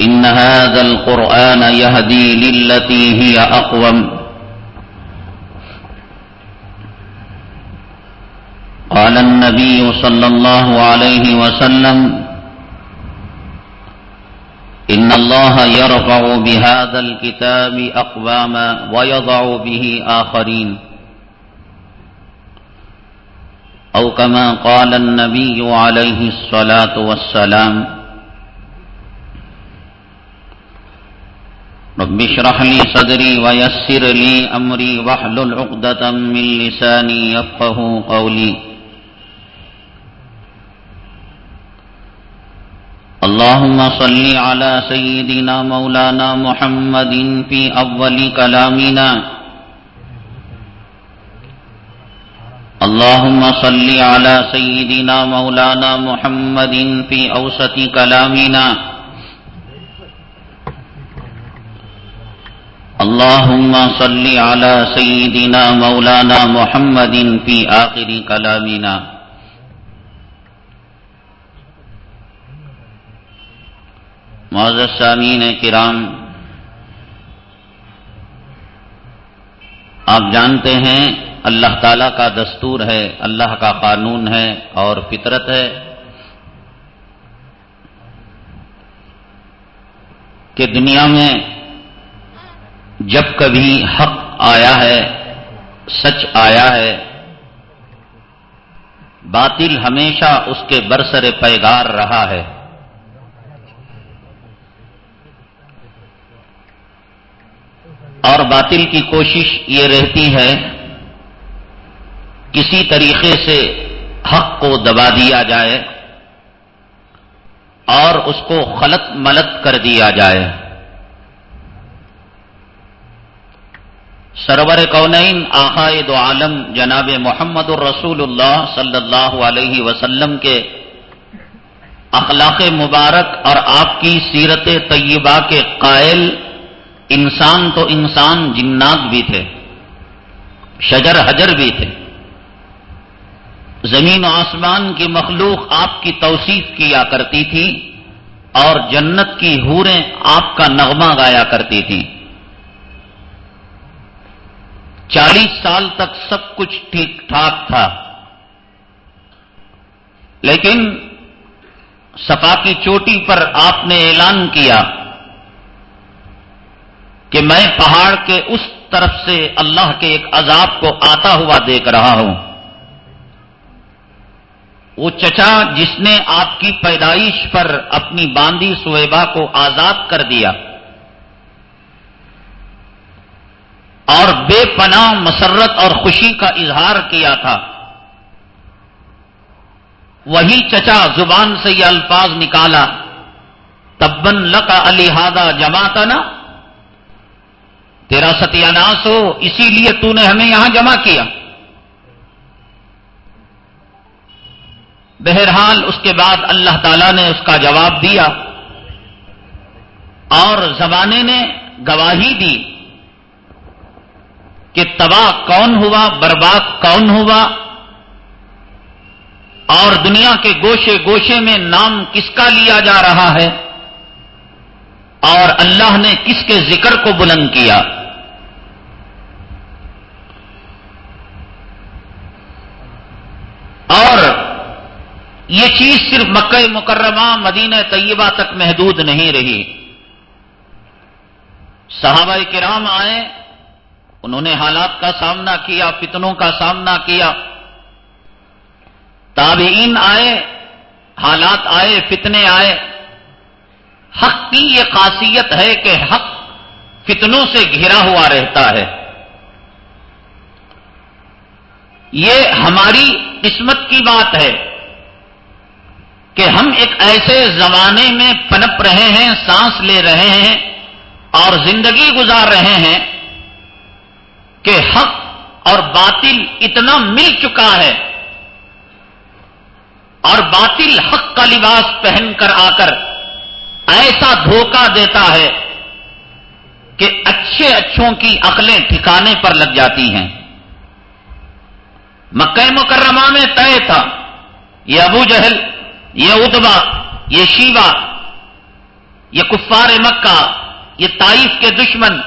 إن هذا القرآن يهدي للتي هي أقوم. قال النبي صلى الله عليه وسلم إن الله يرفع بهذا الكتاب أقواما ويضع به آخرين. أو كما قال النبي عليه الصلاة والسلام رب اشرح لي صدري ويسر لي أمري واحلل عقدة من لساني يفقه قولي. اللهم صل على سيدنا مولانا محمد في أول كلامنا. اللهم صل على سيدنا مولانا محمد في أوسط كلامنا. اللهم صل على سيدنا مولانا محمد في آخر كلامنا معزز سامین کرام، آپ جانتے ہیں اللہ تعالی کا دستور ہے، اللہ کا قانون ہے اور فطرت ہے کہ دنیا میں جب کبھی حق آیا ہے، سچ آیا ہے، باطل ہمیشہ اس کے برسر پیگار رہا ہے۔ اور باطل کی کوشش یہ رہتی ہے، کسی طریقے سے حق کو دبا دیا جائے اور اس کو خلط ملت کر دیا جائے۔ سرور کونین، آقائد عالم جناب محمد الرسول اللہ صلی اللہ علیہ وسلم کے اخلاق مبارک اور آپ کی سیرت طیبہ کے قائل انسان تو انسان جنات بھی تھے، شجر حجر بھی تھے۔ زمین و آسمان کی مخلوق آپ کی توصیف کیا کرتی تھی اور جنت کی حوریں آپ کا نغمہ گایا کرتی تھیں۔ چالیس سال تک سب کچھ ٹھیک ٹھاک تھا۔ لیکن سپا کی چوٹی پر آپ نے اعلان کیا کہ میں پہاڑ کے اس طرف سے اللہ کے ایک عذاب کو آتا ہوا دیکھ رہا ہوں۔ وہ چچا جس نے آپ کی پیدائش پر اپنی باندی سویبا کو آزاد کر دیا۔ اور بے پناہ، مسرت اور خوشی کا اظہار کیا تھا۔ وہی چچا زبان سے یہ الفاظ نکالا۔ تبن لکا الحادہ جماتا نا تیرا ستیاناس ہو، اسی لیے تو نے ہمیں یہاں جمع کیا۔ بہرحال اس کے بعد اللہ تعالی نے اس کا جواب دیا۔ اور زمانے نے گواہی دی۔ کہ تباہ کون ہوا، برباد کون ہوا؟ اور دنیا کے گوشے گوشے میں نام کس کا لیا جا رہا ہے؟ اور اللہ نے کس کے ذکر کو بلند کیا؟ اور یہ چیز صرف مکہ مکرمہ مدینہ طیبہ تک محدود نہیں رہی۔ صحابہ کرام آئے انہوں نے حالات کا سامنا کیا، فتنوں کا سامنا کیا۔ تابعین آئے، حالات آئے، فتنے آئے۔ حق کی یہ خاصیت ہے کہ حق فتنوں سے گھرا ہوا رہتا ہے۔ یہ ہماری قسمت کی بات ہے کہ ہم ایک ایسے زمانے میں پنپ رہے ہیں، سانس لے رہے ہیں اور زندگی گزار رہے ہیں کہ حق اور باطل اتنا مل چکا ہے اور باطل حق کا لباس پہن کر آ کر ایسا دھوکہ دیتا ہے کہ اچھے اچھوں کی عقلیں ٹھکانے پر لگ جاتی ہیں۔ مکہ مکرمہ میں طے تھا، یہ ابو جہل، یہ ادبا یہ شیوا یہ کفار مکہ، یہ تائف کے دشمن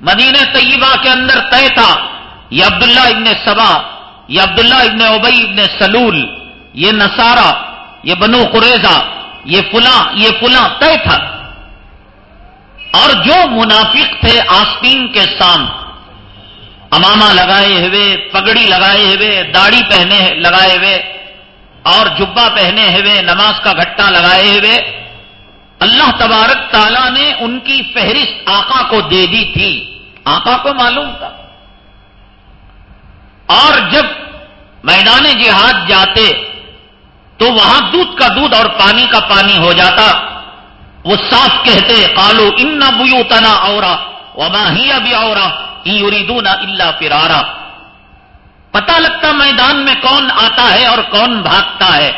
مدینہ طیبہ کے اندر طے تھا، یہ عبداللہ ابن سبا، یہ عبداللہ ابن ابئی ابن سلول، یہ نسارا یہ بنو قریضہ یہ فلاں یہ فلاں طے تھا۔ اور جو منافق تھے آستین کے سام اماما لگائے ہوئے، پگڑی لگائے ہوئے، داڑھی پہنے لگائے ہوئے، اور جبا پہنے ہوئے، نماز کا گھٹا لگائے ہوئے اللہ تبارک تعالیٰ نے ان کی فہرست آقا کو دے دی تھی۔ آقا کو معلوم تھا۔ اور جب میدان جہاد جاتے تو وہاں دودھ کا دودھ اور پانی کا پانی ہو جاتا۔ وہ صاف کہتے کالو ان بو تنا اورا وما ہی ابھی اورا یریدون اللہ پرارا پتا لگتا میدان میں کون آتا ہے اور کون بھاگتا ہے۔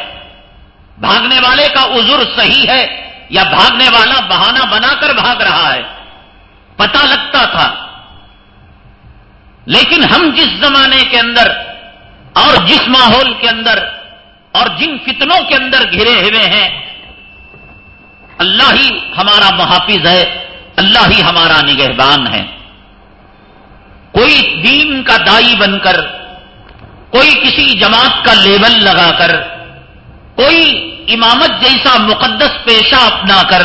بھاگنے والے کا عذر صحیح ہے۔ یا بھاگنے والا بہانہ بنا کر بھاگ رہا ہے۔ پتا لگتا تھا۔ لیکن ہم جس زمانے کے اندر اور جس ماحول کے اندر اور جن فتنوں کے اندر گھرے ہوئے ہیں، اللہ ہی ہمارا محافظ ہے، اللہ ہی ہمارا نگہبان ہے۔ کوئی دین کا دائی بن کر، کوئی کسی جماعت کا لیبل لگا کر، کوئی امامت جیسا مقدس پیشہ اپنا کر،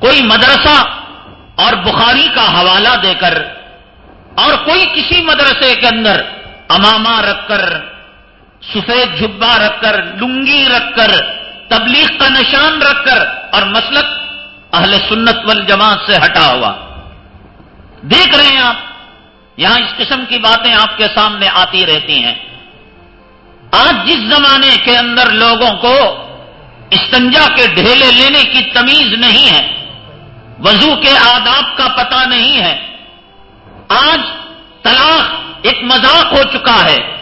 کوئی مدرسہ اور بخاری کا حوالہ دے کر، اور کوئی کسی مدرسے کے اندر امامہ رکھ کر، سفید جھبا رکھ کر، لنگی رکھ کر، تبلیغ کا نشان رکھ کر، اور مسلک اہل سنت والجماعت سے ہٹا ہوا۔ دیکھ رہے ہیں آپ، یہاں اس قسم کی باتیں آپ کے سامنے آتی رہتی ہیں۔ آج جس زمانے کے اندر لوگوں کو استنجا کے ڈھیلے لینے کی تمیز نہیں ہے۔ وضو کے آداب کا پتہ نہیں ہے۔ آج طلاق ایک مذاق ہو چکا ہے۔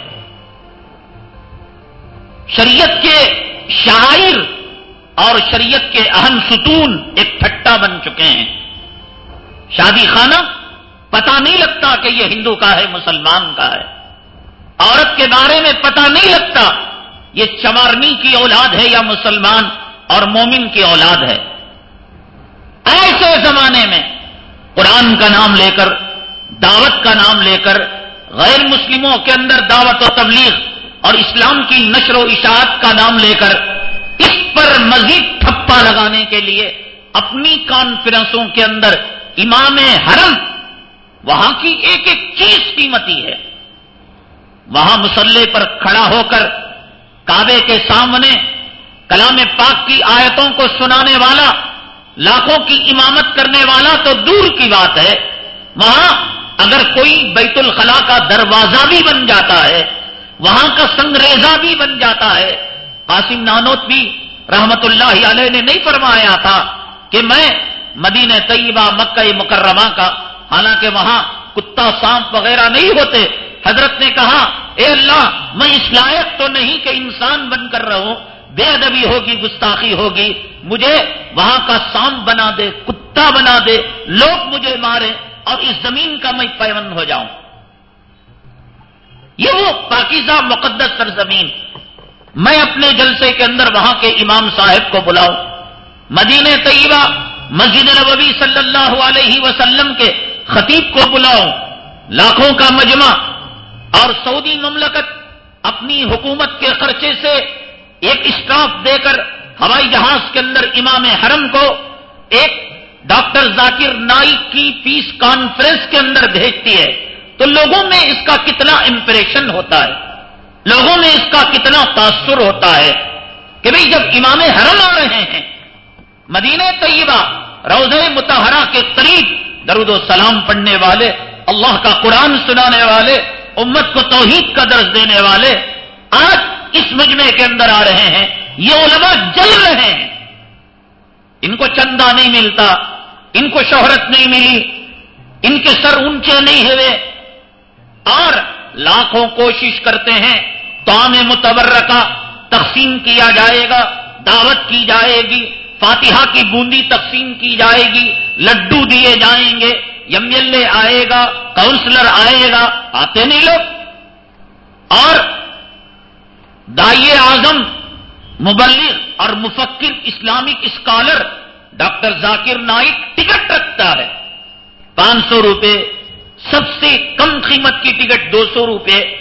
شریعت کے شاعر اور شریعت کے اہم ستون ایک ٹھٹا بن چکے ہیں۔ شادی خانہ پتا نہیں لگتا کہ یہ ہندو کا ہے، مسلمان کا ہے۔ عورت کے بارے میں پتا نہیں لگتا یہ چمارنی کی اولاد ہے یا مسلمان اور مومن کی اولاد ہے؟ ایسے زمانے میں قرآن کا نام لے کر، دعوت کا نام لے کر، غیر مسلموں کے اندر دعوت و تبلیغ اور اسلام کی نشر و اشاعت کا نام لے کر، اس پر مزید ٹھپا لگانے کے لیے اپنی کانفرنسوں کے اندر امام حرم، وہاں کی ایک ایک چیز قیمتی ہے۔ وہاں مسلح پر کھڑا ہو کر کعبے کے سامنے کلام پاک کی آیتوں کو سنانے والا، لاکھوں کی امامت کرنے والا تو دور کی بات ہے۔ وہاں اگر کوئی بیت الخلا کا دروازہ بھی بن جاتا ہے، وہاں کا سنگریزا بھی بن جاتا ہے۔ قاسم نانوت بھی رحمت اللہ علیہ نے نہیں فرمایا تھا کہ میں مدینہ طیبہ، مکہ مکرمہ کا، حالانکہ وہاں کتا سانپ وغیرہ نہیں ہوتے۔ حضرت نے کہا، اے اللہ، میں اس لائق تو نہیں کہ انسان بن کر رہوں، بے ادبی ہوگی، گستاخی ہوگی، مجھے وہاں کا سانپ بنا دے، کتا بنا دے، لوگ مجھے مارے اور اس زمین کا میں پیون ہو جاؤں. یہ وہ پاکیزہ مقدس سرزمین۔ میں اپنے جلسے کے اندر وہاں کے امام صاحب کو بلاؤں۔ مدینہ طیبہ، مسجد نبوی صلی اللہ علیہ وسلم کے خطیب کو بلاؤں۔ لاکھوں کا مجمع اور سعودی مملکت اپنی حکومت کے خرچے سے ایک اسٹاف دے کر ہوائی جہاز کے اندر امام حرم کو ایک ڈاکٹر ذاکر نائک کی پیس کانفرنس کے اندر بھیجتی ہے۔ تو لوگوں میں اس کا کتنا امپریشن ہوتا ہے؟ لوگوں میں اس کا کتنا تاثر ہوتا ہے؟ کہ بھئی جب امام حرم آ رہے ہیں، مدینہ طیبہ روز متحرہ کے قریب درود و سلام پڑھنے والے، اللہ کا قرآن سنانے والے امت کو توحید کا درس دینے والے آج اس مجمع کے اندر آ رہے ہیں، یہ علماء جل رہے ہیں۔ ان کو چندہ نہیں ملتا، ان کو شہرت نہیں ملی، ان کے سر اونچے نہیں ہوئے۔ اور لاکھوں کوشش کرتے ہیں تو متبرکہ تقسیم کیا جائے گا، دعوت کی جائے گی، فاتحہ کی بوندی تقسیم کی جائے گی، لڈو دیے جائیں گے۔ ایم ایل اے آئے گا کاؤنسلر آئے گا، آتے نہیں لوگ۔ اور دائی اعظم، مبلغ اور مفکر Islamic scholar, doctor Zakir Naik ticket رکھتا ہے۔ پانچ سو روپے، سب سے کم قیمت کی ٹکٹ دو سو روپے۔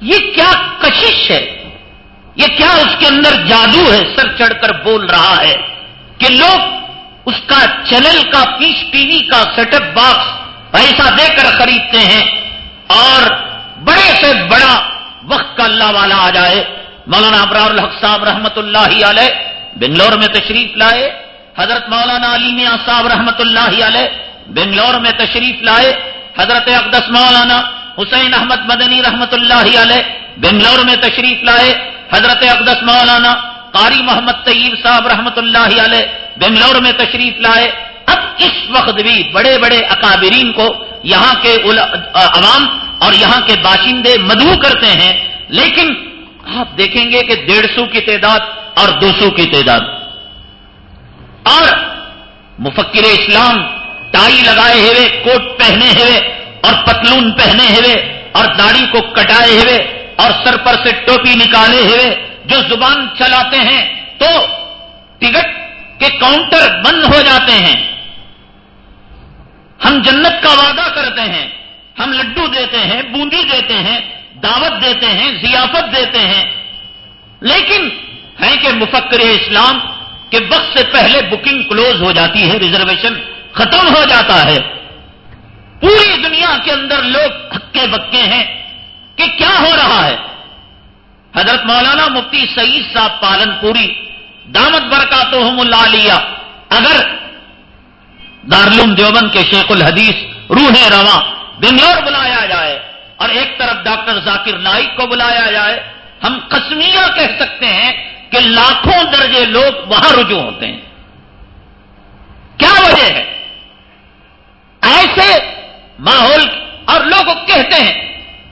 یہ کیا کشش ہے؟ یہ کیا اس کے اندر جادو ہے؟ سر چڑھ کر بول رہا ہے کہ لوگ اس کا چینل کا پیس ٹی وی کا سیٹ اپ باکس پیسہ دے کر خریدتے ہیں اور بڑے سے بڑا وقت کا اللہ والا آ جائے۔ مولانا ابرار الحق صاحب رحمت اللہ علیہ بنگلور میں تشریف لائے۔ حضرت مولانا علی میاں صاحب رحمت اللہ علیہ بنگلور میں تشریف لائے۔ حضرت اقدس مولانا حسین احمد مدنی رحمت اللہ علیہ بنگلور میں تشریف لائے۔ حضرت اقدس مولانا قاری محمد طیب صاحب رحمت اللہ علیہ بنگلور میں تشریف لائے۔ اب اس وقت بھی بڑے بڑے اکابرین کو یہاں کے عوام اور یہاں کے باشندے مدعو کرتے ہیں، لیکن آپ دیکھیں گے کہ ڈیڑھ سو کی تعداد اور دو سو کی تعداد۔ اور مفکر اسلام ٹائی لگائے ہوئے، کوٹ پہنے ہوئے اور پتلون پہنے ہوئے اور داڑھی کو کٹائے ہوئے اور سر پر سے ٹوپی نکالے ہوئے۔ جو زبان چلاتے ہیں تو ٹکٹ کے کاؤنٹر بند ہو جاتے ہیں۔ ہم جنت کا وعدہ کرتے ہیں، ہم لڈو دیتے ہیں، بوندی دیتے ہیں، دعوت دیتے ہیں، ضیافت دیتے ہیں۔ لیکن ہے کہ مفکر اسلام کے وقت سے پہلے بکنگ کلوز ہو جاتی ہے ریزرویشن ختم ہو جاتا ہے۔ پوری دنیا کے اندر لوگ ہکے بکے ہیں کہ کیا ہو رہا ہے؟ حضرت مولانا مفتی سعید صاحب پالن پوری دامت برکا تو لیا اگر دارالعلوم دیوبند کے شیخ الحدیث روح رواں بنگلور بلایا جائے اور ایک طرف ڈاکٹر ذاکر نائک کو بلایا جائے، ہم قسمیہ کہہ سکتے ہیں کہ لاکھوں درجے لوگ وہاں رجوع ہوتے ہیں۔ کیا وجہ ہے؟ ایسے ماحول اور لوگ کہتے ہیں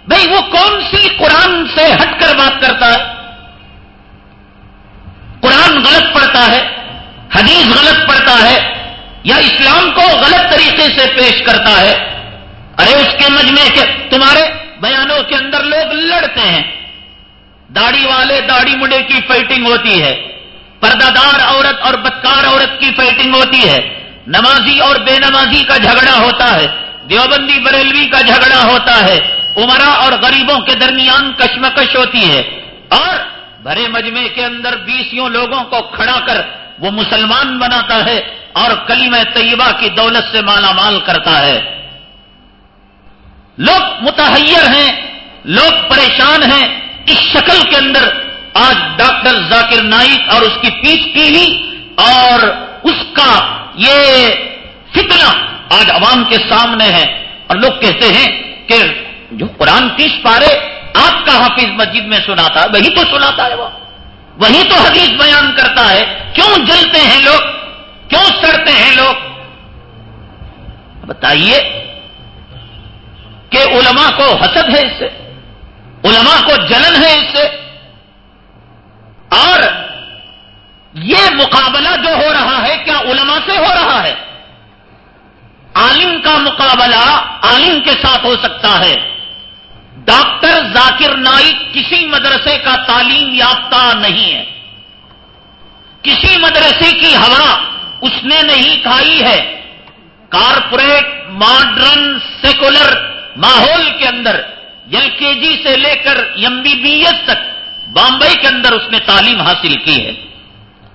بھائی وہ کون سی قرآن سے ہٹ کر بات کرتا ہے؟ قرآن غلط پڑھتا ہے، حدیث غلط پڑھتا ہے، یا اسلام کو غلط طریقے سے پیش کرتا ہے؟ ارے اس کے مجمع کے تمہارے بیانوں کے اندر لوگ لڑتے ہیں۔ داڑھی والے داڑھی مڈے کی فائٹنگ ہوتی ہے۔ پردہ دار عورت اور بدکار عورت کی فائٹنگ ہوتی ہے۔ نمازی اور بے نمازی کا جھگڑا ہوتا ہے۔ دیوبندی بریلوی کا جھگڑا ہوتا ہے۔ عمرا اور غریبوں کے درمیان کشمکش ہوتی ہے اور بھرے مجمع کے اندر بیسوں لوگوں کو کھڑا کر وہ مسلمان بناتا ہے اور کلیم طیبہ کی دولت سے مالا مال کرتا ہے۔ لوگ متحیر ہیں، لوگ پریشان ہیں۔ اس شکل کے اندر آج ڈاکٹر ذاکر نائک اور اس کی پیچ ٹی وی اور اس کا یہ فتنہ آج عوام کے سامنے ہے اور لوگ کہتے ہیں کہ جو قرآن تیس پارے آپ کا حافظ مسجد میں سناتا ہے، وہی تو سناتا ہے وہ۔ وہی تو حدیث بیان کرتا ہے۔ کیوں جلتے ہیں لوگ؟ کیوں سڑتے ہیں لوگ؟ بتائیے کہ علماء کو حسد ہے اس سے، علماء کو جلن ہے اس سے۔ اور یہ مقابلہ جو ہو رہا ہے، کیا علماء سے ہو رہا ہے؟ عالم کا مقابلہ عالم کے ساتھ ہو سکتا ہے۔ ڈاکٹر ذاکر نائک کسی مدرسے کا تعلیم یافتہ نہیں ہے۔ کسی مدرسے کی ہوا اس نے نہیں کھائی ہے۔ کارپوریٹ ماڈرن سیکولر ماحول کے اندر ایل کے جی سے لے کر ایم بی بی ایس تک بامبئی کے اندر اس نے تعلیم حاصل کی ہے۔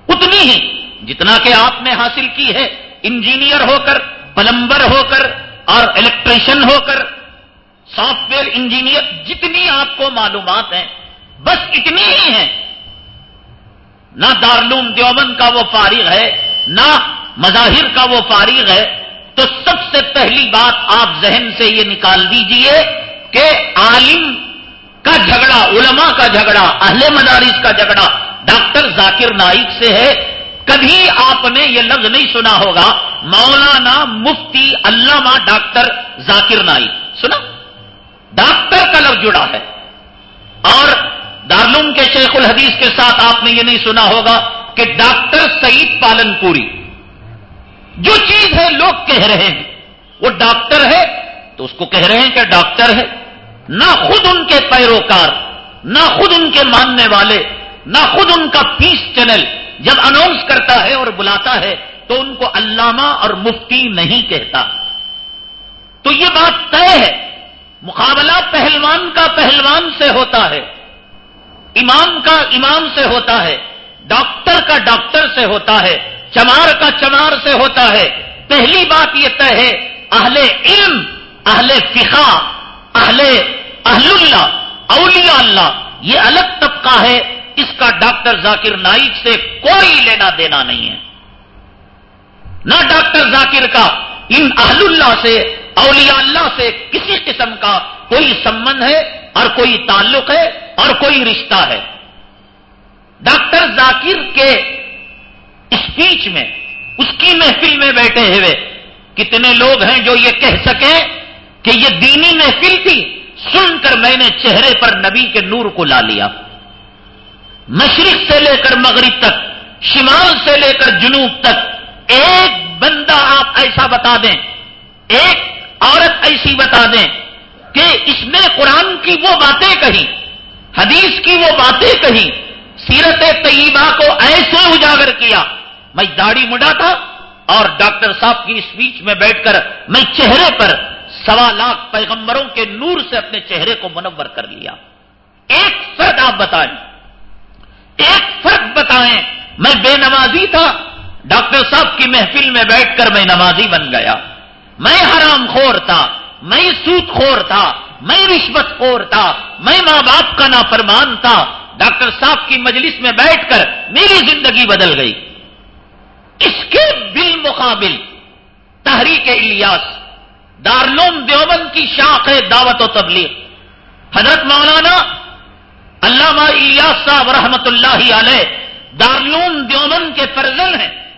اتنی ہی جتنا کہ آپ نے حاصل کی ہے۔ انجینئر ہو کر، پلمبر ہو کر اور الیکٹریشین ہو کر۔ سافٹ ویئر انجینئر جتنی آپ کو معلومات ہیں، بس اتنی ہی ہیں۔ نہ دارلوم دیوبند کا وہ فارغ ہے، نہ مظاہر کا وہ فارغ ہے۔ تو سب سے پہلی بات آپ ذہن سے یہ نکال دیجیے کہ عالم کا جھگڑا، علماء کا جھگڑا، اہل مدارس کا جھگڑا، ڈاکٹر ذاکر نائک سے ہے۔ کبھی آپ نے یہ لفظ نہیں سنا ہوگا، مولانا مفتی علامہ ڈاکٹر ذاکر نائک۔ سنا؟ ڈاکٹر کا لفظ جڑا ہے۔ اور دارلوم کے شیخ الحدیث کے ساتھ آپ نے یہ نہیں سنا ہوگا کہ ڈاکٹر سعید پالن پوری جو چیز ہے لوگ کہہ رہے ہیں، وہ ڈاکٹر ہے تو اس کو کہہ رہے ہیں کہ ڈاکٹر ہے۔ نہ خود ان کے پیروکار، نہ خود ان کے ماننے والے، نہ خود ان کا پیس چینل جب اناؤنس کرتا ہے اور بلاتا ہے تو ان کو علامہ اور مفتی نہیں کہتا۔ تو یہ بات طے ہے۔ مقابلہ پہلوان کا پہلوان سے ہوتا ہے، امام کا امام سے ہوتا ہے، ڈاکٹر کا ڈاکٹر سے ہوتا ہے، چمار کا چمار سے ہوتا ہے۔ پہلی بات یہ طے ہے، اہل علم، اہل فقہ، اہل اہل اللہ اولیاء اللہ، یہ الگ طبقہ ہے۔ اس کا ڈاکٹر ذاکر نائک سے کوئی لینا دینا نہیں ہے۔ نہ ڈاکٹر ذاکر کا، ان اہل اللہ سے اولیاء اللہ سے کسی قسم کا کوئی سمبند ہے اور کوئی تعلق ہے اور کوئی رشتہ ہے۔ ڈاکٹر ذاکر کے اسپیچ میں، اس کی محفل میں بیٹھے ہوئے کتنے لوگ ہیں جو یہ کہہ سکیں کہ یہ دینی محفل تھی۔ سن کر میں نے چہرے پر نبی کے نور کو لا لیا۔ مشرق سے لے کر مغرب تک، شمال سے لے کر جنوب تک، ایک بندہ آپ ایسا بتا دیں، ایک عورت ایسی بتا دیں کہ اس نے قرآن کی وہ باتیں کہی حدیث کی وہ باتیں کہی سیرت طیبہ کو ایسے اجاگر کیا۔ میں داڑھی مڈا تھا اور ڈاکٹر صاحب کی اسپیچ میں بیٹھ کر میں چہرے پر سوا لاکھ پیغمبروں کے نور سے اپنے چہرے کو منور کر لیا۔ ایک فرد آپ بتائیں۔ ایک فرد بتائیں۔ میں بے نمازی تھا۔ ڈاکٹر صاحب کی محفل میں بیٹھ کر میں نمازی بن گیا۔ میں حرام خور تھا، میں سوت خور تھا، میں رشوت خور تھا، میں ماں باپ کا نافرمان تھا۔ ڈاکٹر صاحب کی مجلس میں بیٹھ کر میری زندگی بدل گئی۔ اس کے بالمقابل تحریک الیاس دارلوم دیوبند کی شاخ ہے دعوت و تبلیغ۔ حضرت مولانا علامہ الیاس صاحب رحمت اللہ علیہ دارلوم دیوبند کے فرزن ہیں۔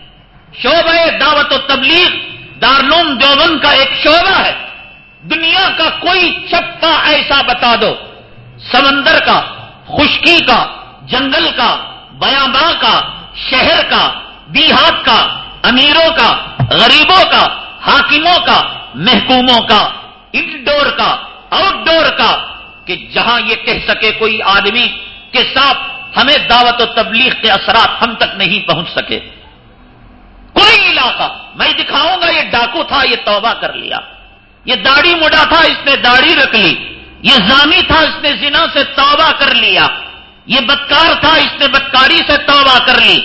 شعبہ دعوت و تبلیغ دارلوم دیوبند کا ایک شعبہ ہے۔ دنیا کا کوئی چپا ایسا بتا دو۔ سمندر کا، خشکی کا، جنگل کا، بیاباں کا، شہر کا، دیہات کا، امیروں کا، غریبوں کا، حاکموں کا، محکوموں کا، انڈور کا، آؤٹ ڈور کا۔ کہ جہاں یہ کہہ سکے کوئی آدمی کے ساتھ ہمیں دعوت و تبلیغ کے اثرات ہم تک نہیں پہنچ سکے۔ کوئی علاقہ میں دکھاؤں گا، یہ ڈاکو تھا، یہ توبہ کر لیا۔ یہ داڑھی مڈا تھا، اس نے داڑھی رکھ لی۔ یہ زانی تھا، اس نے زنا سے توبہ کر لیا۔ یہ بدکار تھا، اس نے بدکاری سے توبہ کر لی۔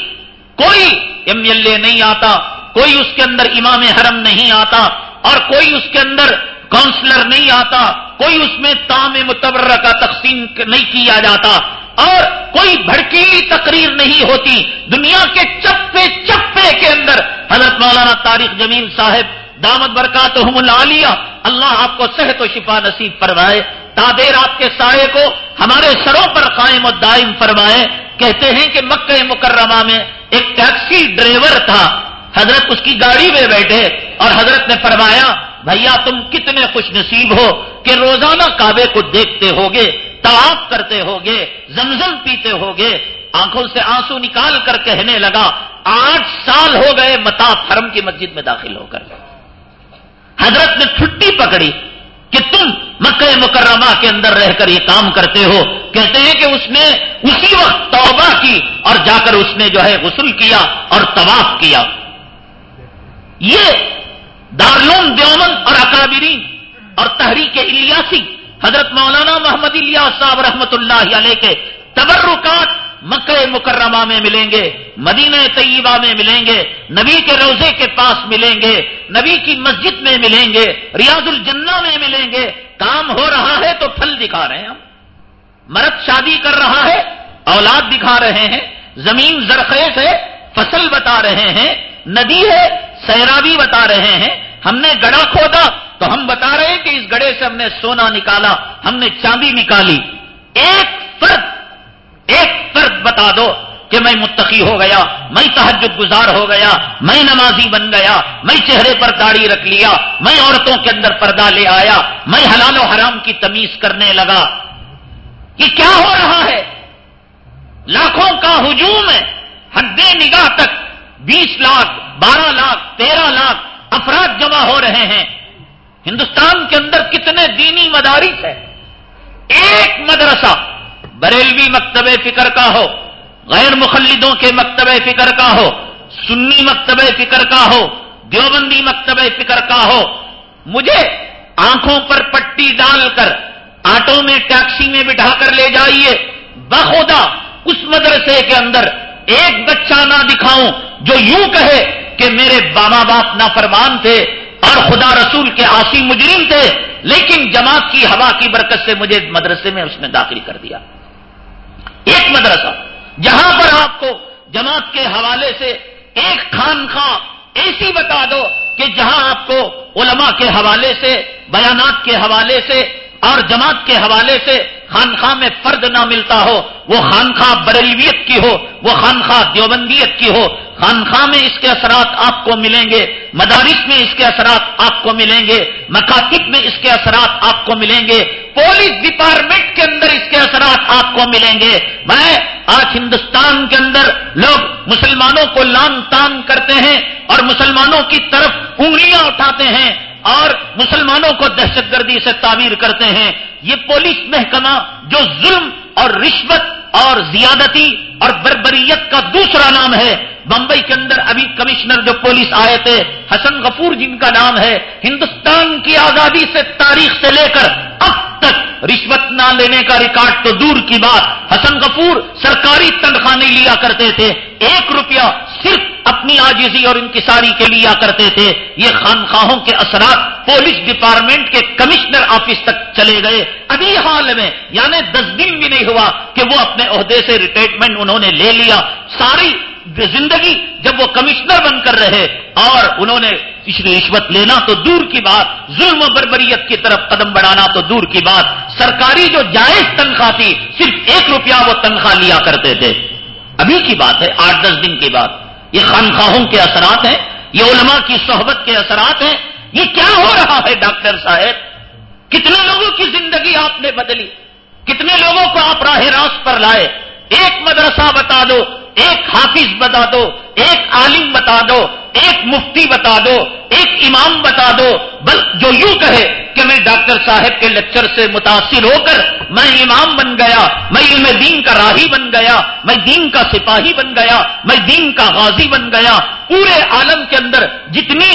کوئی ایم ایل اے نہیں آتا، کوئی اس کے اندر امام حرم نہیں آتا، اور کوئی اس کے اندر کاؤنسلر نہیں آتا، کوئی اس میں تام متبرہ کا تقسیم نہیں کیا جاتا۔ اور کوئی بھڑکیلی تقریر نہیں ہوتی دنیا کے چپے چپے کے اندر۔ حضرت مولانا تاریخ جمیل صاحب، دامت برکات العالیہ، اللہ آپ کو صحت و شفا نصیب فرمائے۔ تادیر آپ کے سائے کو ہمارے سروں پر قائم و دائم فرمائے۔ کہتے ہیں کہ مکہ مکرمہ میں ایک ٹیکسی ڈرائیور تھا۔ حضرت اس کی گاڑی میں بیٹھے اور حضرت نے فرمایا، بھیا تم کتنے خوش نصیب ہو کہ روزانہ کعبے کو دیکھتے ہوگے۔ طواف کرتے ہوگے، زمزم پیتے ہوگے، آنکھوں سے آنسو نکال کر کہنے لگا، آٹھ سال ہو گئے متا حرم کی مسجد میں داخل ہو کر۔ حضرت نے چھٹی پکڑی کہ تم مکہ مکرمہ کے اندر رہ کر یہ کام کرتے ہو۔ کہتے ہیں کہ اس نے اسی وقت توبہ کی اور جا کر اس نے جو ہے غسل کیا اور طواف کیا۔ یہ دارلوم دیومن اور اکابرین اور تحریک الیاسی حضرت مولانا محمد الیاس صاحب رحمت اللہ علیہ کے تبرکات مکہ مکرمہ میں ملیں گے، مدینہ طیبہ میں ملیں گے، نبی کے روزے کے پاس ملیں گے، نبی کی مسجد میں ملیں گے، ریاض الجنہ میں ملیں گے۔ کام ہو رہا ہے تو پھل دکھا رہے ہیں ہم۔ مرد شادی کر رہا ہے، اولاد دکھا رہے ہیں۔ زمین زرخیز ہے، فصل بتا رہے ہیں۔ ندی ہے، سیرابی بتا رہے ہیں۔ ہم نے گڑا کھودا تو ہم بتا رہے ہیں کہ اس گڑے سے ہم نے سونا نکالا، ہم نے چاندی نکالی۔ ایک فرد ایک فرد بتا دو کہ میں متقی ہو گیا، میں تحجد گزار ہو گیا، میں نمازی بن گیا، میں چہرے پر داڑھی رکھ لیا، میں عورتوں کے اندر پردہ لے آیا، میں حلال و حرام کی تمیز کرنے لگا۔ یہ کیا ہو رہا ہے؟ لاکھوں کا ہجوم ہے۔ حد نگاہ تک بیس لاکھ، بارہ لاکھ، تیرہ لاکھ افراد جمع ہو رہے ہیں۔ ہندوستان کے اندر کتنے دینی مدارس ہے ایک مدرسہ بریلوی مکتب فکر کا ہو، غیر مخلدوں کے مکتب فکر کا ہو، سنی مکتب فکر کا ہو، دیوبندی مکتب فکر کا ہو۔ مجھے آنکھوں پر پٹی ڈال کر آٹو میں ٹیکسی میں بٹھا کر لے جائیے۔ بخودا اس مدرسے کے اندر ایک بچہ نہ دکھاؤں جو یوں کہے کہ میرے باما باپ نافرمان تھے۔ اور خدا رسول کے آسی مجرم تھے، لیکن جماعت کی ہوا کی برکت سے مجھے مدرسے میں اس نے داخل کر دیا۔ ایک مدرسہ جہاں پر آپ کو جماعت کے حوالے سے ایک خانخواہ ایسی بتا دو کہ جہاں آپ کو علماء کے حوالے سے، بیانات کے حوالے سے اور جماعت کے حوالے سے خانخواہ میں فرد نہ ملتا ہو، وہ خانخواہ بریویت کی ہو، وہ خانخواہ دیوبندیت کی ہو۔ خانخواہ میں اس کے اثرات آپ کو ملیں گے، مدارس میں اس کے اثرات آپ کو ملیں گے، مکاتب میں اس کے اثرات آپ کو ملیں گے، پولیس ڈپارٹمنٹ کے اندر اس کے اثرات آپ کو ملیں گے۔ میں آج ہندوستان کے اندر لوگ مسلمانوں کو لان تان کرتے ہیں اور مسلمانوں کی طرف انگلیاں اٹھاتے ہیں۔ اور مسلمانوں کو دہشت گردی سے تعمیر کرتے ہیں، یہ پولیس محکمہ جو ظلم اور رشوت اور زیادتی اور بربریت کا دوسرا نام ہے۔ بمبئی کے اندر ابھی کمشنر جو پولیس آئے تھے، حسن غفور جن کا نام ہے، ہندوستان کی آزادی سے تاریخ سے لے کر اب تک رشوت نہ لینے کا ریکارڈ تو دور کی بات حسن غفور سرکاری تنخواہ نہیں لیا کرتے تھے، ایک روپیہ صرف اپنی آجزی اور انکساری کے لیا کرتے تھے۔ یہ خانخواہوں کے اثرات پولیس ڈپارٹمنٹ کے کمشنر آفس تک چلے گئے۔ ابھی حال میں یعنی دس دن بھی نہیں ہوا کہ وہ اپنے عہدے سے ریٹائرمنٹ انہوں نے لے لیا۔ ساری زندگی جب وہ کمشنر بن کر رہے اور انہوں نے رشوت لینا تو دور کی بات، ظلم و بربریت کی طرف قدم بڑھانا تو دور کی بات۔ سرکاری جو جائز تنخواہ تھی، صرف ایک روپیہ وہ تنخواہ لیا کرتے تھے۔ ابھی کی بات ہے، آٹھ دس دن کی بات۔ یہ خانخواہوں کے اثرات ہیں، یہ علماء کی صحبت کے اثرات ہیں۔ یہ کیا ہو رہا ہے ڈاکٹر صاحب؟ کتنے لوگوں کی زندگی آپ نے بدلی؟ کتنے لوگوں کو آپ راہ راست پر لائے؟ ایک مدرسہ بتا دو، ایک حافظ بتا دو۔ ایک عالم بتا دو، ایک مفتی بتا دو، ایک امام بتا دو، بل جو یوں کہے کہ میں ڈاکٹر صاحب کے لیکچر سے متاثر ہو کر میں امام بن گیا، میں علم دین کا راہی بن گیا، میں دین کا سپاہی بن گیا، میں دین کا غازی بن گیا۔ پورے عالم کے اندر جتنی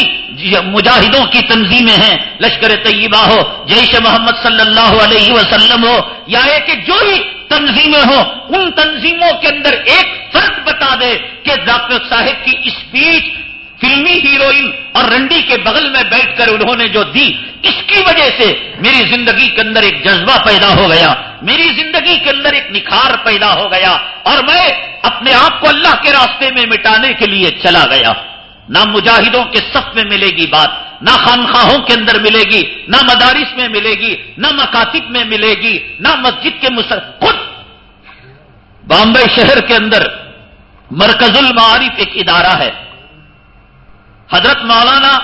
مجاہدوں کی تنظیمیں ہیں، لشکر طیبہ ہو، جیش محمد صلی اللہ علیہ وسلم ہو، یا کہ جو ہی تنظیمیں ہوں، ان تنظیموں کے اندر ایک فرق بتا دے کہ ڈاکٹر صاحب کی اسپیچ فلمی ہیروئن اور رنڈی کے بغل میں بیٹھ کر انہوں نے جو دی، اس کی وجہ سے میری زندگی کے اندر ایک جذبہ پیدا ہو گیا۔ میری زندگی کے اندر ایک نکھار پیدا ہو گیا اور میں اپنے آپ کو اللہ کے راستے میں مٹانے کے لیے چلا گیا۔ نہ مجاہدوں کے صف میں ملے گی بات، نہ خانخواہوں کے اندر ملے گی، نہ مدارس میں ملے گی، نہ مکاتب میں ملے گی، نہ مسجد کے مسل، خود بامبے شہر کے اندر مرکز المعارف ایک ادارہ ہے۔ حضرت مولانا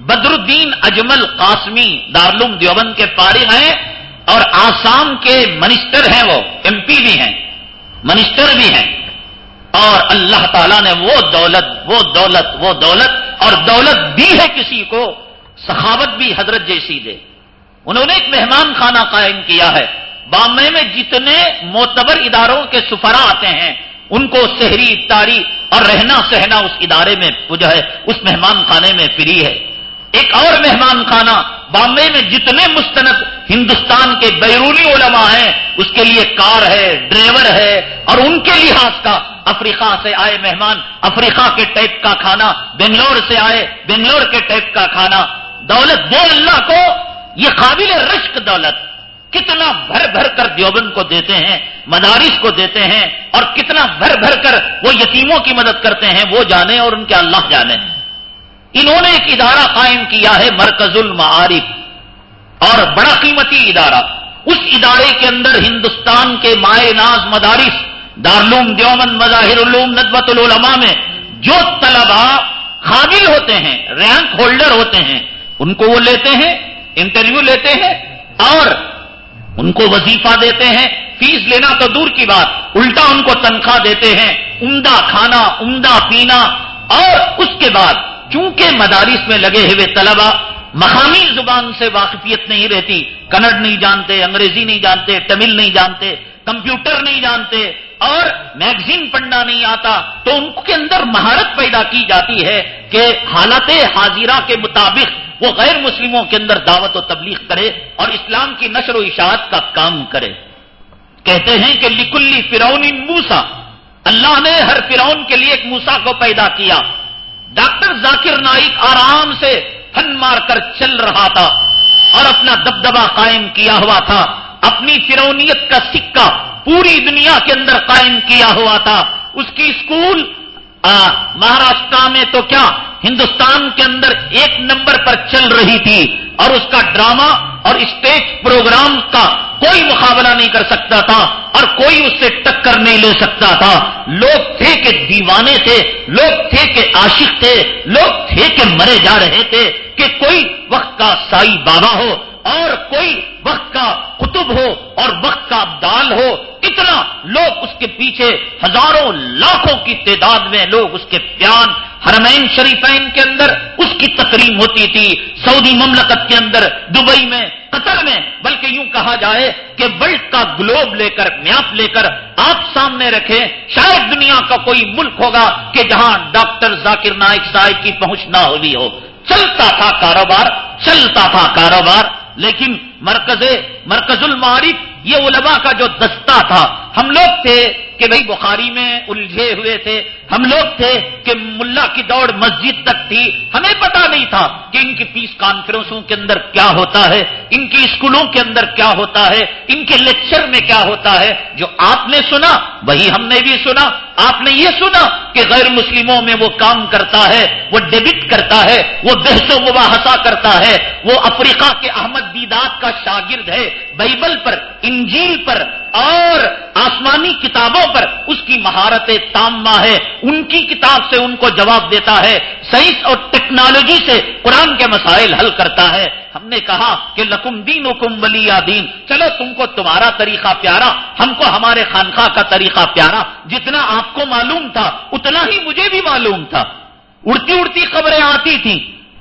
بدر الدین اجمل قاسمی دارالعلوم دیوبند کے فارغ ہیں اور آسام کے منسٹر ہیں وہ، ایم پی بھی ہیں، منسٹر بھی ہیں۔ اور اللہ تعالیٰ نے وہ دولت وہ دولت وہ دولت اور دولت دی ہے کسی کو، سخاوت بھی حضرت جیسی دے۔ انہوں نے ایک مہمان خانہ قائم کیا ہے۔ بامبے میں جتنے معتبر اداروں کے سفرا آتے ہیں ان کو شہری افطاری اور رہنا سہنا اس ادارے میں جو ہے، اس مہمان خانے میں فری ہے۔ ایک اور مہمان خانہ بامبے میں جتنے مستند ہندوستان کے بیرونی علماء ہیں، اس کے لیے کار ہے، ڈرائیور ہے اور ان کے لحاظ کا افریقہ سے آئے مہمان، افریقہ کے ٹائپ کا کھانا، بنگلور سے آئے بنگلور کے ٹائپ کا کھانا۔ دولت دے اللہ کو، یہ قابل رشک دولت۔ کتنا بھر بھر کر دیوبند کو دیتے ہیں، مدارس کو دیتے ہیں، اور کتنا بھر بھر کر وہ یتیموں کی مدد کرتے ہیں، وہ جانے اور ان کے اللہ جانے۔ انہوں نے ایک ادارہ قائم کیا ہے، مرکز المعارف، اور بڑا قیمتی ادارہ۔ اس ادارے کے اندر ہندوستان کے مائع ناز مدارس دارلوم دیومن مظاہر علوم ندوت العلماء میں جو طلبا قابل ہوتے ہیں، رینک ہولڈر ہوتے ہیں، ان کو وہ لیتے ہیں، انٹرویو لیتے ہیں، اور ان کو وظیفہ دیتے ہیں، فیس لینا تو دور کی بات، الٹا ان کو تنخواہ دیتے ہیں، عمدہ کھانا، عمدہ پینا، اور اس کے بعد چونکہ مدارس میں لگے ہوئے طلبا مقامی زبان سے واقفیت نہیں رہتی، کنڑ نہیں جانتے، انگریزی نہیں جانتے، تمل نہیں جانتے، کمپیوٹر نہیں جانتے، اور میگزین پڑھنا نہیں آتا، تو ان کے اندر مہارت پیدا کی جاتی ہے کہ حالت حاضرہ کے مطابق وہ غیر مسلموں کے اندر دعوت و تبلیغ کرے اور اسلام کی نشر و اشاعت کا کام کرے۔ کہتے ہیں کہ لکلی فرعون موسا اللہ نے ہر فرعون کے لیے ایک موسا کو پیدا کیا۔ ڈاکٹر ذاکر نائک آرام سے پھن مار کر چل رہا تھا اور اپنا دبدبا قائم کیا ہوا تھا۔ اپنی فرونیت کا سکہ پوری دنیا کے اندر قائم کیا ہوا تھا۔ اس کی اسکول مہاراشٹرا میں تو کیا ہندوستان کے اندر ایک نمبر پر چل رہی تھی اور اس کا ڈرامہ اور اسٹیج پروگرام کا کوئی مقابلہ نہیں کر سکتا تھا اور کوئی اس سے ٹکر نہیں لے سکتا تھا۔ لوگ تھے کہ دیوانے تھے، لوگ تھے کہ عاشق تھے، لوگ تھے کہ مرے جا رہے تھے کہ کوئی وقت کا سائی بابا ہو اور کوئی وقت کا قطب ہو اور وقت کا ابدال ہو۔ اتنا لوگ اس کے پیچھے ہزاروں لاکھوں کی تعداد میں لوگ اس کے پیان حرمین شریفین کے اندر اس کی تقریم ہوتی تھی، سعودی مملکت کے اندر، دبئی میں، قطر میں، بلکہ یوں کہا جائے کہ ورلڈ کا گلوب لے کر میپ لے کر آپ سامنے رکھیں شاید دنیا کا کوئی ملک ہوگا کہ جہاں ڈاکٹر ذاکر نائک صاحب کی پہنچ نہ ہوئی ہو۔ چلتا تھا کاروبار، چلتا تھا کاروبار، لیکن مرکز مرکز المعارف، یہ علماء کا جو دستہ تھا ہم لوگ تھے کہ بھائی بخاری میں الجھے ہوئے تھے۔ ہم لوگ تھے کہ ملا کی دوڑ مسجد تک تھی۔ ہمیں پتا نہیں تھا کہ ان کی پیس کانفرنسوں کے اندر کیا ہوتا ہے، ان کی اسکولوں کے اندر کیا ہوتا ہے، ان کے لیکچر میں کیا ہوتا ہے۔ جو آپ نے سنا، وہی ہم نے بھی سنا۔ آپ نے یہ سنا کہ غیر مسلموں میں وہ کام کرتا ہے، وہ ڈیبٹ کرتا ہے، وہ بحث و مباحثہ کرتا ہے۔ وہ افریقہ کے احمد دیدات کا شاگرد ہے۔ بائبل پر، انجیل پر اور آسمانی کتابوں پر اس کی مہارت تامہ ہے ان کی کتاب سے ان کو جواب دیتا ہے۔ سائنس اور ٹیکنالوجی سے قرآن کے مسائل حل کرتا ہے۔ ہم نے کہا کہ لکم دین حکم ولی دین۔ چلو تم کو تمہارا طریقہ پیارا، ہم کو ہمارے خانخواہ کا طریقہ پیارا۔ جتنا آپ کو معلوم تھا، اتنا ہی مجھے بھی معلوم تھا۔ اڑتی اڑتی خبریں آتی تھیں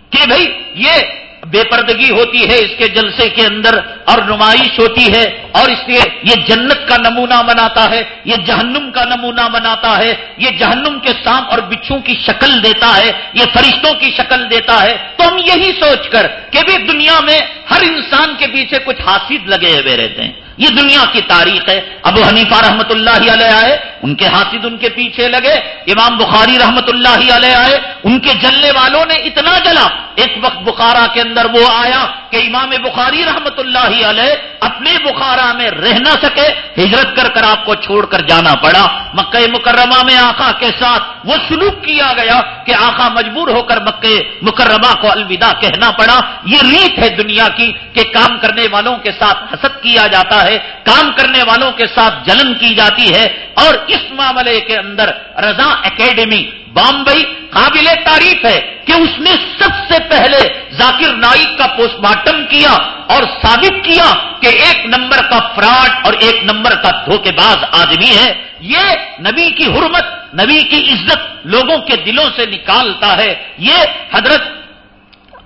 کہ بھائی یہ بے پردگی ہوتی ہے اس کے جلسے کے اندر اور نمائش ہوتی ہے اور اس لیے یہ جنت کا نمونہ بناتا ہے، یہ جہنم کا نمونہ بناتا ہے، یہ جہنم کے سانپ اور بچھو کی شکل دیتا ہے، یہ فرشتوں کی شکل دیتا ہے۔ تو ہم یہی سوچ کر کہ بھی دنیا میں ہر انسان کے پیچھے کچھ حاصل لگے ہوئے رہتے ہیں۔ یہ دنیا کی تاریخ ہے۔ ابو حنیفہ رحمت اللہ علیہ آئے ان کے حاصد ان کے پیچھے لگے، امام بخاری رحمت اللہ علیہ آئے، ان کے جلنے والوں نے اتنا جلا۔ ایک وقت بخارا کے اندر وہ آیا کہ امام بخاری رحمت اللہ علیہ اپنے بخارا میں رہ نہ سکے، ہجرت کر کر آپ کو چھوڑ کر جانا پڑا۔ مکہ مکرمہ میں آقا کے ساتھ وہ سلوک کیا گیا کہ آقا مجبور ہو کر مکہ مکرمہ کو الوداع کہنا پڑا۔ یہ ریت ہے دنیا کی کہ کام کرنے والوں کے ساتھ حسد کیا جاتا ہے، کام کرنے والوں کے ساتھ جلن کی جاتی ہے اور اس معاملے کے اندر رضا اکیڈمی بامبئی قابل تعریف ہے کہ اس نے سب سے پہلے ذاکر نائک کا پوسٹ مارٹم کیا اور ثابت کیا کہ ایک نمبر کا فراڈ اور ایک نمبر کا دھوکے باز آدمی ہے۔ یہ نبی کی حرمت، نبی کی عزت لوگوں کے دلوں سے نکالتا ہے۔ یہ حضرت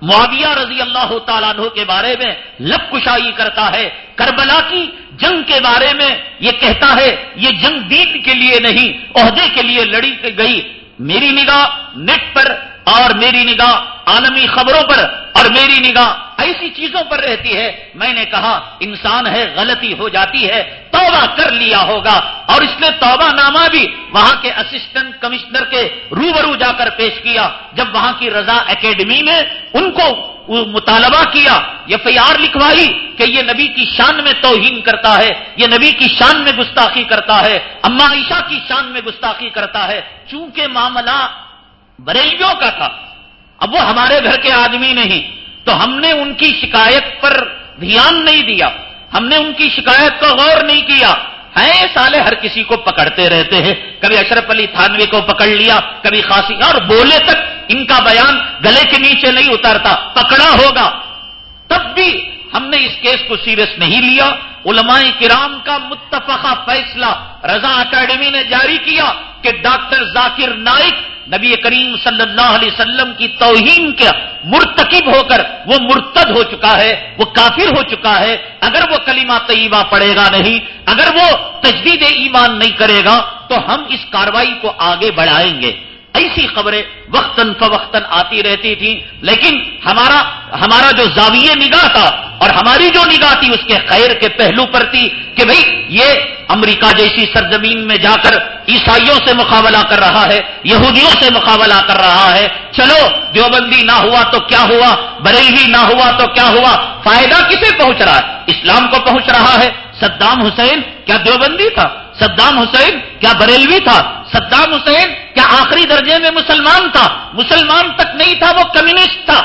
معاویہ رضی اللہ تعالیٰ عنہ کے بارے میں لب کشائی کرتا ہے، کربلا کی جنگ کے بارے میں یہ کہتا ہے، یہ جنگ دین کے لیے نہیں، عہدے کے لیے لڑی گئی، میری نگاہ نیٹ پر اور میری نگاہ عالمی خبروں پر اور میری نگاہ ایسی چیزوں پر رہتی ہے۔ میں نے کہا، انسان ہے، غلطی ہو جاتی ہے، توبہ کر لیا ہوگا۔ اور اس نے توبہ نامہ بھی وہاں کے اسسٹنٹ کمشنر کے روبرو جا کر پیش کیا۔ جب وہاں کی رضا اکیڈمی میں ان کو مطالبہ کیا ایف آئی آر لکھوائی کہ یہ نبی کی شان میں توہین کرتا ہے، یہ نبی کی شان میں گستاخی کرتا ہے، اما عائشہ کی شان میں گستاخی کرتا ہے۔ چونکہ معاملہ بریلیوں کا تھا۔ اب وہ ہمارے گھر کے آدمی نہیں۔ تو ہم نے ان کی شکایت پر دھیان نہیں دیا۔ ہم نے ان کی شکایت کو غور نہیں کیا۔ ہے سالے ہر کسی کو پکڑتے رہتے ہیں۔ کبھی اشرف علی تھانوی کو پکڑ لیا، کبھی خاصی، اور بولے تک ان کا بیان گلے کے نیچے نہیں اترتا، پکڑا ہوگا۔ تب بھی ہم نے اس کیس کو سیریس نہیں لیا۔ علماء کرام کا متفقہ فیصلہ رضا اکیڈمی نے جاری کیا کہ ڈاکٹر ذاکر نائک نبی کریم صلی اللہ علیہ وسلم کی توہین کے مرتکب ہو کر وہ مرتد ہو چکا ہے، وہ کافر ہو چکا ہے۔ اگر وہ کلمہ طیبہ پڑے گا نہیں، اگر وہ تجدید ایمان نہیں کرے گا، تو ہم اس کاروائی کو آگے بڑھائیں گے۔ ایسی خبریں وقتاً فوقتاً آتی رہتی تھی لیکن ہمارا ہمارا جو زاویے نگاہ تھا اور ہماری جو نگاہ تھی، اس کے خیر کے پہلو پر تھی کہ بھئی یہ امریکہ جیسی سرزمین میں جا کر عیسائیوں سے مقابلہ کر رہا ہے، یہودیوں سے مقابلہ کر رہا ہے۔ چلو، دیوبندی نہ ہوا تو کیا ہوا؟ بریلوی نہ ہوا تو کیا ہوا؟ فائدہ کسے پہنچ رہا ہے؟ اسلام کو پہنچ رہا ہے۔ صدام حسین کیا دیوبندی تھا؟ صدام حسین کیا بریلوی تھا؟ صدام حسین کیا آخری درجے میں مسلمان تھا؟ مسلمان تک نہیں تھا، وہ کمیونسٹ تھا۔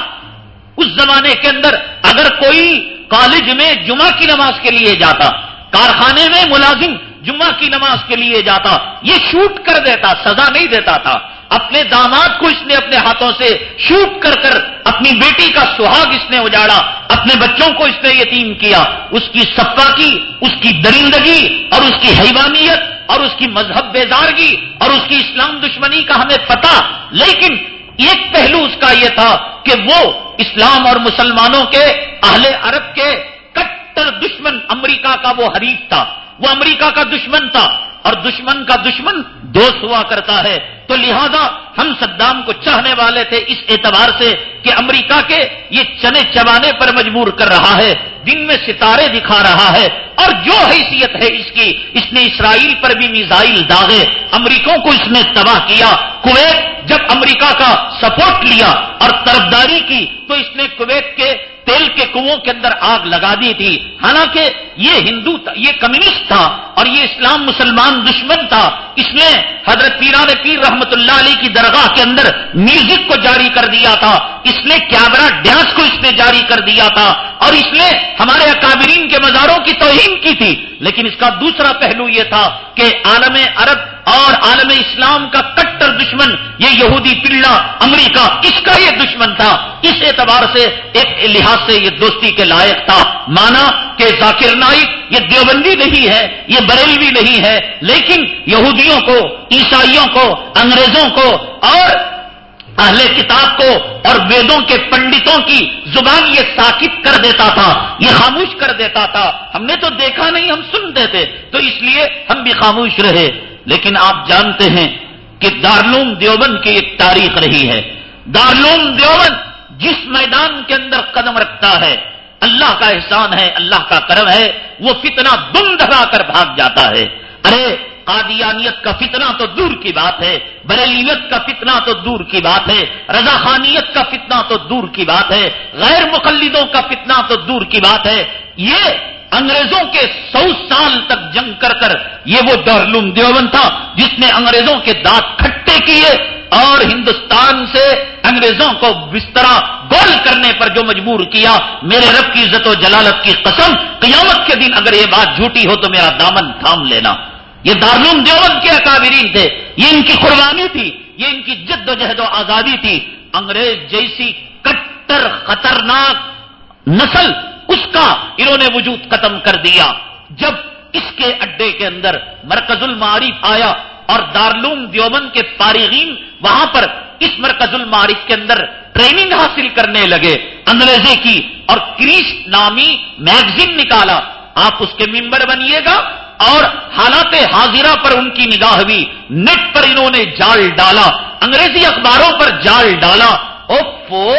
اس زمانے کے اندر اگر کوئی کالج میں جمعہ کی نماز کے لیے جاتا، کارخانے میں ملازم جمعہ کی نماز کے لیے جاتا، یہ شوٹ کر دیتا، سزا نہیں دیتا تھا۔ اپنے داماد کو اس نے اپنے ہاتھوں سے شوٹ کر کر اپنی بیٹی کا سہاگ اس نے اجاڑا، اپنے بچوں کو اس نے یتیم کیا۔ اس کی سفا کی اس کی درندگی اور اس کی حیوانیت اور اس کی مذہب بیدارگی اور اس کی اسلام دشمنی کا ہمیں پتا لیکن ایک پہلو اس کا یہ تھا کہ وہ اسلام اور مسلمانوں کے، اہل عرب کے کٹر دشمن امریکہ کا وہ حریف تھا۔ وہ امریکہ کا دشمن تھا۔ اور دشمن کا دشمن دوست ہوا کرتا ہے۔ تو لہذا ہم صدام کو چاہنے والے تھے اس اعتبار سے کہ امریکہ کے یہ چنے چبانے پر مجبور کر رہا ہے، دن میں ستارے دکھا رہا ہے۔ اور جو حیثیت ہے اس کی، اس نے اسرائیل پر بھی میزائل داغے۔ امریکوں کو اس نے تباہ کیا۔ کویت جب امریکہ کا سپورٹ لیا اور طرفداری کی، تو اس نے کویت کے تیل کے کنو کے اندر آگ لگا دی تھی۔ حالانکہ یہ ہندو تھا، یہ کمیونسٹ تھا اور یہ اسلام مسلمان دشمن تھا۔ اس نے حضرت پیران پیر رحمت اللہ علی کی درگاہ کے اندر میوزک کو جاری کر دیا تھا۔ اس نے کیمرا ڈانس کو اس نے جاری کر دیا تھا۔ اور اس نے ہمارے اکابرین کے مزاروں کی توہین کی تھی۔ لیکن اس کا دوسرا پہلو یہ تھا کہ عالم عرب اور عالم اسلام کا کٹر دشمن، یہ یہودی پلڑا امریکہ، اس کا یہ دشمن تھا۔ اس اعتبار سے ایک لحاظ سے یہ دوستی کے لائق تھا۔ مانا کہ ذاکر نائک، یہ دیوبندی نہیں ہے، یہ بریلوی نہیں ہے، لیکن یہودیوں کو، عیسائیوں کو، انگریزوں کو اور اہل کتاب کو اور ویدوں کے پنڈتوں کی زبان یہ ساکت کر دیتا تھا، یہ خاموش کر دیتا تھا۔ ہم نے تو دیکھا نہیں، ہم سنتے تھے تو اس لیے ہم بھی خاموش رہے۔ لیکن آپ جانتے ہیں کہ دارلوم دیوبند کی ایک تاریخ رہی ہے۔ دارلوم دیوبند جس میدان کے اندر قدم رکھتا ہے، اللہ کا احسان ہے، اللہ کا کرم ہے، وہ فتنہ دم دھگا کر بھاگ جاتا ہے۔ ارے، قادیانیت کا فتنہ تو دور کی بات ہے، بریلیت کا فتنہ تو دور کی بات ہے رضا خانیت کا فتنہ تو دور کی بات ہے، غیر مقلدوں کا فتنہ تو دور کی بات ہے۔ یہ انگریزوں کے سو سال تک جنگ کر کر یہ وہ دارلوم دیوبند تھا جس نے انگریزوں کے دانت کھٹے کیے اور ہندوستان سے انگریزوں کو بسترا گول کرنے پر جو مجبور کیا، میرے رب کی عزت و جلالت کی قسم، قیامت کے دن اگر یہ بات جھوٹی ہو تو میرا دامن تھام لینا۔ یہ دارلوم دیوبند کے اکابرین تھے، یہ ان کی قربانی تھی، یہ ان کی جد و جہد و آزادی تھی۔ انگریز جیسی کٹر، خطرناک نسل اس کا انہوں نے وجود ختم کر دیا۔ جب اس کے اڈے کے اندر مرکز المعارف آیا اور دارلوم دیوبند کے فارغین وہاں پر اس مرکز المعارف کے اندر ٹریننگ حاصل کرنے لگے۔ انگریزی کی اور کریش نامی میگزین نکالا۔ آپ اس کے ممبر بنیے گا اور حالات حاضرہ پر ان کی نگاہ ہوئی۔ نیٹ پر انہوں نے جال ڈالا۔ انگریزی اخباروں پر جال ڈالا۔ اوپو،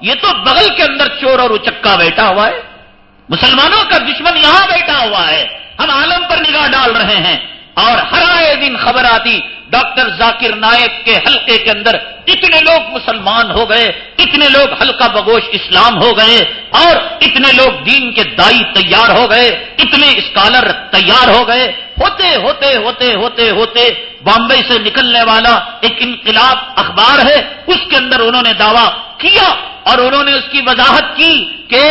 یہ تو بغل کے اندر چور اور اچکا بیٹھا ہوا ہے۔ مسلمانوں کا دشمن یہاں بیٹھا ہوا ہے۔ ہم عالم پر نگاہ ڈال رہے ہیں۔ اور ہر آئے دن خبر آتی، ڈاکٹر ذاکر نائک کے حلقے کے اندر اتنے لوگ مسلمان ہو گئے، اتنے لوگ ہلکا بگوش اسلام ہو گئے، اور اتنے لوگ دین کے دائی تیار ہو گئے، اتنے اسکالر تیار ہو گئے۔ ہوتے ہوتے ہوتے ہوتے ہوتے بامبئی سے نکلنے والا ایک انقلاب اخبار ہے، اس کے اندر انہوں نے دعویٰ کیا اور انہوں نے اس کی وضاحت کی کہ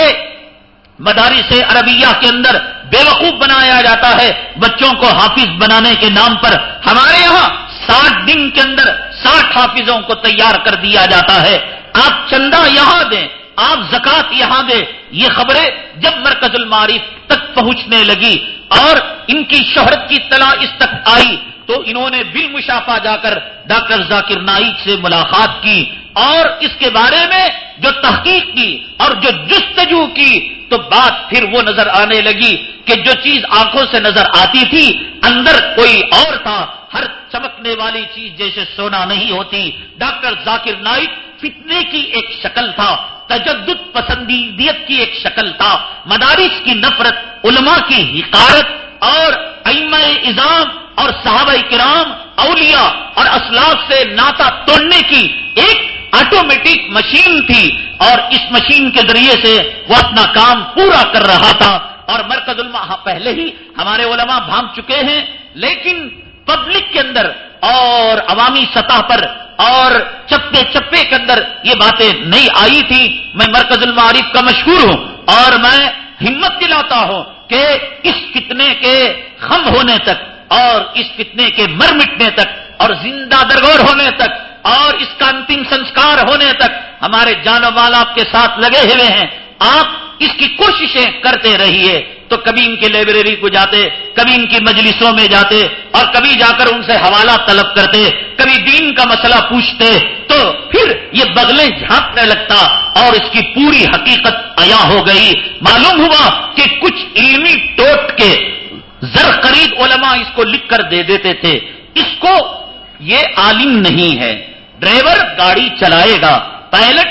مدارس عربیہ کے اندر بے وقوف بنایا جاتا ہے بچوں کو حافظ بنانے کے نام پر ہمارے یہاں ساٹھ دن کے اندر ساٹھ حافظوں کو تیار کر دیا جاتا ہے۔ آپ چندہ یہاں دیں، آپ زکات یہاں دیں۔ یہ خبریں جب مرکز المعارف تک پہنچنے لگی اور ان کی شہرت کی طلاع اس تک آئی تو انہوں نے بل مشافہ جا کر ڈاکٹر ذاکر نائک سے ملاقات کی اور اس کے بارے میں جو تحقیق کی اور جو جستجو کی تو بات پھر وہ نظر آنے لگی کہ جو چیز آنکھوں سے نظر آتی تھی، اندر کوئی اور تھا۔ ہر چمکنے والی چیز جیسے سونا نہیں ہوتی۔ ڈاکٹر ذاکر نائک فتنے کی ایک شکل تھا، تجدد پسندیدیت کی ایک شکل تھا۔ مدارس کی نفرت، علماء کی حکارت اور ام اظام اور صحابہ کرام، اولیاء اور اسلاف سے ناتا توڑنے کی ایک آٹومیٹک مشین تھی اور اس مشین کے ذریعے سے وہ اپنا کام پورا کر رہا تھا۔ اور مرکز علماء پہلے ہی ہمارے علماء بھانگ چکے ہیں، لیکن پبلک کے اندر اور عوامی سطح پر اور چپے چپے کے اندر یہ باتیں نہیں آئی تھی۔ میں مرکز المعارف کا مشہور ہوں اور میں ہمت دلاتا ہوں کہ اس فتنے کے خم ہونے تک اور اس فتنے کے مر مٹنے تک اور زندہ درگور ہونے تک اور اس کا انتم سنسکار ہونے تک ہمارے جان وال آپ کے ساتھ لگے ہوئے ہیں۔ آپ اس کی کوششیں کرتے رہیے۔ تو کبھی ان کی لائبریری کو جاتے، کبھی ان کی مجلسوں میں جاتے اور کبھی جا کر ان سے حوالہ طلب کرتے، کبھی دین کا مسئلہ پوچھتے، تو پھر یہ بغلیں جھانکنے لگتا اور اس کی پوری حقیقت عیا ہو گئی۔ معلوم ہوا کہ کچھ علمی ٹوٹ کے زر قریب علماء اس کو لکھ کر دے دیتے تھے۔ اس کو یہ عالم نہیں ہے۔ ڈرائیور گاڑی چلائے گا، پائلٹ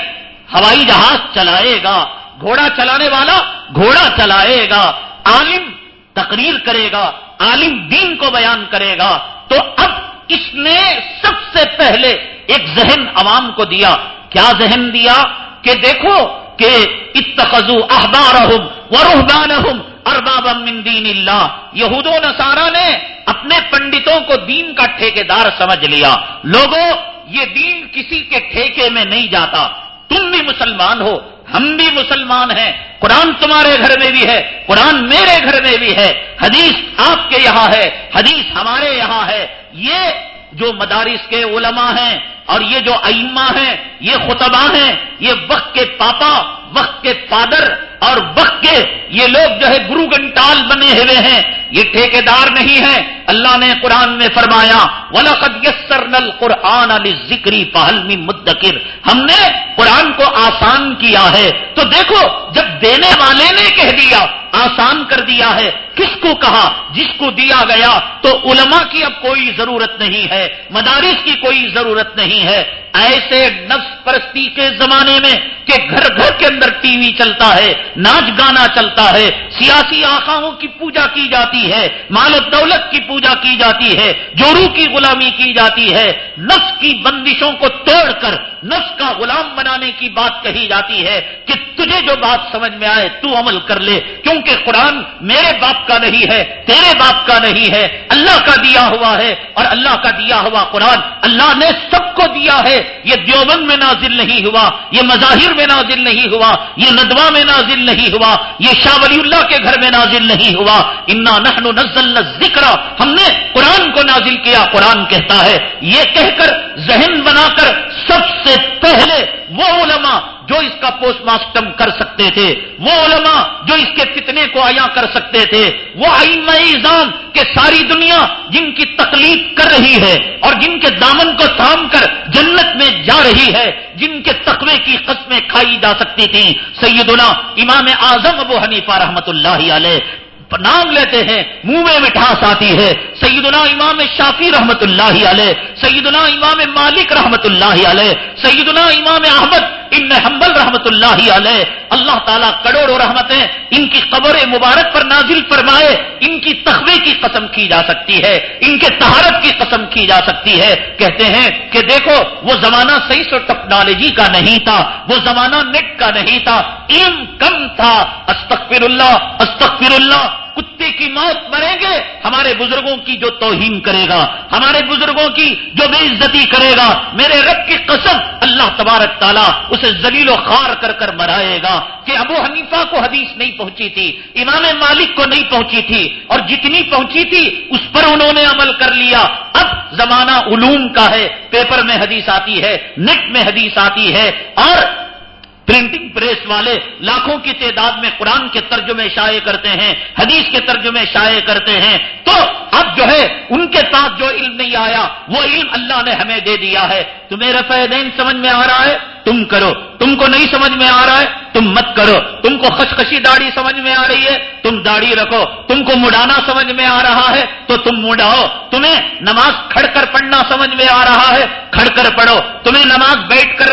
ہوائی جہاز چلائے گا، گھوڑا چلانے والا گھوڑا چلائے گا، عالم تقریر کرے گا، عالم دین کو بیان کرے گا۔ تو اب اس نے سب سے پہلے ایک ذہن عوام کو دیا۔ کیا ذہن دیا؟ کہ دیکھو کہ اتخذو احبارہم ورہبانہم اربابا من دین اللہ۔ یہود و نصارہ نے اپنے پنڈتوں کو دین کا ٹھیکیدار سمجھ لیا۔ لوگوں یہ دین کسی کے ٹھیکے میں نہیں جاتا۔ تم بھی مسلمان ہو، ہم بھی مسلمان ہیں۔ قرآن تمہارے گھر میں بھی ہے، قرآن میرے گھر میں بھی ہے۔ حدیث آپ کے یہاں ہے، حدیث ہمارے یہاں ہے۔ یہ جو مدارس کے علماء ہیں اور یہ جو ائمہ ہیں، یہ خطبہ ہیں، یہ وقت کے پاپا، وقت کے فادر اور وقت کے یہ لوگ جو ہے گرو گنٹال بنے ہوئے ہیں، یہ ٹھیکے دار نہیں ہے اللہ نے قرآن میں فرمایا ولاقد یسر نل قرآن علی ذکری پہلمی مدکر ہم نے قرآن کو آسان کیا ہے۔ تو دیکھو، جب دینے والے نے کہہ دیا، آسان کر دیا ہے، کس کو کہا، جس کو دیا گیا، تو علماء کی اب کوئی ضرورت نہیں ہے، مدارس کی کوئی ضرورت نہیں ہے۔ ایسے نفس پرستی کے زمانے میں کہ گھر گھر کے اندر ٹی وی چلتا ہے، ناچ گانا چلتا ہے، سیاسی آخاؤں کی پوجا کی جاتی ہے، مال دولت کی پوجا کی جاتی ہے، جورو کی غلامی کی جاتی ہے۔ نفس کی بندشوں کو توڑ کر نفس کا غلام بنانے کی بات کہی جاتی ہے کہ تجھے جو بات سمجھ میں آئے تو عمل کر لے، کیونکہ قرآن میرے باپ کا نہیں ہے، تیرے باپ کا نہیں ہے۔ اللہ کا دیا ہوا ہے اور اللہ کا دیا ہوا قرآن اللہ نے سب کو دیا ہے، یہ دیوبند میں نازل نہیں ہوا، یہ مظاہر میں نازل نہیں ہوا، یہ ندوا میں نازل نہیں ہوا، یہ شاہ ولی اللہ کے گھر میں نازل نہیں ہوا۔ انا نحن نزل ذکر ہم نے قرآن کو نازل کیا، قرآن کہتا ہے۔ یہ کہہ کر ذہن بنا کر سب سے پہلے وہ علماء جو اس کا پوسٹ ماسٹم کر سکتے تھے، وہ علماء جو اس کے فتنے کو آیا کر سکتے تھے، وہ آئین ایزام کہ ساری دنیا جن کی تکلیف کر رہی ہے اور جن کے دامن کو تھام کر جنت میں جا رہی ہے، جن کے تقوی کی قسمیں کھائی جا سکتی تھیں۔ سیدنا امام اعظم ابو حنیفہ رحمت اللہ علیہ نام لیتے ہیں، منہ میں مٹھاس آتی ہے۔ سیدنا امام شافی رحمت اللہ علیہ، سیدنا امام مالک رحمت اللہ علیہ، سیدنا امام احمد ان حنبل رحمت اللہ علیہ۔ اللہ تعالیٰ کروڑوں رحمتیں ان کی قبر مبارک پر نازل فرمائے، ان کی تخوے کی قسم کی جا سکتی ہے، ان کے تہارت کی قسم کی جا سکتی ہے۔ کہتے ہیں کہ دیکھو، وہ زمانہ صحیح سو ٹیکنالوجی کا نہیں تھا، وہ زمانہ نیٹ کا نہیں تھا، علم کم تھا۔ استغفر اللہ استغفر اللہ۔ کتے کی موت مریں گے، ہمارے بزرگوں کی جو توہین کرے گا، ہمارے بزرگوں کی جو بے عزتی کرے گا، میرے رب کی قسم اللہ تبارک تعالیٰ اسے زلیل و خار کر کر مرائے گا کہ ابو حنیفہ کو حدیث نہیں پہنچی تھی، امام مالک کو نہیں پہنچی تھی، اور جتنی پہنچی تھی، اس پر انہوں نے عمل کر لیا۔ اب زمانہ علوم کا ہے، پیپر میں حدیث آتی ہے، نیٹ میں حدیث آتی ہے، اور پرنٹنگ پریس والے لاکھوں کی تعداد میں قرآن کے ترجمے شائع کرتے ہیں، حدیث کے ترجمے شائع کرتے ہیں۔ تو اب جو ہے، ان کے ساتھ جو علم نہیں آیا، وہ علم اللہ نے ہمیں دے دیا ہے۔ تمہیں رفع دین سمجھ میں آ رہا ہے، تم کرو۔ تم کو نہیں سمجھ میں آ رہا ہے، تم مت کرو۔ تم کو خشخشی داڑھی سمجھ میں آ رہی ہے، تم داڑھی رکھو۔ تم کو مڈانا سمجھ میں آ رہا ہے، تو تم مڈاؤ تمہیں نماز کھڑ کر پڑھنا سمجھ میں آ رہا ہے، کھڑ کر پڑھو۔ تمہیں نماز بیٹھ کر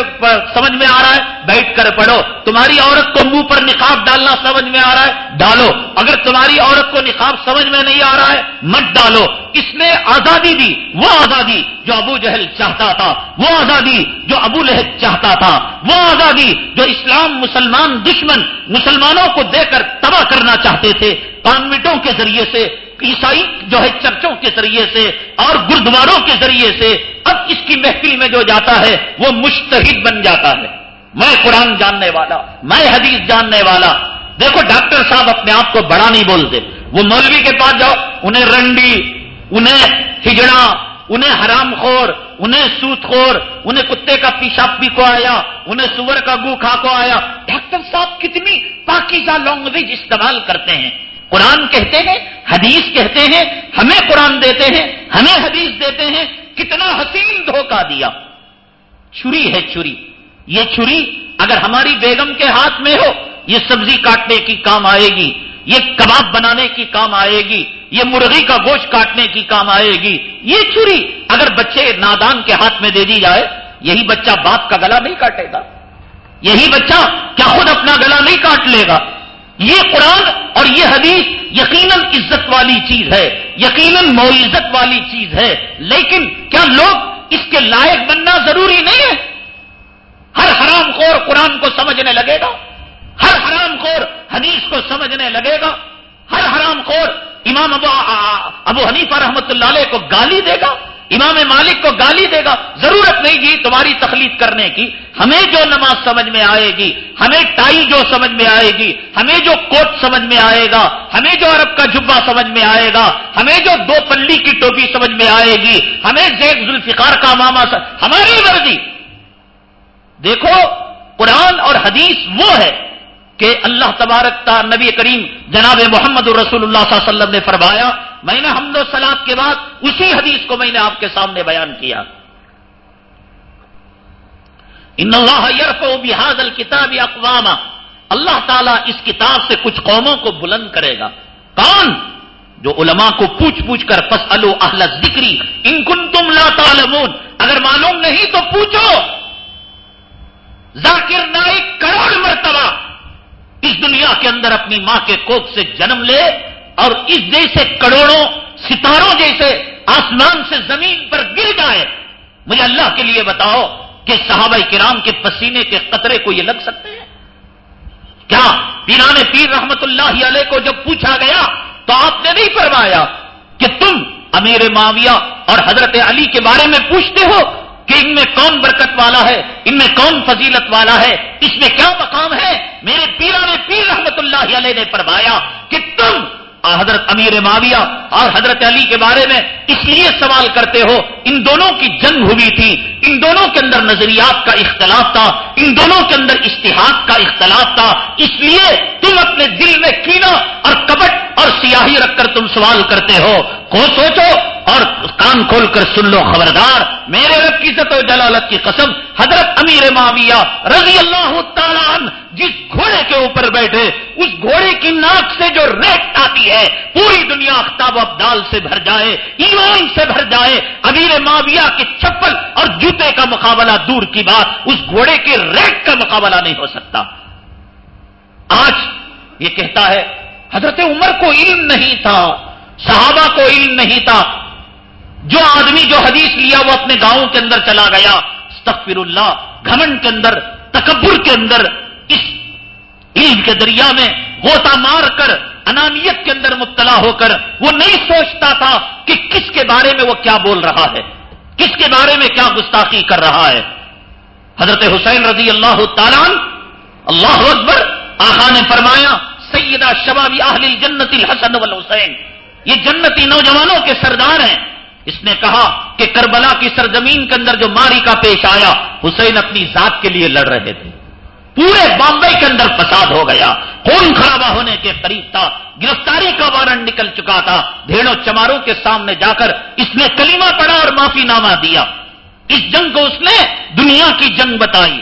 سمجھ میں آ رہا ہے، بیٹھ کر پڑھو۔ تمہاری عورت کو منہ پر نقاب ڈالنا سمجھ میں آ رہا ہے، ڈالو۔ اگر تمہاری عورت کو نقاب سمجھ میں نہیں آ رہا ہے، مت ڈالو۔ اس نے آزادی دی، وہ آزادی جو ابو جہل چاہتا تھا، وہ آزادی جو ابو لہد چاہتا تھا، وہ آزادی جو اسلام مسلمان دشمن مسلمانوں کو دے کر تباہ کرنا چاہتے تھے کانوٹوں کے ذریعے سے، عیسائی جو ہے چرچوں کے ذریعے سے اور گردواروں کے ذریعے سے اب اس کی محفل میں جو جاتا ہے، وہ مشتحد بن جاتا ہے۔ میں قرآن جاننے والا، میں حدیث جاننے والا۔ دیکھو، ڈاکٹر صاحب اپنے آپ کو بڑا نہیں بولتے۔ وہ مولوی کے پاس جاؤ، انہیں رنڈی، انہیں ہجڑا انہیں حرام خور، انہیں سوت خور، انہیں کتے کا پیشاب پی کو آیا، انہیں سور کا گو کھا کو آیا۔ ڈاکٹر صاحب کتنی پاکیزہ لینگویج استعمال کرتے ہیں۔ قرآن کہتے ہیں، حدیث کہتے ہیں، ہمیں قرآن دیتے ہیں، ہمیں حدیث دیتے ہیں۔ کتنا حسین دھوکہ دیا۔ چھری ہے چھری۔ یہ چھری اگر ہماری بیگم کے ہاتھ میں ہو، یہ سبزی کاٹنے کی کام آئے گی۔ یہ کباب بنانے کی کام آئے گی، یہ مرغی کا گوشت کاٹنے کی کام آئے گی، یہ چھری اگر بچے نادان کے ہاتھ میں دے دی جائے، یہی بچہ باپ کا گلا نہیں کاٹے گا۔ یہی بچہ کیا خود اپنا گلا نہیں کاٹ لے گا؟ یہ قرآن اور یہ حدیث یقیناً عزت والی چیز ہے، یقیناً معزت والی چیز ہے۔ لیکن کیا لوگ اس کے لائق بننا ضروری نہیں ہے؟ ہر حرام خور قرآن کو سمجھنے لگے گا؟ ہر حرام خور حدیث کو سمجھنے لگے گا۔ ہر حرام خور امام ابو ابو حنیفہ رحمت اللہ علیہ کو گالی دے گا۔ امام مالک کو گالی دے گا۔ ضرورت نہیں جی تمہاری تخلیق کرنے کی۔ ہمیں جو نماز سمجھ میں آئے گی، ہمیں ٹائی جو سمجھ میں آئے گی، ہمیں جو کوٹ سمجھ میں آئے گا، ہمیں جو عرب کا جبا سمجھ میں آئے گا، ہمیں جو دو پلی کی ٹوپی سمجھ میں آئے گی، ہمیں زیب ذوالفقار کا ماما ہماری مرضی۔ دیکھو، قرآن اور حدیث وہ ہے کہ اللہ تبارک تا نبی کریم جناب محمد الرسول اللہ صلی اللہ علیہ وسلم نے فرمایا، میں نے حمد و سلاد کے بعد اسی حدیث کو میں نے آپ کے سامنے بیان کیا۔ ان اللہ یرف و بحاد الکتاب اقوام اللہ تعالیٰ اس کتاب سے کچھ قوموں کو بلند کرے گا۔ کون؟ جو علماء کو پوچھ پوچھ کر پس الو اہل ذکری انکن تم لا تعلمون۔ اگر معلوم نہیں تو پوچھو۔ ذاکر نائک کروڑ مرتبہ۔ اس دنیا کے اندر اپنی ماں کے کوک سے جنم لے اور اس جیسے کروڑوں ستاروں جیسے آسمان سے زمین پر گر جائے۔ مجھے اللہ کے لیے بتاؤ کہ صحابہ کرام کے پسینے کے قطرے کو یہ لگ سکتے ہیں؟ کیا پیران پیر رحمت اللہ علیہ کو جب پوچھا گیا تو آپ نے نہیں فرمایا کہ تم امیر معاویہ اور حضرت علی کے بارے میں پوچھتے ہو کہ ان میں کون برکت والا ہے، ان میں کون فضیلت والا ہے، اس میں کیا مقام ہے؟ میرے پیرا نے پیر رحمت اللہ علیہ نے فرمایا کہ تم حضرت امیر معاویہ اور حضرت علی کے بارے میں اس لیے سوال کرتے ہو، ان دونوں کی جنگ ہوئی تھی، ان دونوں کے اندر نظریات کا اختلاف تھا، ان دونوں کے اندر اشتہاد کا اختلاف تھا، اس لیے تم اپنے دل میں کینا اور کبٹ اور سیاہی رکھ کر تم سوال کرتے ہو۔ کو سوچو؟ اور کان کھول کر سن لو خبردار۔ میرے رب کی عزت و جلالت کی قسم، حضرت امیر معاویہ رضی اللہ تعالیٰ جس گھوڑے کے اوپر بیٹھے، اس گھوڑے کی ناک سے جو ریٹ آتی ہے، پوری دنیا اختاب ابدال سے بھر جائے، ایمان سے بھر جائے۔ امیر معاویہ کے چپل اور جوتے کا مقابلہ دور کی بات، اس گھوڑے کے ریٹ کا مقابلہ نہیں ہو سکتا۔ آج یہ کہتا ہے حضرت عمر کو علم نہیں تھا، صحابہ کو علم نہیں تھا۔ جو آدمی جو حدیث لیا وہ اپنے گاؤں کے اندر چلا گیا، استغفر اللہ، گھمنڈ کے اندر، تکبر کے اندر، اس علم کے دریا میں غوطہ مار کر، انانیت کے اندر مبتلا ہو کر، وہ نہیں سوچتا تھا کہ کس کے بارے میں وہ کیا بول رہا ہے، کس کے بارے میں کیا گستاخی کر رہا ہے۔ حضرت حسین رضی اللہ تعالیٰ اللہ اکبر آخا نے فرمایا سیدہ شبابی اہل جنت الحسن والحسین۔ یہ جنتی نوجوانوں کے سردار ہیں۔ اس نے کہا کہ کربلا کی سرزمین کے اندر جو ماری کا پیش آیا، حسین اپنی ذات کے لیے لڑ رہے تھے۔ پورے بامبئی کے اندر فساد ہو گیا۔ خون خرابہ ہونے کے قریب تھا۔ گرفتاری کا وارنٹ نکل چکا تھا۔ بھیڑوں چماروں کے سامنے جا کر اس نے کلمہ پڑا اور معافی نامہ دیا۔ اس جنگ کو اس نے دنیا کی جنگ بتائی۔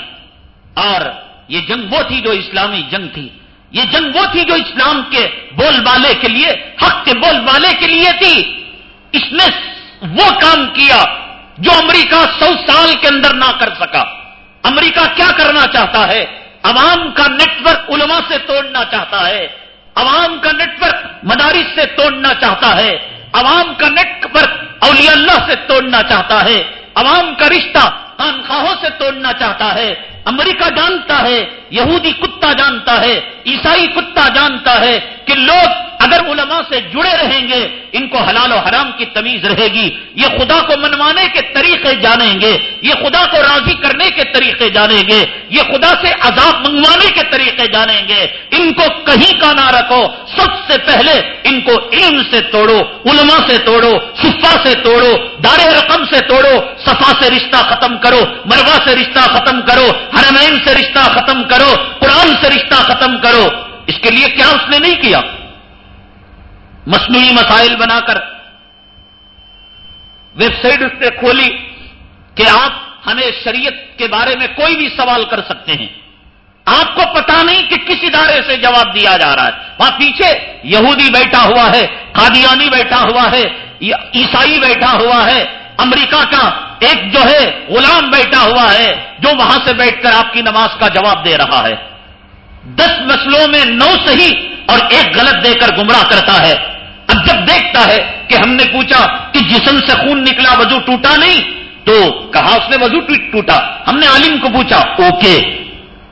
اور یہ جنگ وہ تھی جو اسلامی جنگ تھی۔ یہ جنگ وہ تھی جو اسلام کے بول بالے کے لیے، حق کے بول بالے کے لیے تھی۔ اس نے وہ کام کیا جو امریکہ سو سال کے اندر نہ کر سکا۔ امریکہ کیا کرنا چاہتا ہے؟ عوام کا نیٹ ورک علماء سے توڑنا چاہتا ہے۔ عوام کا نیٹ ورک مدارس سے توڑنا چاہتا ہے۔ عوام کا نیٹ ورک اولیاء اللہ سے توڑنا چاہتا ہے۔ عوام کا رشتہ خانخواہوں سے توڑنا چاہتا ہے۔ امریکہ جانتا ہے، یہودی کتا جانتا ہے، عیسائی کتا جانتا ہے کہ لوگ اگر علماء سے جڑے رہیں گے، ان کو حلال و حرام کی تمیز رہے گی۔ یہ خدا کو منوانے کے طریقے جانیں گے، یہ خدا کو راضی کرنے کے طریقے جانیں گے، یہ خدا سے عذاب منگوانے کے طریقے جانیں گے۔ ان کو کہیں کا نہ رکھو، سب سے پہلے ان کو علم سے توڑو، علماء سے توڑو، صفا سے توڑو، دار رقم سے توڑو، صفا سے رشتہ ختم کرو، مروا سے رشتہ ختم کرو۔ حرمین سے رشتہ ختم کرو، قرآن سے رشتہ ختم کرو۔ اس کے لیے کیا اس نے نہیں کیا؟ مصنوعی مسائل بنا کر۔ ویب سائٹ اس نے کھولی کہ آپ ہمیں شریعت کے بارے میں کوئی بھی سوال کر سکتے ہیں۔ آپ کو پتا نہیں کہ کس ادارے سے جواب دیا جا رہا ہے۔ وہاں پیچھے یہودی بیٹھا ہوا ہے، قادیانی بیٹھا ہوا ہے عیسائی بیٹھا ہوا ہے، امریکہ کا ایک جو ہے غلام بیٹھا ہوا ہے جو وہاں سے بیٹھ کر آپ کی نماز کا جواب دے رہا ہے۔ دس مسلوں میں نو صحیح اور ایک غلط دے کر گمراہ کرتا ہے۔ اب جب دیکھتا ہے کہ ہم نے پوچھا کہ جسم سے خون نکلا، وضو ٹوٹا نہیں؟ تو کہا اس نے وضو ٹوٹا۔ ہم نے عالم کو پوچھا، اوکے۔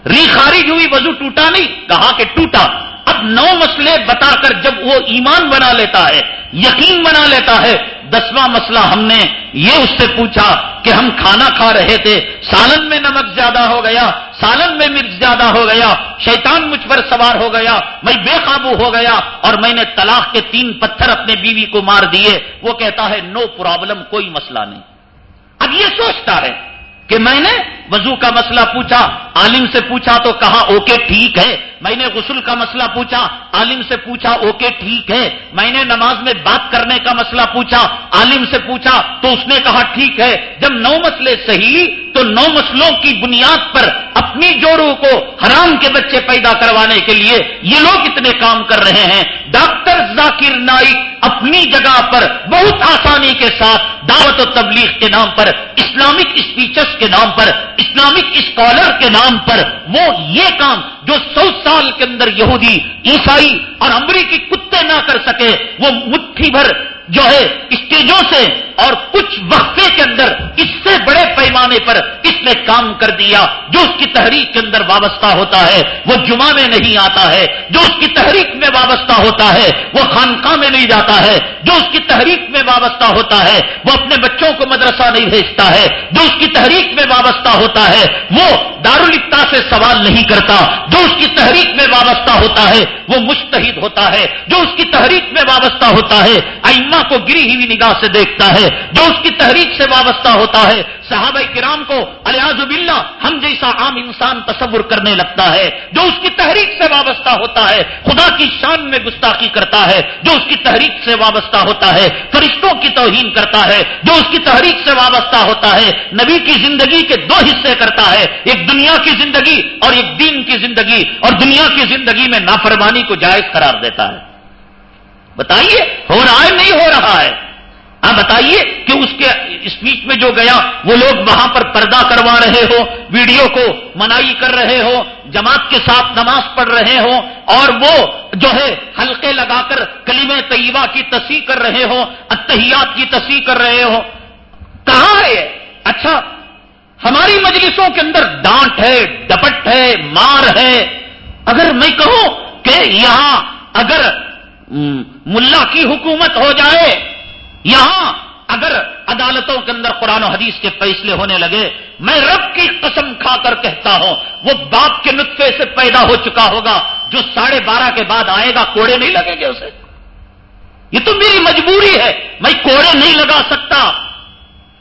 ری خارج ہوئی، وضو ٹوٹا نہیں؟ کہا کہ ٹوٹا۔ اب نو مسئلے بتا کر جب وہ ایمان بنا لیتا ہے، یقین بنا لیتا ہے دسواں مسئلہ ہم نے یہ اس سے پوچھا کہ ہم کھانا کھا رہے تھے، سالن میں نمک زیادہ ہو گیا، سالن میں مرچ زیادہ ہو گیا، شیطان مجھ پر سوار ہو گیا، میں بے قابو ہو گیا اور میں نے طلاق کے تین پتھر اپنے بیوی کو مار دیے۔ وہ کہتا ہے نو پرابلم کوئی مسئلہ نہیں۔ اب یہ سوچتا ہے کہ میں نے وضو کا مسئلہ پوچھا، عالم سے پوچھا تو کہا اوکے، ٹھیک ہے۔ میں نے غسل کا مسئلہ پوچھا، عالم سے پوچھا اوکے، ٹھیک ہے۔ میں نے نماز میں بات کرنے کا مسئلہ پوچھا، عالم سے پوچھا تو اس نے کہا ٹھیک ہے۔ جب نو مسئلے صحیح، تو نو مسلوں کی بنیاد پر اپنی جوڑوں کو حرام کے بچے پیدا کروانے کے لیے یہ لوگ اتنے کام کر رہے ہیں۔ ڈاکٹر ذاکر نائک اپنی جگہ پر بہت آسانی کے ساتھ دعوت و تبلیغ کے نام پر اسلامک اسپیچز کے نام پر، اسلامک اسکالر کے نام پر وہ یہ کام جو سو سال کے اندر یہودی، عیسائی اور امریکی کتے نہ کر سکے، وہ مٹھی بھر جو ہے اسٹیجوں سے اور کچھ وقفے کے اندر اس سے بڑے پیمانے پر اس نے کام کر دیا جو اس کی تحریک کے اندر وابستہ ہوتا ہے، وہ جمعہ میں نہیں آتا ہے، جو اس کی تحریک میں وابستہ ہوتا ہے، وہ خانقاہ میں نہیں جاتا ہے، جو اس کی تحریک میں وابستہ ہوتا ہے، وہ اپنے بچوں کو مدرسہ نہیں بھیجتا ہے، جو اس کی تحریک میں وابستہ ہوتا ہے، وہ دارالفتا سے سوال نہیں کرتا، جو اس کی تحریک میں وابستہ ہوتا ہے، وہ مشتحد ہوتا ہے، جو اس کی تحریک میں وابستہ ہوتا ہے، ائمہ کو گری ہوئی نگاہ سے دیکھتا ہے، جو اس کی تحریک سے وابستہ ہوتا ہے۔ صحابہ کرام کو الیاز باللہ ہم جیسا عام انسان تصور کرنے لگتا ہے، جو اس کی تحریک سے وابستہ ہوتا ہے، خدا کی شان میں گستاخی کرتا ہے، جو اس کی تحریک سے وابستہ ہوتا ہے، فرشتوں کی توہین کرتا ہے، جو اس کی تحریک سے وابستہ ہوتا ہے، نبی کی زندگی کے دو حصے کرتا ہے۔ ایک دنیا کی زندگی اور ایک دین کی زندگی، اور دنیا کی زندگی میں نافرمانی کو جائز قرار دیتا ہے۔ بتائیے ہو رہا ہے نہیں ہو رہا ہے۔ آپ بتائیے کہ اس کے اسپیچ میں جو گیا، وہ لوگ وہاں پر پردہ کروا رہے ہو، ویڈیو کو منائی کر رہے ہو، جماعت کے ساتھ نماز پڑھ رہے ہو، اور وہ جو ہے ہلکے لگا کر کلیم طیبہ کی تصحیح کر رہے ہو اتحیات کی تصحیح کر رہے ہو۔ کہاں ہے اچھا ہماری مجلسوں کے اندر ڈانٹ ہے، ڈپٹ ہے، مار ہے۔ اگر میں کہوں کہ یہاں اگر ملا کی حکومت ہو جائے، یہاں اگر عدالتوں کے اندر قرآن و حدیث کے فیصلے ہونے لگے، میں رب کی قسم کھا کر کہتا ہوں، وہ باپ کے نطفے سے پیدا ہو چکا ہوگا، جو ساڑھے بارہ کے بعد آئے گا، کوڑے نہیں لگیں گے اسے؟ یہ تو میری مجبوری ہے، میں کوڑے نہیں لگا سکتا۔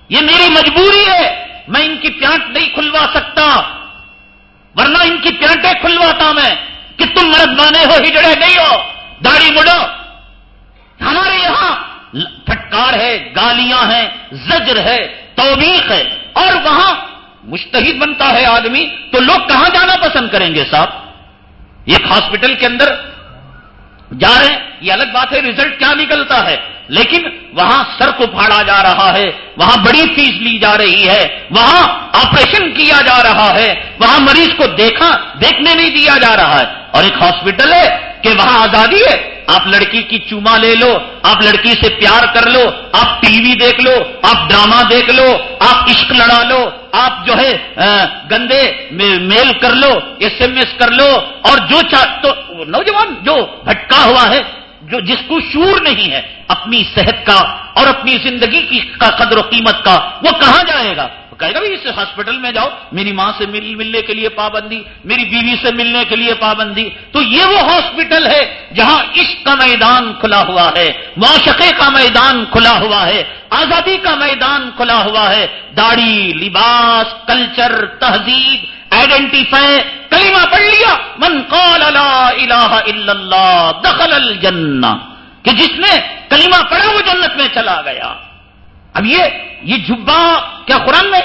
یہ میری مجبوری ہے، میں ان کی پیانٹ نہیں کھلوا سکتا۔ ورنہ ان کی پیانٹیں کھلواتا میں، کہ تم مرد مانے ہو، ہجڑے نہیں ہو۔ داڑھی مڑو۔ ہمارے یہاں پھٹکار ہے، گالیاں ہیں، زجر ہے توبیق ہے۔ اور وہاں مشتحد بنتا ہے آدمی، تو لوگ کہاں جانا پسند کریں گے صاحب؟ ایک ہاسپٹل کے اندر جا رہے ہیں، یہ الگ بات ہے ریزلٹ کیا نکلتا ہے۔ لیکن وہاں سر کو پھاڑا جا رہا ہے، وہاں بڑی فیس لی جا رہی ہے، وہاں آپریشن کیا جا رہا ہے، وہاں مریض کو دیکھا، دیکھنے نہیں دیا جا رہا ہے۔ اور ایک ہاسپٹل ہے کہ وہاں آزادی ہے۔ آپ لڑکی کی چوما لے لو، آپ لڑکی سے پیار کر لو، آپ ٹی وی دیکھ لو، آپ ڈرامہ دیکھ لو، آپ عشق لڑا لو، آپ جو ہے گندے میل کر لو ایس ایم ایس کر لو، اور جو تو نوجوان جو بھٹکا ہوا ہے، جو جس کو شور نہیں ہے، اپنی صحت کا اور اپنی زندگی کی قدر و قیمت کا، وہ کہاں جائے گا؟ کہے گا بھی اس ہاسپٹل میں جاؤ، میری ماں سے مل ملنے کے لیے پابندی، میری بیوی سے ملنے کے لیے پابندی۔ تو یہ وہ ہاسپٹل ہے جہاں عشق کا میدان کھلا ہوا ہے معاشقے کا میدان کھلا ہوا ہے، آزادی کا میدان کھلا ہوا ہے۔ داڑھی، لباس، کلچر، تہذیب آئیڈینٹیفائی کلمہ پڑھ لیا۔ من قال لا الہ الا اللہ دخل الجنہ۔ کہ جس نے کلمہ پڑھا وہ جنت میں چلا گیا۔ اب یہ یہ جبا کیا قرآن میں؟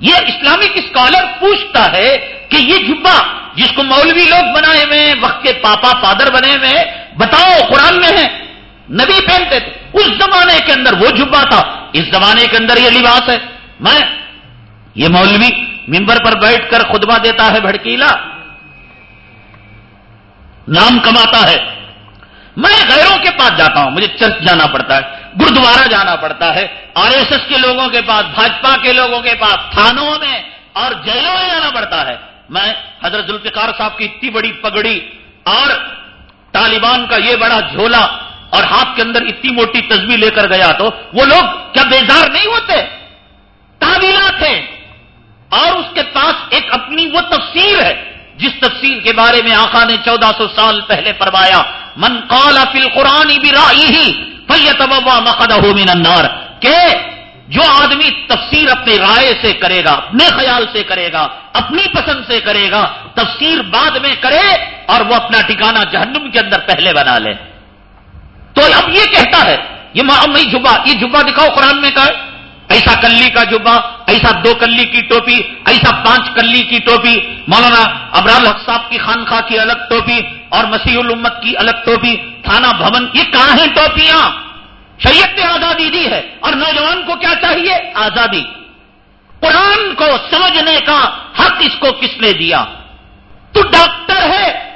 یہ اسلامک اسکالر پوچھتا ہے کہ یہ جبا جس کو مولوی لوگ بنائے ہوئے وقت کے پاپا فادر بنے ہوئے بتاؤ قرآن میں ہے۔ نبی پہنتے تھے۔ اس زمانے کے اندر وہ جبا تھا۔ اس زمانے کے اندر یہ لباس ہے۔ میں یہ مولوی ممبر پر بیٹھ کر خطبہ دیتا ہے بھڑکیلا۔ نام کماتا ہے۔ میں غیروں کے پاس جاتا ہوں۔ مجھے چرچ جانا پڑتا ہے۔ گردوارا جانا پڑتا ہے۔ آر ایس ایس کے لوگوں کے پاس، بھاجپا کے لوگوں کے پاس، تھانوں میں اور جیلوں میں جانا پڑتا ہے۔ میں حضرت ذوالفقار صاحب کی اتنی بڑی پگڑی اور طالبان کا یہ بڑا جھولا اور ہاتھ کے اندر اتنی موٹی تصویر لے کر گیا تو وہ لوگ کیا بیزار نہیں ہوتے؟ تعبیلات ہیں۔ اور اس کے پاس ایک اپنی وہ تفسیر ہے، جس تفسیر کے بارے میں آخا نے چودہ سو سال پہلے فرمایا، من قال فی القرآن بھی من النار کہ جو آدمی تفسیر اپنے رائے سے کرے گا، اپنے خیال سے کرے گا، اپنی پسند سے کرے گا، تفسیر بعد میں کرے اور وہ اپنا ٹھکانا جہنم کے اندر پہلے بنا لے۔ تو اب یہ کہتا ہے، یہ میں جبا یہ جبا دکھاؤ قرآن میں کہا ایسا کلی کا جبا ایسا دو کلی کی ٹوپی، ایسا پانچ کلی کی ٹوپی، مولانا ابرال حق صاحب کی خانخواہ کی الگ ٹوپی اور مسیح الامت کی الگ ٹوپی، تھانہ بھون، یہ کہاں ہیں ٹوپیاں؟ شریعت نے آزادی دی ہے اور نوجوان کو کیا چاہیے؟ آزادی۔ قرآن کو سمجھنے کا حق اس کو کس نے دیا؟ تو ڈاکٹر ہے۔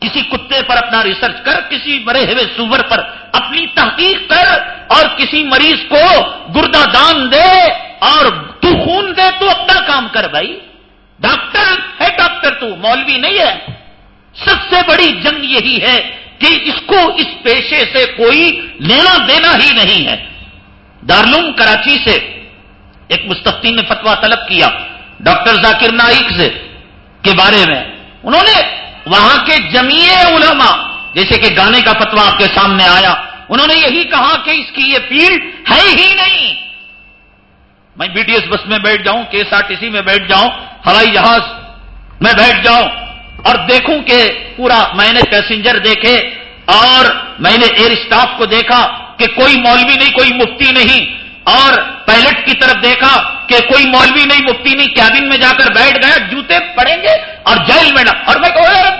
کسی کتے پر اپنا ریسرچ کر، کسی مرے ہوئے سور پر اپنی تحقیق کر اور کسی مریض کو گردہ دان دے اور تو خون دے تو اپنا کام کر بھائی۔ ڈاکٹر ہے ڈاکٹر تو، مولوی نہیں ہے۔ سب سے بڑی جنگ یہی ہے کہ اس کو اس پیشے سے کوئی لینا دینا ہی نہیں ہے۔ دارلوم کراچی سے ایک مستقین نے فتوا طلب کیا ڈاکٹر ذاکر نائک سے کے بارے میں۔ انہوں نے وہاں کے جمی علماء، جیسے کہ گانے کا فتوا آپ کے سامنے آیا، انہوں نے یہی کہا کہ اس کی یہ فیلڈ ہے ہی نہیں۔ میں بی ٹی ایس بس میں بیٹھ جاؤں، کے ایس آر ٹی سی میں بیٹھ جاؤں، ہوائی جہاز میں بیٹھ جاؤں اور دیکھوں کہ پورا میں نے پیسنجر دیکھے اور میں نے ایئر اسٹاف کو دیکھا کہ کوئی مولوی نہیں، کوئی مفتی نہیں، اور پائلٹ کی طرف دیکھا کہ کوئی مولوی نہیں، مفتی نہیں کیبن میں جا کر بیٹھ گیا، جوتے پڑیں گے اور جیل میں اور میں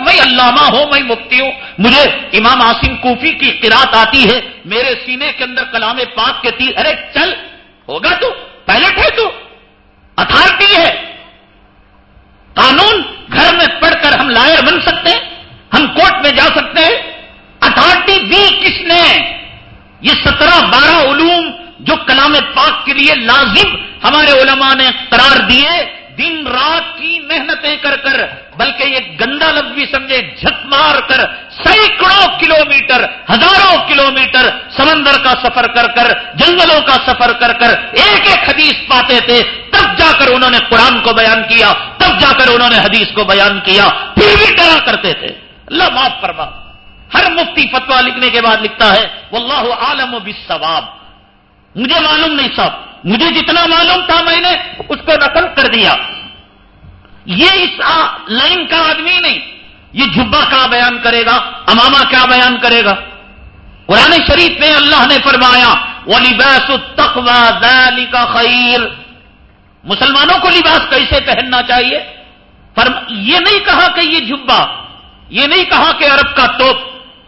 میں علامہ ہوں، میں مفتی ہوں۔ مجھے امام آسم کوفی کی قرات آتی ہے، میرے سینے کے اندر کلام پاک کے تیر ارے چل، ہوگا تو، پائلٹ ہے تو اتارٹی ہے۔ قانون گھر میں پڑھ ہم لائر بن سکتے ہیں، ہم کورٹ میں جا سکتے ہیں اتارٹی دی کس نے؟ یہ سترہ بارہ علوم جو کلام پاک کے لیے لازم ہمارے علماء نے قرار دیے، دن رات کی محنتیں کر کر، بلکہ یہ گندا لفظ بھی سمجھے، جھک مار کر، سینکڑوں کلومیٹر، ہزاروں کلومیٹر سمندر کا سفر کر کر، جنگلوں کا سفر کر کر، ایک ایک حدیث پاتے تھے جا کر انہوں نے قرآن کو بیان کیا، تب جا کر انہوں نے حدیث کو بیان کیا، پھر بھی ڈرا کرتے تھے؟ اللہ معاف فرما۔ ہر مفتی فتوا لکھنے کے بعد لکھتا ہے، واللہ عالم و بالثواب۔ مجھے معلوم نہیں صاحب۔ مجھے جتنا معلوم تھا میں نے اس کو نقل کر دیا۔ یہ اس لائن کا آدمی نہیں۔ یہ جبا کیا بیان کرے گا اماما کیا بیان کرے گا۔ قرآن شریف میں اللہ نے فرمایا وہ لباس تخوا دلی خیر مسلمانوں کو لباس کیسے پہننا چاہیے؟ فرم یہ نہیں کہا کہ یہ جبا یہ نہیں کہا کہ عرب کا توپ،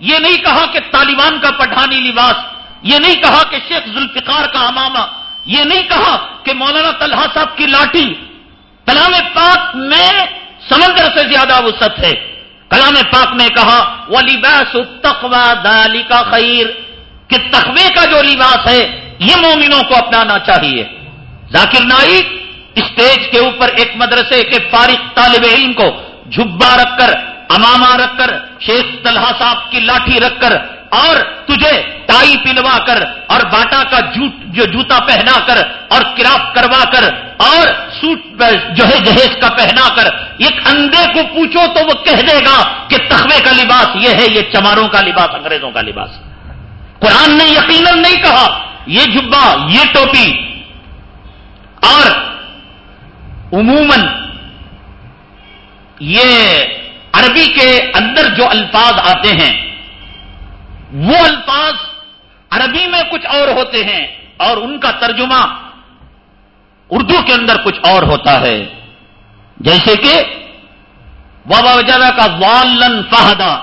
یہ نہیں کہا کہ طالبان کا پٹھانی لباس، یہ نہیں کہا کہ شیخ ذوالفقار کا امامہ، یہ نہیں کہا کہ مولانا طلحہ صاحب کی لاٹھی۔ کلام پاک میں سمندر سے زیادہ وسط ہے۔ کلام پاک نے کہا وہ لباس تقوا دالی کا خیر کہ تخوے کا جو لباس ہے، یہ مومنوں کو اپنانا چاہیے۔ ذاکر نائک اسٹیج کے اوپر ایک مدرسے کے فارغ طالب علم کو جھبا رکھ کر، امامہ رکھ کر، شیخ طلحہ صاحب کی لاٹھی رکھ کر اور تجھے ٹائی پلوا کر اور باٹا کا جوت، جو جوتا پہنا کر اور کرافٹ کروا کر اور سوٹ جو ہے جہیز کا پہنا کر۔ ایک اندھے کو پوچھو تو وہ کہہ دے گا کہ تخوے کا لباس یہ ہے، یہ چماروں کا لباس، انگریزوں کا لباس۔ قرآن نے یقیناً نہیں کہا، یہ جبا یہ ٹوپی اور عموماً یہ عربی کے اندر جو الفاظ آتے ہیں، وہ الفاظ عربی میں کچھ اور ہوتے ہیں اور ان کا ترجمہ اردو کے اندر کچھ اور ہوتا ہے۔ جیسے کہ بابا وجالہ کا والن فہدا،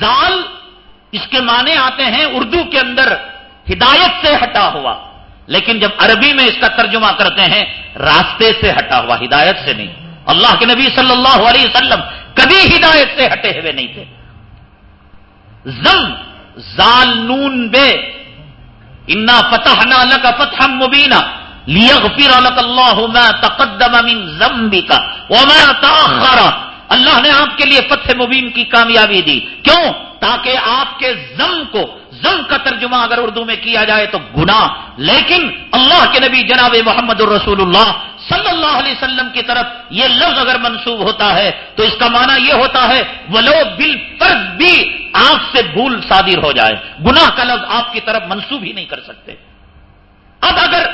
زال اس کے معنی آتے ہیں اردو کے اندر ہدایت سے ہٹا ہوا، لیکن جب عربی میں اس کا ترجمہ کرتے ہیں راستے سے ہٹا ہوا، ہدایت سے نہیں۔ اللہ کے نبی صلی اللہ علیہ وسلم کبھی ہدایت سے ہٹے ہوئے نہیں تھے۔ زم زال نون بے۔ انا فتح نہ کا فتح مبینہ لیغفر لک اللہ ما تقدم من ذنبک وما تاخر اللہ نے آپ کے لیے فتح مبین کی کامیابی دی۔ کیوں؟ تاکہ آپ کے زم کو زم کا ترجمہ اگر اردو میں کیا جائے تو گناہ۔ لیکن اللہ کے نبی جناب محمد الرسول اللہ صلی اللہ علیہ وسلم کی طرف یہ لفظ اگر منسوب ہوتا ہے تو اس کا معنی یہ ہوتا ہے، ولو بل فرض بھی آنکھ سے بھول صادر ہو جائے۔ گناہ کا لفظ آپ کی طرف منسوب ہی نہیں کر سکتے۔ اب اگر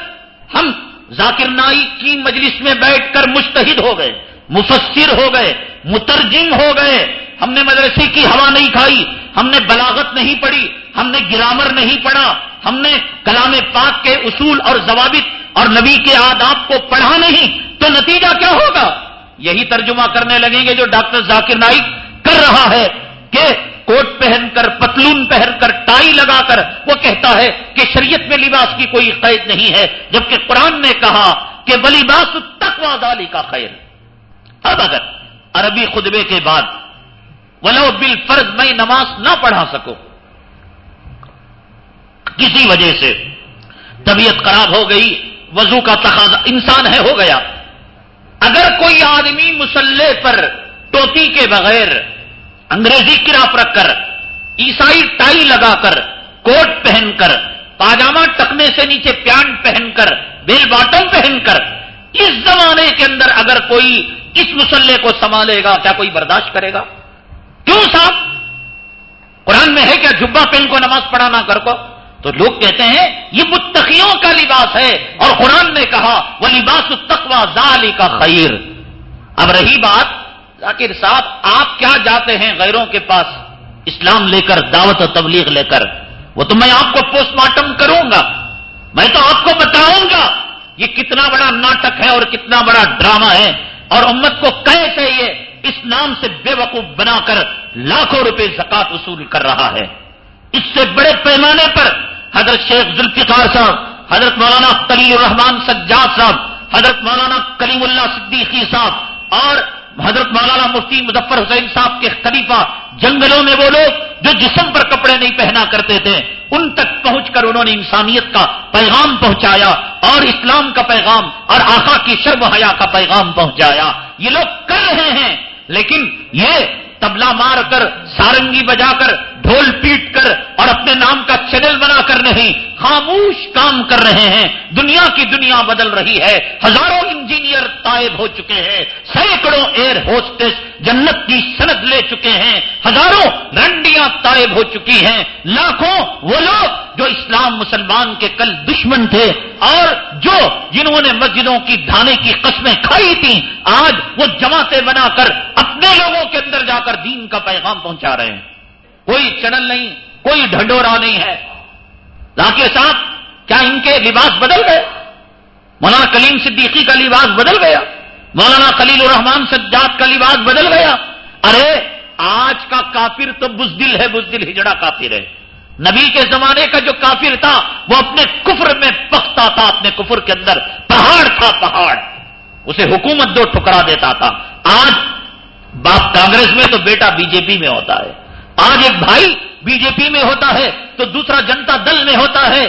ہم ذاکر نائی کی مجلس میں بیٹھ کر مستحد ہو گئے مفسر ہو گئے، مترجم ہو گئے۔ ہم نے مدرسے کی ہوا نہیں کھائی، ہم نے بلاغت نہیں پڑھی، ہم نے گرامر نہیں پڑھا۔ ہم نے کلام پاک کے اصول اور ضوابط اور نبی کے آداب کو پڑھا نہیں۔ تو نتیجہ کیا ہوگا؟ یہی ترجمہ کرنے لگیں گے جو ڈاکٹر ذاکر نائک کر رہا ہے کہ کوٹ پہن کر، پتلون پہن کر، ٹائی لگا کر وہ کہتا ہے کہ شریعت میں لباس کی کوئی قید نہیں ہے، جبکہ قرآن نے کہا کہ بلیباس تقوا دالی کا خیر اب اگر عربی خطبے کے بعد ولو بل فرض میں نماز نہ پڑھا سکو، کسی وجہ سے طبیعت خراب ہو گئی، وضو کا تقاضا انسان ہے، ہو گیا۔ اگر کوئی آدمی مسلح پر ٹوپی کے بغیر انگریزی کراپ رکھ کر، عیسائی ٹائی لگا کر، کوٹ پہن کر، پاجامہ ٹکنے سے نیچے پیانٹ پہن کر، بیل باٹم پہن کر، اس زمانے کے اندر اگر کوئی اس مسلح کو سنبھالے گا، کیا کوئی برداشت کرے گا؟ کیوں صاحب؟ قرآن میں ہے کیا جبا پہن کو نماز پڑھانا کر کو؟ تو لوگ کہتے ہیں، یہ متقیوں کا لباس ہے۔ اور قرآن نے کہا وہ لباس التقوا ظالی کا خیر اب رہی بات، ذاکر صاحب، آپ کیا جاتے ہیں غیروں کے پاس؟ اسلام لے کر، دعوت و تبلیغ لے کر۔ وہ تو میں آپ کو پوسٹ مارٹم کروں گا۔ میں تو آپ کو بتاؤں گا، یہ کتنا بڑا ناٹک ہے اور کتنا بڑا ڈرامہ ہے۔ اور امت کو کہے یہ اس نام سے بے وقوف بنا کر لاکھوں روپے زکات وصول کر رہا ہے۔ اس سے بڑے پیمانے پر حضرت شیخ ذوالفقار صاحب، حضرت مولانا کلیم الرحمان سجاد صاحب، حضرت مولانا کلیم اللہ صدیقی صاحب اور حضرت مولانا مفتی مظفر حسین صاحب کے خلیفہ جنگلوں میں وہ لوگ جو جسم پر کپڑے نہیں پہنا کرتے تھے، ان تک پہنچ کر انہوں نے انسانیت کا پیغام پہنچایا اور اسلام کا پیغام اور آخا کی شرم حیا کا پیغام پہنچایا۔ یہ لوگ کر رہے ہیں، لیکن یہ تبلا مار کر، سارنگی بجا کر، ڈھول پیٹ کر اور اپنے نام کا چینل بنا کر نہیں خاموش کام کر رہے ہیں۔ دنیا کی دنیا بدل رہی ہے۔ ہزاروں انجینئر تائب ہو چکے ہیں۔ سینکڑوں ایئر ہوسٹس جنت کی سند لے چکے ہیں۔ ہزاروں رنڈیاں تائب ہو چکی ہیں۔ لاکھوں وہ لوگ جو اسلام مسلمان کے کل دشمن تھے اور جو جنہوں نے مسجدوں کی دھانے کی قسمیں کھائی تھیں، آج وہ جماعتیں بنا کر اپنے لوگوں کے اندر جا کر دین کا پیغام پہنچا رہے ہیں۔ کوئی چنل نہیں، کوئی ڈھنڈورا نہیں ہے۔ لاکے صاحب کیا ان کے لباس بدل گئے؟ مولانا کلیم صدیقی کا لباس بدل گیا، مولانا خلیل الرحمان سجاد کا لباس بدل گیا۔ ارے، آج کا کافر تو بزدل ہے، بزدل ہجڑا کافر ہے۔ نبی کے زمانے کا جو کافر تھا، وہ اپنے کفر میں پختا تھا، اپنے کفر کے اندر پہاڑ تھا، پہاڑ۔ اسے حکومت دو ٹھکرا دیتا تھا۔ آج باپ کانگریس میں تو بیٹا بی جے پی میں ہوتا ہے۔ آج ایک بھائی بی جے پی میں ہوتا ہے تو دوسرا جنتا دل میں ہوتا ہے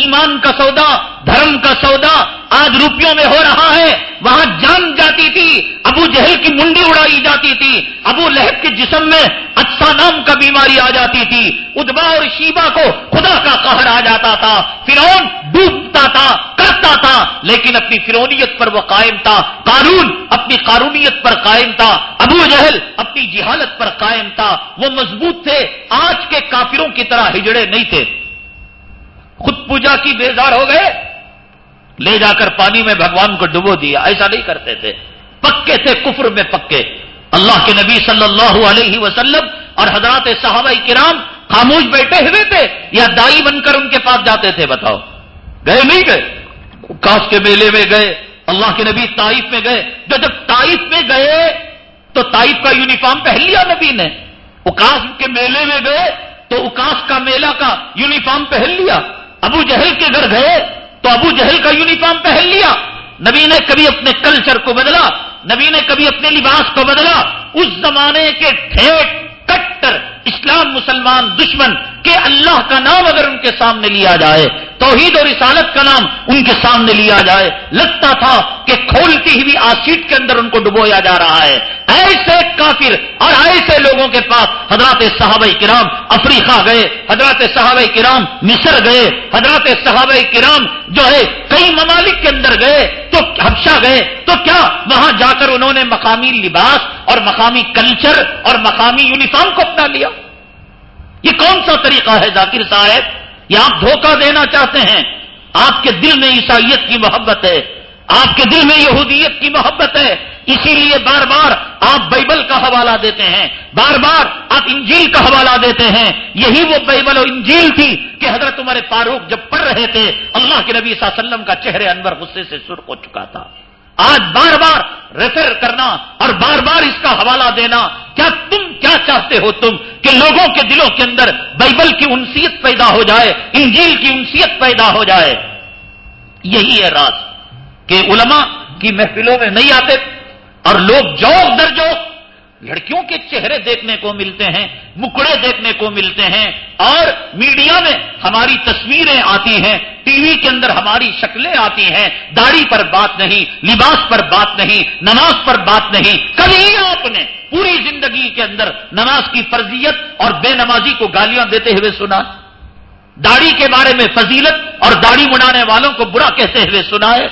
ایمان کا سودا، دھرم کا سودا آج روپیوں میں ہو رہا ہے۔ وہاں جان جاتی تھی، ابو جہل کی منڈی اڑائی جاتی تھی، ابو لہب کے جسم میں اچھا نام کا بیماری آ جاتی تھی۔ ادبا اور شیبا کو خدا کا قہر آ جاتا تھا۔ فرون ڈوبتا تھا، کرتا تھا، لیکن اپنی فرونیت پر وہ قائم تھا۔ قانون اپنی قانونیت پر قائم تھا۔ ابو جہل اپنی جہالت پر قائم تھا۔ وہ مضبوط تھے۔ آج کے کافروں کی طرح ہجڑے نہیں تھے۔ خود پوجا کی بیزار ہو گئے لے جا کر پانی میں بھگوان کو ڈبو دیا، ایسا نہیں کرتے تھے۔ پکے تھے، کفر میں پکے۔ اللہ کے نبی صلی اللہ علیہ وسلم اور حضرات صحابہ کرام خاموش بیٹھے ہوئے تھے یا دائی بن کر ان کے پاس جاتے تھے، بتاؤ۔ گئے نہیں گئے؟ کاش کے میلے میں گئے، اللہ کے نبی تائف میں گئے۔ جو جب تائف میں گئے تو تائف کا یونیفارم پہن لیا نبی نے۔ اکاس کے میلے میں گئے تو اکاس کا میلہ کا یونیفارم پہن لیا۔ ابو جہل کے گھر گئے تو ابو جہل کا یونیفارم پہن لیا۔ نبی نے کبھی اپنے کلچر کو بدلا، نبی نے کبھی اپنے لباس کو بدلا۔ اس زمانے کے ٹھیک کٹر اسلام مسلمان دشمن کہ اللہ کا نام اگر ان کے سامنے لیا جائے، توحید اور رسالت کا نام ان کے سامنے لیا جائے، لگتا تھا کہ کھولتی ہوئی آسیٹ کے اندر ان کو ڈبویا جا رہا ہے۔ ایسے کافر اور ایسے لوگوں کے پاس حضرات صحابہ کرام افریقہ گئے، حضرات صحابہ کرام مصر گئے، حضرات صحابہ کرام جو ہے کئی ممالک کے اندر گئے، تو حبشہ گئے، تو کیا وہاں جا کر انہوں نے مقامی لباس اور مقامی کلچر اور مقامی یونیفارم کو اپنا لیا؟ یہ کون سا طریقہ ہے ذاکر صاحب؟ یہ آپ دھوکہ دینا چاہتے ہیں۔ آپ کے دل میں عیسائیت کی محبت ہے۔ آپ کے دل میں یہودیت کی محبت ہے۔ اسی لیے بار بار آپ بائبل کا حوالہ دیتے ہیں۔ بار بار آپ انجیل کا حوالہ دیتے ہیں۔ یہی وہ بائبل اور انجیل تھی کہ حضرت عمر فاروق جب پڑھ رہے تھے، اللہ کے نبی صلی اللہ علیہ وسلم کا چہرے انور غصے سے سرخ ہو چکا تھا۔ آج بار بار ریفر کرنا اور بار بار اس کا حوالہ دینا، کیا تم کیا چاہتے ہو تم کہ لوگوں کے دلوں کے اندر بائبل کی انسیت پیدا ہو جائے، انجیل کی انسیت پیدا ہو جائے؟ یہی ہے راز کہ علماء کی محفلوں میں نہیں آتے اور لوگ جوک در جوک لڑکیوں کے چہرے دیکھنے کو ملتے ہیں، مکڑے دیکھنے کو ملتے ہیں، اور میڈیا میں ہماری تصویریں آتی ہیں، ٹی وی کے اندر ہماری شکلیں آتی ہیں، داڑھی پر بات نہیں، لباس پر بات نہیں، نماز پر بات نہیں، کبھی آپ نے پوری زندگی کے اندر نماز کی فرضیت اور بے نمازی کو گالیاں دیتے ہوئے سنا، داڑھی کے بارے میں فضیلت اور داڑھی منانے والوں کو برا کہتے ہوئے سنا ہے،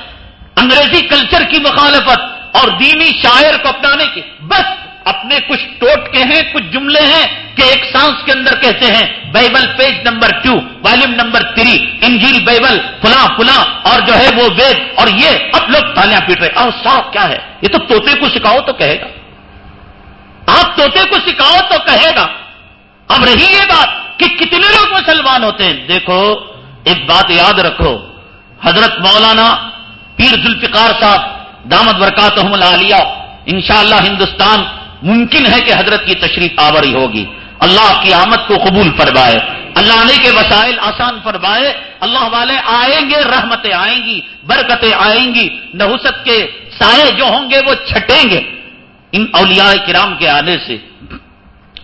انگریزی کلچر کی مخالفت اور دینی شاعر کو اپنانے کی بس اپنے کچھ ٹوٹ کے ہیں، کچھ جملے ہیں کہ ایک سانس کے اندر کہتے ہیں، Bible page number two volume number three انجیل بائبل، فلاں فلاں، اور جو ہے وہ وید، اور یہ اب لوگ تالیاں پیٹ رہے اور صاف کیا ہے؟ یہ تو توتے کو سکھاؤ تو کہے گا۔ آپ توتے کو سکھاؤ تو کہے گا۔ اب رہی یہ بات کہ کتنے لوگ مسلمان ہوتے ہیں۔ دیکھو، ایک بات یاد رکھو، حضرت مولانا پیر ذوالفقار صاحب دامد برکات العالیہ، انشاءاللہ ہندوستان ممکن ہے کہ حضرت کی تشریف آوری ہوگی۔ اللہ کی آمد کو قبول فرمائے۔ اللہ آنے کے وسائل آسان فرمائے۔ اللہ والے آئیں گے، رحمتیں آئیں گی، برکتیں آئیں گی۔ نحوست کے سائے جو ہوں گے وہ چھٹیں گے۔ ان اولیاء کرام کے آنے سے۔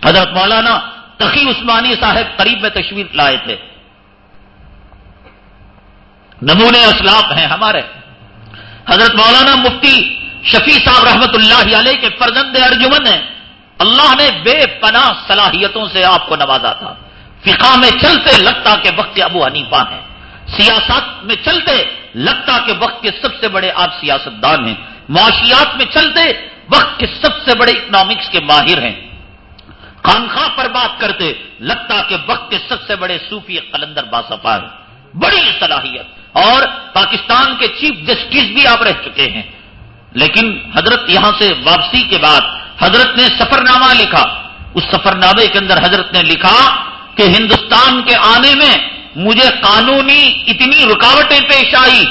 حضرت مولانا تقی عثمانی صاحب قریب میں تشریف لائے تھے۔ نمونے اسلاف ہیں ہمارے۔ حضرت مولانا مفتی شفیع صاحب رحمت اللہ علیہ کے فرزند ارجمن ہیں۔ اللہ نے بے پناہ صلاحیتوں سے آپ کو نوازا تھا۔ فقہ میں چلتے لگتا کہ وقت ابو حنیفہ ہیں۔ سیاست میں چلتے لگتا کہ وقت کے سب سے بڑے آپ سیاست دان ہیں۔ معاشیات میں چلتے وقت کے سب سے بڑے اکنامکس کے ماہر ہیں۔ خانخواہ پر بات کرتے لگتا کہ وقت کے سب سے بڑے صوفی قلندر باصفا ہے بڑی صلاحیت۔ اور پاکستان کے چیف جسٹس بھی آپ رہ چکے ہیں۔ لیکن حضرت یہاں سے واپسی کے بعد حضرت نے سفر نامہ لکھا۔ اس سفر نامے کے اندر حضرت نے لکھا کہ ہندوستان کے آنے میں مجھے قانونی اتنی رکاوٹیں پیش آئی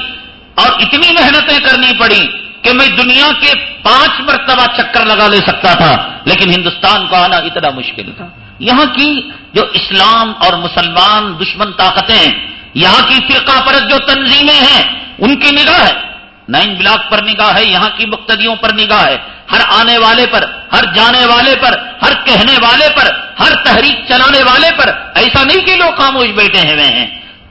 اور اتنی محنتیں کرنی پڑی کہ میں دنیا کے پانچ مرتبہ چکر لگا لے سکتا تھا، لیکن ہندوستان کو آنا اتنا مشکل تھا۔ یہاں کی جو اسلام اور مسلمان دشمن طاقتیں، یہاں کی فرقہ پرت جو تنظیمیں ہیں، ان کی نگاہ ہے۔ نائن بلاک پر نگاہ ہے، یہاں کی مقتدیوں پر نگاہ ہے۔ ہر آنے والے پر، ہر جانے والے پر، ہر کہنے والے پر، ہر تحریک چلانے والے پر ایسا نہیں کہ لوگ خاموش بیٹھے ہوئے ہیں۔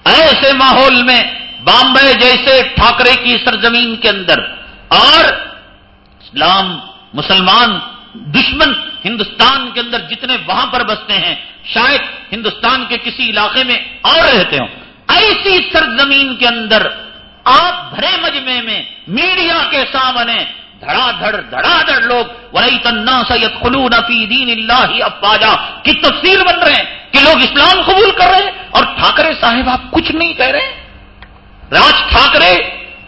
ایسے ماحول میں بامبے جیسے ٹھاکرے کی سرزمین کے اندر اور اسلام، مسلمان، دشمن ہندوستان کے اندر جتنے وہاں پر بستے ہیں، شاید ہندوستان کے کسی علاقے میں اور رہتے ہوں۔ ایسی سرزمین کے اندر آپ بھرے مجمے میں میڈیا کے سامنے دھڑا دھڑ دھڑا دھڑ لوگ ولی تنا سید خلو نفی دین اللہ افواجا کی تفصیل بن رہے ہیں کہ لوگ اسلام قبول کر رہے ہیں اور ٹھاکرے صاحب آپ کچھ نہیں کہہ رہے راج ٹھاکرے،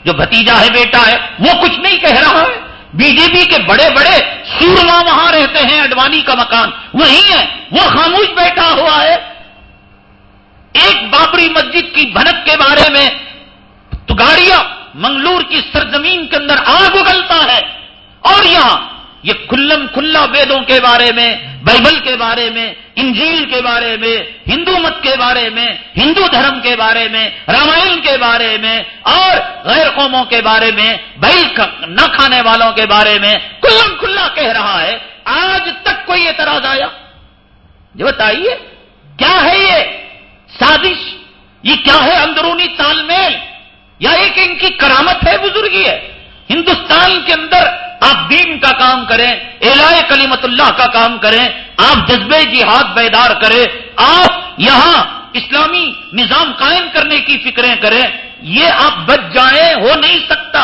جو بھتیجا ہے، بیٹا ہے، وہ کچھ نہیں کہہ رہا ہے۔ بی جے پی کے بڑے بڑے سورما وہاں رہتے ہیں، اڈوانی کا مکان۔ وہی ہے، وہ خاموش بیٹھا ہوا ہے۔ ایک بابری مسجد کی بھنک کے بارے میں تو گاڑیاں منگلور کی سرزمین کے اندر آگ اگلتا ہے۔ اور یہاں یہ کھلم کھلا ویدوں کے بارے میں، بائبل کے بارے میں، انجیل کے بارے میں، ہندو مت کے بارے میں، ہندو دھرم کے بارے میں، رامائن کے بارے میں، اور غیر قوموں کے بارے میں بیل نہ کھانے والوں کے بارے میں کلم کھلا کہہ رہا ہے۔ آج تک کوئی اعتراض آیا؟ جو بتائیے، کیا ہے یہ سازش؟ یہ کیا ہے اندرونی تال میل؟ یا ایک ان کی کرامت ہے بزرگی ہے۔ ہندوستان کے اندر آپ دین کا کام کریں الہ کلیمت اللہ کا کام کریں، آپ جذبے جہاد بیدار کریں، آپ یہاں اسلامی نظام قائم کرنے کی فکریں کریں، یہ آپ بچ جائیں، ہو نہیں سکتا۔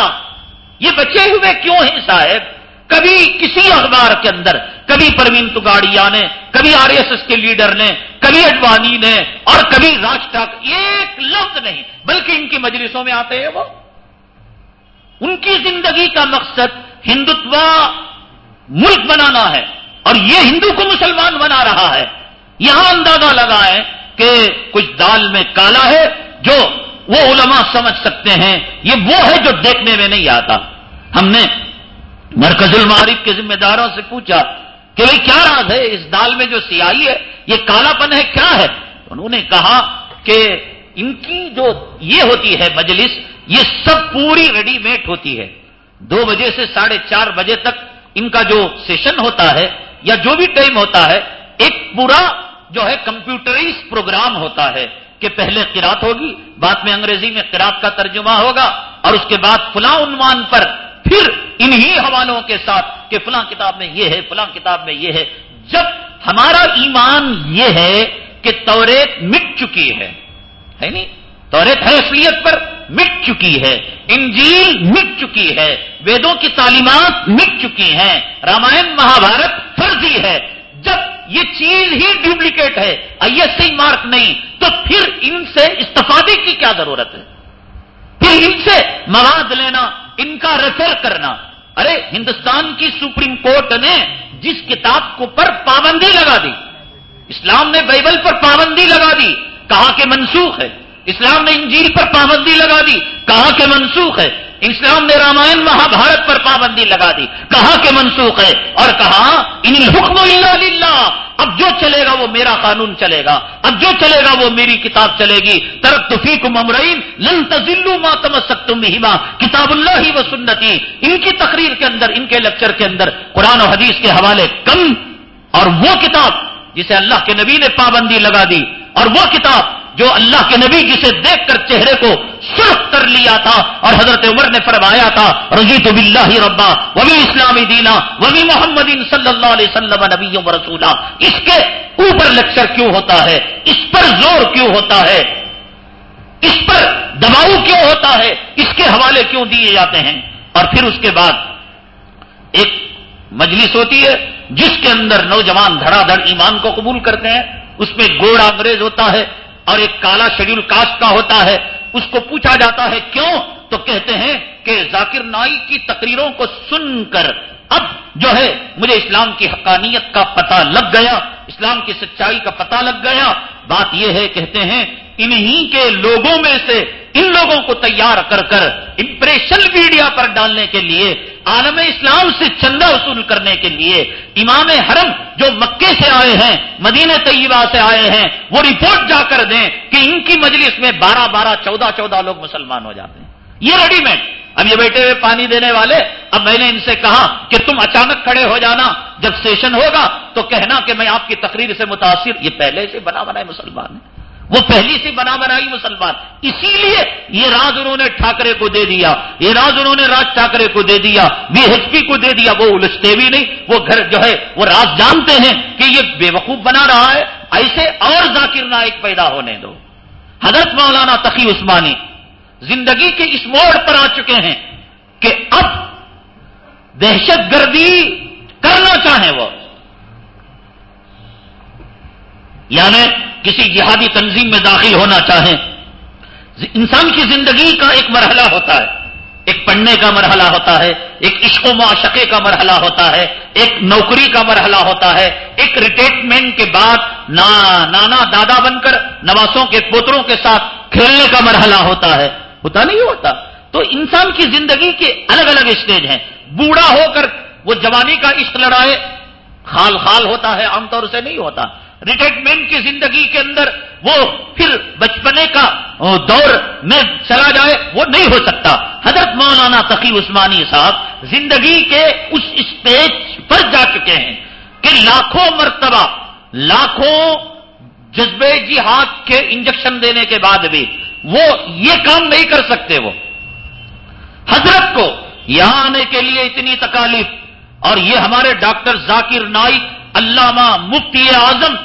یہ بچے ہوئے کیوں ہیں صاحب؟ کبھی کسی اخبار کے اندر کبھی پروین تگاڑیا نے، کبھی آر ایس ایس کے لیڈر نے، کبھی اڈوانی نے اور کبھی راج ٹاک ایک لفظ نہیں، بلکہ ان کی مجلسوں میں آتے ہیں وہ۔ ان کی زندگی کا مقصد ہندوتوا ملک بنانا ہے اور یہ ہندو کو مسلمان بنا رہا ہے۔ یہاں اندازہ لگا ہے کہ کچھ دال میں کالا ہے جو وہ علماء سمجھ سکتے ہیں، یہ وہ ہے جو دیکھنے میں نہیں آتا۔ ہم نے مرکز المعارف کے ذمہ داروں سے پوچھا کہ بھائی کیا راز ہے؟ اس دال میں جو سیاہی ہے، یہ کالا پن ہے، کیا ہے؟ انہوں نے کہا کہ ان کی جو یہ ہوتی ہے مجلس، یہ سب پوری ریڈی میڈ ہوتی ہے۔ دو بجے سے ساڑھے چار بجے تک ان کا جو سیشن ہوتا ہے یا جو بھی ٹائم ہوتا ہے، ایک پورا جو ہے کمپیوٹرائز پروگرام ہوتا ہے کہ پہلے قرات ہوگی، بعد میں انگریزی میں قرات کا ترجمہ ہوگا اور اس کے بعد فلاں عنوان پر انہی حوالوں کے ساتھ کہ فلاں کتاب میں یہ ہے، فلاں کتاب میں یہ ہے۔ جب ہمارا ایمان یہ ہے کہ توریت مٹ چکی ہے نہیں؟ توریت ہے اصلیت پر مٹ چکی ہے، انجیل مٹ چکی ہے، ویدوں کی تعلیمات مٹ چکی ہیں، رامائن مہابھارت فرضی ہے۔ جب یہ چیز ہی ڈپلیکیٹ ہے آئی ایس سی مارک نہیں، تو پھر ان سے استفادے کی کیا ضرورت ہے؟ پھر ان سے مواد لینا، ان کا ریفر کرنا۔ ارے، ہندوستان کی سپریم کورٹ نے جس کتاب کو پر پابندی لگا دی، اسلام نے بائبل پر پابندی لگا دی کہاں کے منسوخ ہے۔ اسلام نے انجیل پر پابندی لگا دی کہاں کے منسوخ ہے۔ اسلام نے رامائن مہا بھارت پر پابندی لگا دی۔ کہا کہ منسوخ ہے اور کہا ان حکم اللہ اب جو چلے گا وہ میرا قانون چلے گا۔ اب جو چلے گا وہ میری کتاب چلے گی۔ ترک تفیق ممرین لن تزلو ما تمسکتم بہما کتاب اللہ ہی و سنتی۔ ان کی تقریر کے اندر، ان کے لیکچر کے اندر قرآن و حدیث کے حوالے کم اور وہ کتاب جسے اللہ کے نبی نے پابندی لگا دی اور وہ کتاب جو اللہ کے نبی جسے دیکھ کر چہرے کو سرخ کر لیا تھا اور حضرت عمر نے فرمایا تھا، رضیت باللہ ربا، وبی اسلامی دینا، وبی محمد صلی اللہ علیہ وسلم نبی و رسولہ۔ اس کے اوپر لیکچر کیوں ہوتا ہے؟ اس پر زور کیوں ہوتا ہے؟ اس پر دباؤ کیوں ہوتا ہے؟ اس کے حوالے کیوں دیے جاتے ہیں؟ اور پھر اس کے بعد ایک مجلس ہوتی ہے، جس کے اندر نوجوان دھڑا دھڑ ایمان کو قبول کرتے ہیں، اس میں گوڑا انگریز ہوتا ہے اور ایک کالا شیڈیول کاسٹ کا ہوتا ہے، اس کو پوچھا جاتا ہے، کیوں؟ تو کہتے ہیں کہ ذاکر نائی کی تقریروں کو سن کر اب جو ہے، مجھے اسلام کی حقانیت کا پتہ لگ گیا، اسلام کی سچائی کا پتہ لگ گیا بات یہ ہے، کہتے ہیں، انہی کے لوگوں میں سے ان لوگوں کو تیار کر کر امپریشن میڈیا پر ڈالنے کے لیے، عالم اسلام سے چندہ وصول کرنے کے لیے امام حرم جو مکے سے آئے ہیں، مدینہ طیبہ سے آئے ہیں، وہ رپورٹ جا کر دیں کہ ان کی مجلس میں بارہ بارہ، چودہ چودہ لوگ مسلمان ہو جاتے ہیں۔ یہ ریڈی میڈ اب یہ بیٹھے ہوئے پانی دینے والے، اب میں نے ان سے کہا کہ تم اچانک کھڑے ہو جانا، جب سیشن ہوگا تو کہنا کہ میں آپ کی تقریر سے متاثر، یہ پہلے سے بنا بنا مسلمان۔ ہے وہ پہلی سی بنا بنائی مسلمان۔ اسی لیے یہ راز انہوں نے ٹھاکرے کو دے دیا، یہ راز انہوں نے راج ٹھاکرے کو دے دیا، بی ایچ پی کو دے دیا، وہ الجھتے بھی نہیں، وہ گھر جو ہے، وہ راز جانتے ہیں کہ یہ بے وقوف بنا رہا ہے، ایسے اور ذاکر نائک پیدا ہونے دو۔ حضرت مولانا تقی عثمانی زندگی کے اس موڑ پر آ چکے ہیں کہ اب دہشت گردی کرنا چاہیں وہ۔ یعنی کسی جہادی تنظیم میں داخل ہونا چاہیں۔ انسان کی زندگی کا ایک مرحلہ ہوتا ہے۔ ایک پڑھنے کا مرحلہ ہوتا ہے۔ ایک عشق و معاشقے کا مرحلہ ہوتا ہے۔ ایک نوکری کا مرحلہ ہوتا ہے۔ ایک ریٹائرمنٹ کے بعد نانا دادا بن کر نواسوں کے پوتروں کے ساتھ کھیلنے کا مرحلہ ہوتا ہے۔ ہوتا نہیں ہوتا۔ تو انسان کی زندگی کے الگ الگ اسٹیج ہیں۔ بوڑھا ہو کر وہ جوانی کا عشق لڑائے، خال خال ہوتا ہے، عام طور سے نہیں ہوتا۔ ریٹائرمنٹ کی زندگی کے اندر وہ پھر بچپنے کا دور میں چلا جائے، وہ نہیں ہو سکتا۔ حضرت مولانا تقی عثمانی صاحب زندگی کے اس اسٹیج پر جا چکے ہیں کہ لاکھوں مرتبہ، لاکھوں جذبے جہاد کے انجیکشن دینے کے بعد بھی وہ یہ کام نہیں کر سکتے وہ۔ حضرت کو یہاں آنے کے لیے اتنی تکالیف، اور یہ ہمارے ڈاکٹر ذاکر نائک، علامہ مفتی اعظم،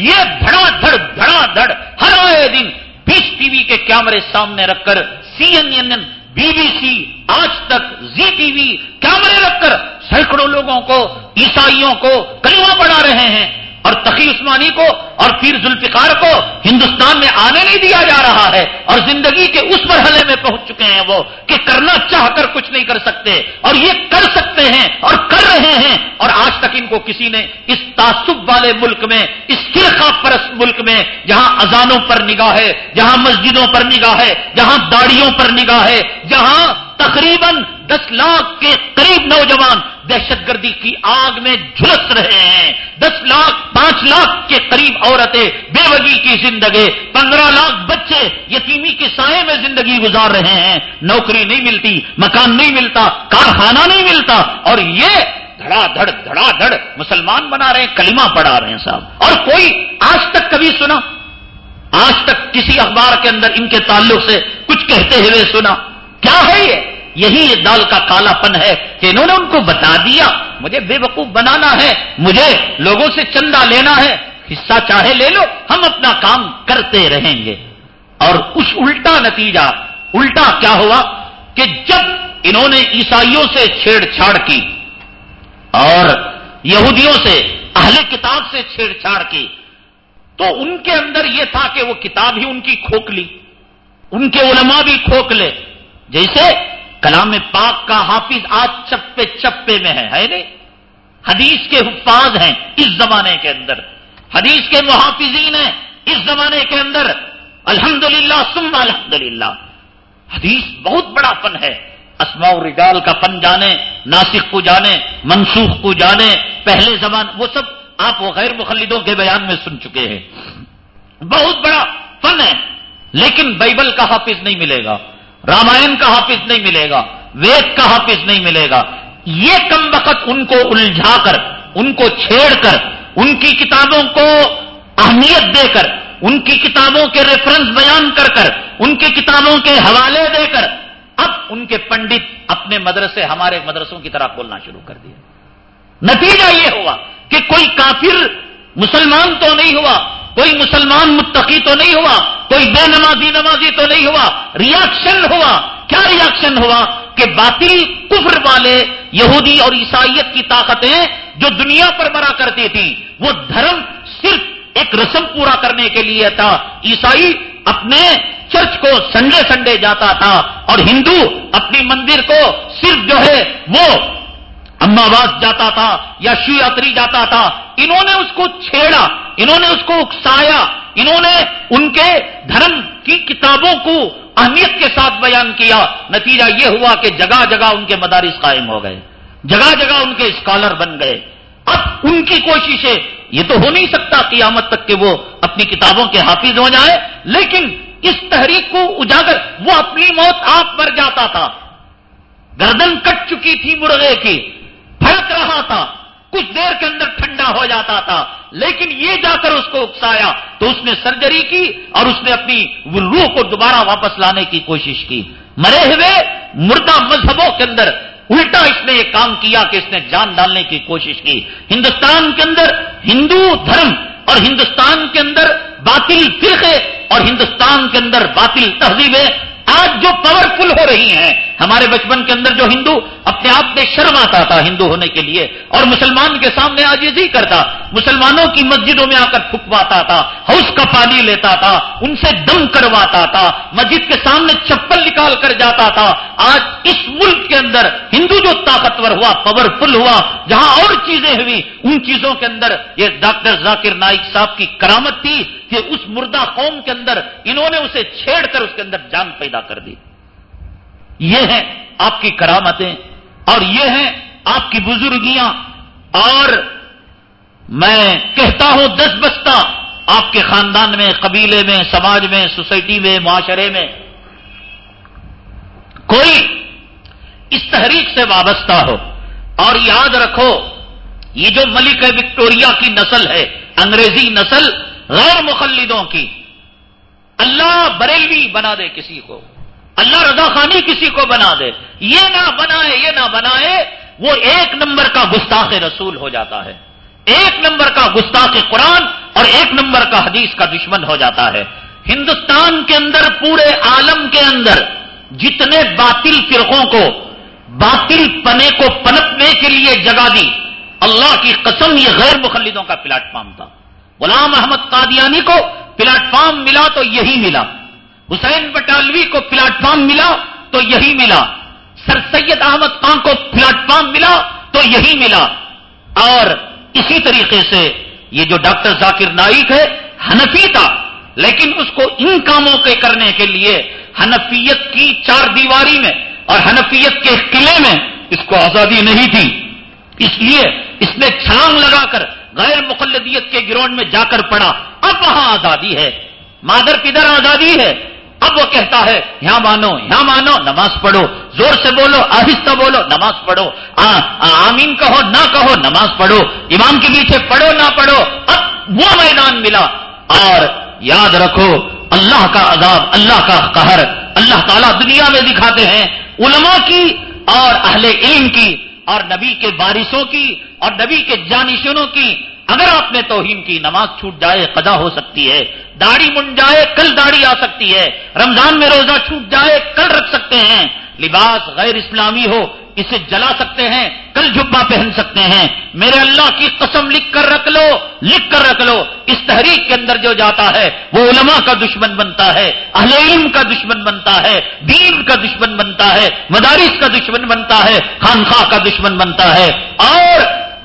یہ دھڑا دھڑ دھڑا دھڑ، ہر آئے دن بیس ٹی وی کے کیمرے سامنے رکھ کر، C N N B B C, Aaj Tak, Zee T V کیمرے رکھ کر، سینکڑوں لوگوں کو، عیسائیوں کو کلمہ پڑھا رہے ہیں۔ اور تقی عثمانی کو اور پیر ذوالفقار کو ہندوستان میں آنے نہیں دیا جا رہا ہے اور زندگی کے اس مرحلے میں پہنچ چکے ہیں وہ کہ کرنا چاہ کر کچھ نہیں کر سکتے اور یہ کر سکتے ہیں اور کر رہے ہیں اور آج تک ان کو کسی نے اس تعصب والے ملک میں، اس فرقہ پرست ملک میں، جہاں اذانوں پر نگاہ ہے، جہاں مسجدوں پر نگاہ ہے، جہاں داڑیوں پر نگاہ ہے، جہاں تقریباً دس لاکھ کے قریب نوجوان دہشت گردی کی آگ میں جھلس رہے ہیں۔ دس لاکھ، پانچ لاکھ کے قریب عورتیں بے وگی کی زندگی، پندرہ لاکھ بچے یتیمی کے سائے میں زندگی گزار رہے ہیں۔ نوکری نہیں ملتی، مکان نہیں ملتا، کارخانہ نہیں ملتا۔ اور یہ دھڑا دھڑ دھڑا دھڑ مسلمان بنا رہے ہیں، کلمہ پڑھا رہے ہیں صاحب۔ اور کوئی آج تک کبھی سنا؟ آج تک کسی اخبار کے اندر ان کے تعلق سے کچھ کہتے ہوئے سنا؟ کیا ہے یہ؟ یہی یہ دال کا کالا پن ہے کہ انہوں نے ان کو بتا دیا، مجھے بے وقوف بنانا ہے، مجھے لوگوں سے چندہ لینا ہے، حصہ چاہے لے لو، ہم اپنا کام کرتے رہیں گے۔ اور اس الٹا نتیجہ، الٹا کیا ہوا کہ جب انہوں نے عیسائیوں سے چھیڑ چھاڑ کی اور یہودیوں سے اہل کتاب سے چھیڑ چھاڑ کی، تو ان کے اندر یہ تھا کہ وہ کتاب ہی ان کی کھوکھلی ان کے علماء بھی کھوکھلے جیسے کلام پاک کا حافظ آج چپے چپے میں ہے ہے نہیں؟ حدیث کے حفاظ ہیں اس زمانے کے اندر۔ حدیث کے محافظین ہیں اس زمانے کے اندر۔ الحمد للہ سم الحمد للہ حدیث بہت بڑا فن ہے۔ اسماء رجال کا فن جانے ناسک کو جانے، منسوخ کو جانے۔ پہلے زمان وہ سب آپ وہ غیر مخلدوں کے بیان میں سن چکے ہیں۔ بہت بڑا فن ہے، لیکن بائبل کا حافظ نہیں ملے گا۔ رامائن کا حافظ نہیں ملے گا، وید کا حافظ نہیں ملے گا۔ یہ کم وقت ان کو الجھا کر، ان کو چھیڑ کر، ان کی کتابوں کو اہمیت دے کر، ان کی کتابوں کے ریفرنس بیان کر کر، ان کی کتابوں کے حوالے دے کر، اب ان کے پنڈت اپنے مدرسے، ہمارے مدرسوں کی طرح بولنا شروع کر دیا نتیجہ یہ ہوا کہ کوئی کافر مسلمان تو نہیں ہوا۔ کوئی مسلمان متقی تو نہیں ہوا، کوئی بے نمازی نمازی تو نہیں ہوا ریاکشن ہوا۔ کیا ریاکشن ہوا؟ کہ باطل، کفر والے یہودی اور عیسائیت کی طاقتیں جو دنیا پر مرا کرتی تھی، وہ دھرم صرف ایک رسم پورا کرنے کے لیے تھا۔ عیسائی اپنے چرچ کو سنڈے سنڈے جاتا تھا اور ہندو اپنی مندر کو صرف جو ہے وہ اماواس جاتا تھا یا شیاتری جاتا تھا، انہوں نے اس کو چھیڑا، انہوں نے اس کو اکسایا، انہوں نے ان کے دھرم کی کتابوں کو اہمیت کے ساتھ بیان کیا۔ نتیجہ یہ ہوا کہ جگہ جگہ ان کے مدارس قائم ہو گئے، جگہ جگہ ان کے اسکالر بن گئے۔ اب ان کی کوششیں، یہ تو ہو نہیں سکتا قیامت تک کہ وہ اپنی کتابوں کے حافظ ہو جائے لیکن اس تحریک کو اجاگر، وہ اپنی موت آپ پر جاتا تھا۔ گردن کٹ چکی تھی مرغے کی۔ پھڑک رہا تھا۔ کچھ دیر کے اندر ٹھنڈا ہو جاتا تھا۔ لیکن یہ جا کر اس کو اکسایا تو اس نے سرجری کی اور اس نے اپنی روح کو دوبارہ واپس لانے کی کوشش کی۔ مرے ہوئے مردہ مذہبوں کے اندر الٹا اس نے یہ کام کیا کہ اس نے جان ڈالنے کی کوشش کی۔ ہندوستان کے اندر ہندو دھرم اور ہندوستان کے اندر باطل فرقے اور ہندوستان کے اندر باطل تہذیبیں آج جو پاورفل ہو رہی ہیں، ہمارے بچپن کے اندر جو ہندو اپنے آپ میں شرم آتا تھا ہندو ہونے کے لیے، اور مسلمان کے سامنے آج ہی کرتا مسلمانوں کی مسجدوں میں آ کر پھکواتا تھا ہاؤس کا پانی لیتا تھا، ان سے دم کرواتا تھا، مسجد کے سامنے چپل نکال کر جاتا تھا۔ آج اس ملک کے اندر ہندو جو طاقتور ہوا پاورفل ہوا، جہاں اور چیزیں ہوئی ان چیزوں کے اندر یہ ڈاکٹر ذاکر نائک صاحب کی کرامت تھی۔ کہ اس مردہ قوم کے اندر انہوں نے اسے چھیڑ کر اس کے اندر جان پیدا کر دی۔ یہ ہیں آپ کی کرامتیں اور یہ ہیں آپ کی بزرگیاں۔ اور میں کہتا ہوں دس بستہ آپ کے خاندان میں، قبیلے میں، سماج میں، سوسائٹی میں، معاشرے میں۔ کوئی اس تحریک سے وابستہ ہو۔ اور یاد رکھو، یہ جو ملک وکٹوریا کی نسل ہے، انگریزی نسل غیر مخلدوں کی۔ اللہ بریلوی بنا دے کسی کو۔ اللہ رضا خانی کسی کو بنا دے۔ یہ نہ بنائے، یہ نہ بنائے، وہ ایک نمبر کا گستاخ رسول ہو جاتا ہے۔ ایک نمبر کا گستاخ قرآن اور ایک نمبر کا حدیث کا دشمن ہو جاتا ہے۔ ہندوستان کے اندر، پورے عالم کے اندر جتنے باطل فرقوں کو، باطل پنے کو پنپنے کے لیے جگہ دی، اللہ کی قسم یہ غیر مخلدوں کا پلیٹ فارم تھا۔ غلام احمد قادیانی کو پلیٹ فارم ملا تو یہی ملا۔ حسین بٹالوی کو پلیٹ فارم ملا تو یہی ملا۔ سر سید احمد خان کو پلیٹ فارم ملا تو یہی ملا۔ اور اسی طریقے سے یہ جو ڈاکٹر ذاکر نائک ہے، حنفی تھا، لیکن اس کو ان کاموں کے کرنے کے لیے حنفیت کی چار دیواری میں اور حنفیت کے قلعے میں اس کو آزادی نہیں تھی۔ اس لیے اس نے چھلانگ لگا کر غیر مقلدیت کے گراؤنڈ میں جا کر پڑا اب وہاں آزادی ہے۔ مادر پدر آزادی ہے۔ اب وہ کہتا ہے، یہاں مانو یہاں مانو، نماز پڑھو۔ زور سے بولو، آہستہ بولو، نماز پڑھو۔ آمین کہو، نہ کہو، نماز پڑھو۔ امام کے پیچھے پڑھو، نہ پڑھو۔ اب وہ میدان ملا۔ اور یاد رکھو، اللہ کا عذاب، اللہ کا قہر، اللہ تعالیٰ دنیا میں دکھاتے ہیں۔ علماء کی اور اہل علم کی اور نبی کے بارشوں کی اور نبی کے جانشینوں کی اگر آپ نے توہین کی نماز چھوٹ جائے قدا ہو سکتی ہے، داڑھی من جائے، کل داڑھی آ سکتی ہے، رمضان میں روزہ چھوٹ جائے، کل رکھ سکتے ہیں۔ لباس غیر اسلامی ہو، اسے جلا سکتے ہیں، کل جبا پہن سکتے ہیں۔ میرے اللہ کی قسم لکھ کر رکھ لو، لکھ کر رکھ لو۔ اس تحریک کے اندر جو جاتا ہے، وہ علماء کا دشمن بنتا ہے، اہل علم کا دشمن بنتا ہے، دین کا دشمن بنتا ہے، مدارس کا دشمن بنتا ہے خانخواہ کا دشمن بنتا ہے۔ اور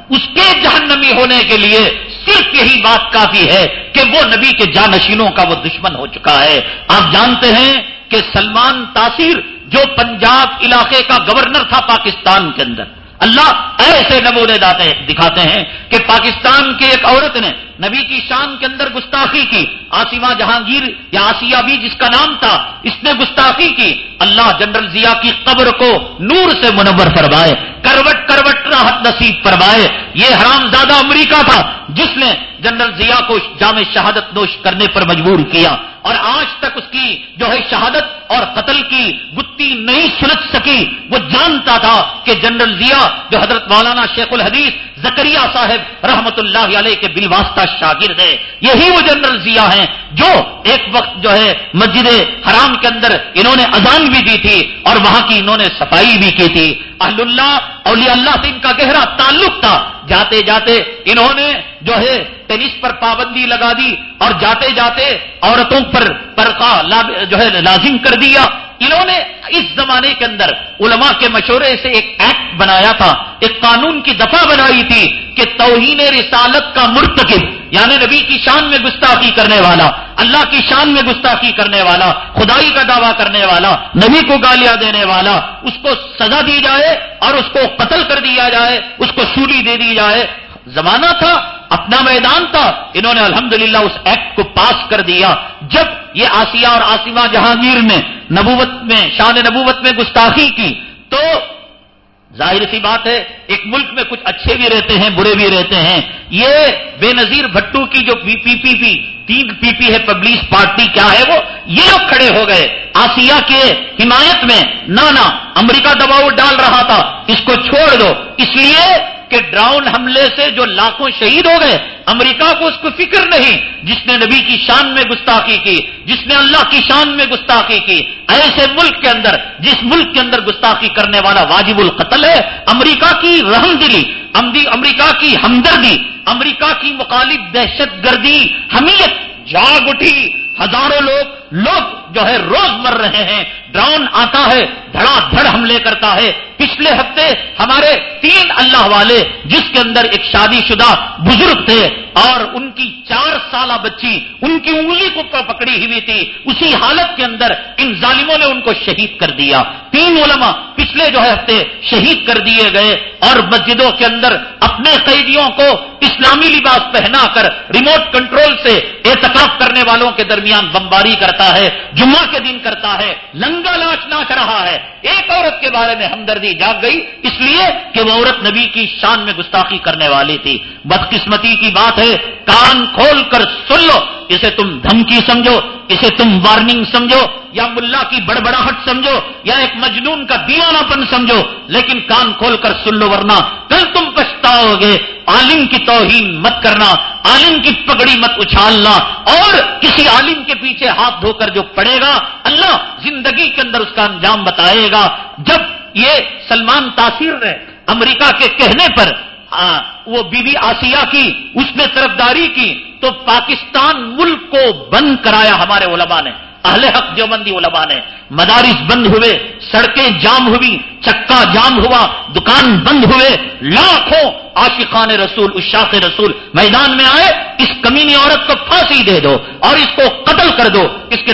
اس کے جہنمی ہونے کے لیے صرف یہی بات کافی ہے کہ وہ نبی کے جانشینوں کا وہ دشمن ہو چکا ہے۔ آپ جانتے ہیں کہ سلمان تاثیر جو پنجاب علاقے کا گورنر تھا پاکستان کے اندر۔ اللہ ایسے نمونے داتے دکھاتے ہیں کہ پاکستان کی ایک عورت نے نبی کی شان کے اندر گستاخی کی آسیما جہانگیر یا آسیہ بھی جس کا نام تھا، اس نے گستاخی کی۔ اللہ جنرل ضیاء کی قبر کو نور سے منور فرمائے، کروٹ کروٹ راحت نصیب فرمائے۔ یہ حرام زادہ امریکہ تھا، جس نے جنرل ضیاء کو جامع شہادت نوش کرنے پر مجبور کیا۔ اور آج تک اس کی جو ہے شہادت اور قتل کی گتی نہیں سلجھ سکی۔ وہ جانتا تھا کہ جنرل ضیاء جو حضرت مولانا شیخ الحدیث زکریہ صاحب رحمت اللہ علیہ کے بل واسطہ شاگرد ہے یہی وہ جنرل ضیاء ہیں جو ایک وقت جو ہے مسجد حرام کے اندر انہوں نے اذان بھی دی تھی اور وہاں کی انہوں نے صفائی بھی کی تھی۔ اہل اللہ، اولیاء اللہ سے ان کا گہرا تعلق تھا۔ جاتے جاتے انہوں نے جو ہے ٹینس پر پابندی لگا دی اور جاتے جاتے عورتوں پر پرقا جو ہے لازم کر دیا۔ انہوں نے اس زمانے کے اندر علماء کے مشورے سے ایک ایکٹ بنایا تھا، ایک قانون کی دفعہ بنائی تھی کہ توہین رسالت کا مرتکب یعنی نبی کی شان میں گستاخی کرنے والا، اللہ کی شان میں گستاخی کرنے والا، خدائی کا دعویٰ کرنے والا، نبی کو گالیاں دینے والا، اس کو سزا دی جائے اور اس کو قتل کر دیا جائے، اس کو سولی دے دی جائے۔ زمانہ تھا اپنا میدان تھا، انہوں نے الحمدللہ اس ایکٹ کو پاس کر دیا۔ جب یہ آسیہ اور آسیما جہانگیر نے نبوت میں، شان نبوت میں گستاخی کی، تو ظاہر سی بات ہے، ایک ملک میں کچھ اچھے بھی رہتے ہیں، برے بھی رہتے ہیں۔ یہ بے نظیر بھٹو کی جو پی پی پی پی، تین پی پی ہے پبلش پارٹی، کیا ہے وہ؟ یہ لوگ کھڑے ہو گئے۔ آسیہ کے حمایت میں نہ نہ امریکہ دباؤ ڈال رہا تھا۔ اس کو چھوڑ دو۔ اس لیے کہ ڈراؤن حملے سے جو لاکھوں شہید ہو گئے، امریکہ کو اس کو فکر نہیں، جس نے نبی کی شان میں گستاخی کی، جس نے اللہ کی شان میں گستاخی کی، ایسے ملک کے اندر، جس ملک کے اندر گستاخی کرنے والا واجب القتل ہے، امریکہ کی رحم دلی امریکہ کی ہمدردی، امریکہ کی مخالف دہشت گردی، حمیت جاگ اٹھی۔ ہزاروں لوگ لوگ جو ہے روز مر رہے ہیں، ڈرون آتا ہے، دھڑا دھڑ حملے کرتا ہے۔ پچھلے ہفتے ہمارے تین اللہ والے جس کے اندر ایک شادی شدہ بزرگ تھے اور ان کی چار سالہ بچی، ان کی انگلی کو پکڑی ہوئی تھی، اسی حالت کے اندر ان ظالموں نے ان کو شہید کر دیا۔ تین علماء پچھلے جو ہے ہفتے شہید کر دیے گئے اور مسجدوں کے اندر اپنے قیدیوں کو اسلامی لباس پہنا کر، ریموٹ کنٹرول سے احتکاب کرنے والوں کے درمیان بمباری کرتا ہے، جمعہ کے دن کرتا ہے، لنگا لاچ ناچ رہا ہے۔ ایک عورت کے بارے میں ہمدردی جاگ گئی، اس لیے کہ وہ عورت نبی کی شان میں گستاخی کرنے والی تھی۔ بدقسمتی کی بات ہے، کان کھول کر سن لو۔ اسے تم دھمکی سمجھو، اسے تم وارننگ سمجھو، یا ملا کی بڑبڑاہٹ سمجھو، یا ایک مجنون کا دیوانہ پن سمجھو، لیکن کان کھول کر سن لو ورنہ کل تم پچھتاؤ گے۔ عالم کی توہین مت کرنا، عالم کی پگڑی مت اچھالنا، اور کسی عالم کے پیچھے ہاتھ دھو کر جو پڑے گا، اللہ زندگی کے اندر اس کا انجام بتائے گا۔ جب یہ سلمان تاثیر نے امریکہ کے کہنے پر وہ بی بی آسیہ کی اس نے طرفداری کی تو پاکستان ملک کو بند کرایا ہمارے علماء نے، اہل حق دیوبندی علماء نے۔ مدارس بند ہوئے، سڑکیں جام ہوئی، چکا جام ہوا، دکان بند ہوئے، لاکھوں عاشقان رسول اشاق رسول میدان میں آئے، اس کمینی عورت کو پھانسی دے دو اور اس کو قتل کر دو، اس کے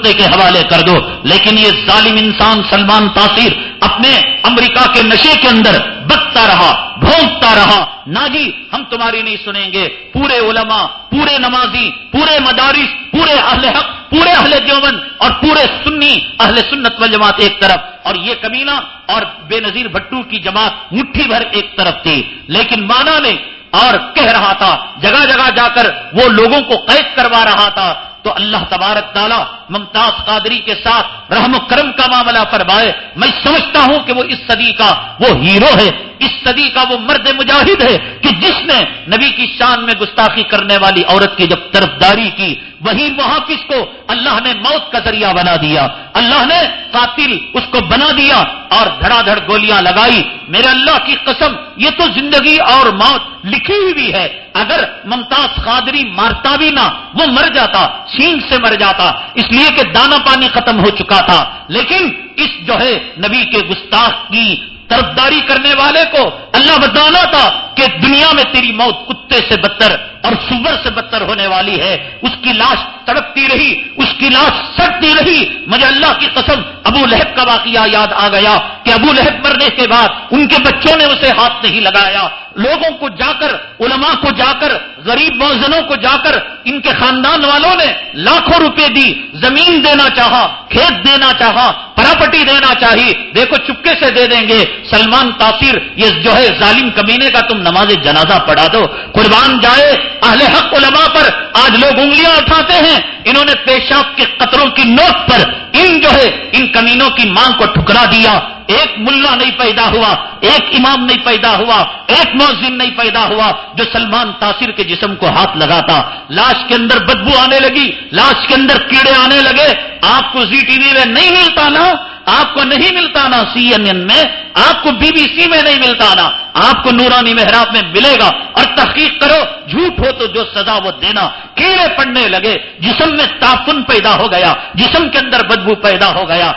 کتے کے حوالے کر دو۔ لیکن یہ ظالم انسان سلمان تاثیر اپنے امریکہ کے نشے کے اندر بکتا رہا، بھونکتا رہا۔ نہ جی ہم تمہاری نہیں سنیں گے۔ پورے علماء، پورے نمازی، پورے مدارس، پورے اہل حق، پورے اہل دیوبند اور پورے سنی اہل سنت و جماعت ایک طرف۔ اور یہ کمینہ اور بے نظیر بھٹو کی جماعت مٹھی بھر ایک طرف تھی۔ لیکن مانا نے اور کہہ رہا تھا، جگہ جگہ جا کر وہ لوگوں کو قید کروا رہا تھا۔ تو اللہ تبارک تعالیٰ ممتاز قادری کے ساتھ رحم و کرم کا معاملہ فرمائے۔ میں سمجھتا ہوں کہ وہ اس صدی کا وہ ہیرو ہے اس صدی کا وہ مرد مجاہد ہے کہ جس نے نبی کی شان میں گستاخی کرنے والی عورت کی جب طرفداری کی، وہی محافظ کو اللہ نے موت کا ذریعہ بنا دیا۔ اللہ نے قاتل اس کو بنا دیا اور دھڑا دھڑ گولیاں لگائی۔ میرے اللہ کی قسم، یہ تو زندگی اور موت لکھی ہوئی بھی ہے۔ اگر ممتاز قادری مارتا بھی نہ، وہ مر جاتا چھینک سے مر جاتا۔ اس لیے کہ دانا پانی ختم ہو چکا تھا۔ لیکن اس جو ہے نبی کے گستاخ کی طرفداری کرنے والے کو اللہ بتانا تھا کہ دنیا میں تیری موت کتے سے بدتر اور سور سے بدتر ہونے والی ہے۔ اس کی لاش تڑپتی رہی، اس کی لاش سڑتی رہی۔ مجھے اللہ کی قسم، ابو لہب کا واقعہ یاد آ گیا کہ ابو لہب مرنے کے بعد ان کے بچوں نے اسے ہاتھ نہیں لگایا۔ لوگوں کو جا کر علماء کو جا کر غریب موزنوں کو جا کر ان کے خاندان والوں نے لاکھوں روپے دی، زمین دینا چاہا، کھیت دینا چاہا، پراپرٹی دینا چاہیے دیکھو چپکے سے دے دیں گے۔ سلمان تاثیر یہ جو ہے ظالم کمینے کا تم نماز جنازہ پڑھا دو۔ قربان جائے، اہل حق علماء پر آج لوگ انگلیاں اٹھاتے ہیں۔ انہوں نے پیشاب کے قطروں کی نوٹ پر ان جو ہے، ان کمینوں کی مانگ کو ٹھکرا دیا۔ ایک ملا نہیں پیدا ہوا، ایک امام نہیں پیدا ہوا، ایک موزن نہیں پیدا ہوا جو سلمان تاثر کے جسم کو ہاتھ لگاتا۔ لاش کے اندر بدبو آنے لگی، لاش کے اندر کیڑے آنے لگے۔ آپ کو زی ٹی وی میں نہیں ملتا نا، آپ کو نہیں ملتا نا سی این این میں، آپ کو بی بی سی میں نہیں ملتا نا۔ آپ کو نورانی محراب میں ملے گا۔ اور تحقیق کرو، جھوٹ ہو تو جو سزا وہ دینا۔ کیڑے پڑنے لگے، جسم میں تافن پیدا ہو گیا، جسم کے اندر بدبو پیدا ہو گیا۔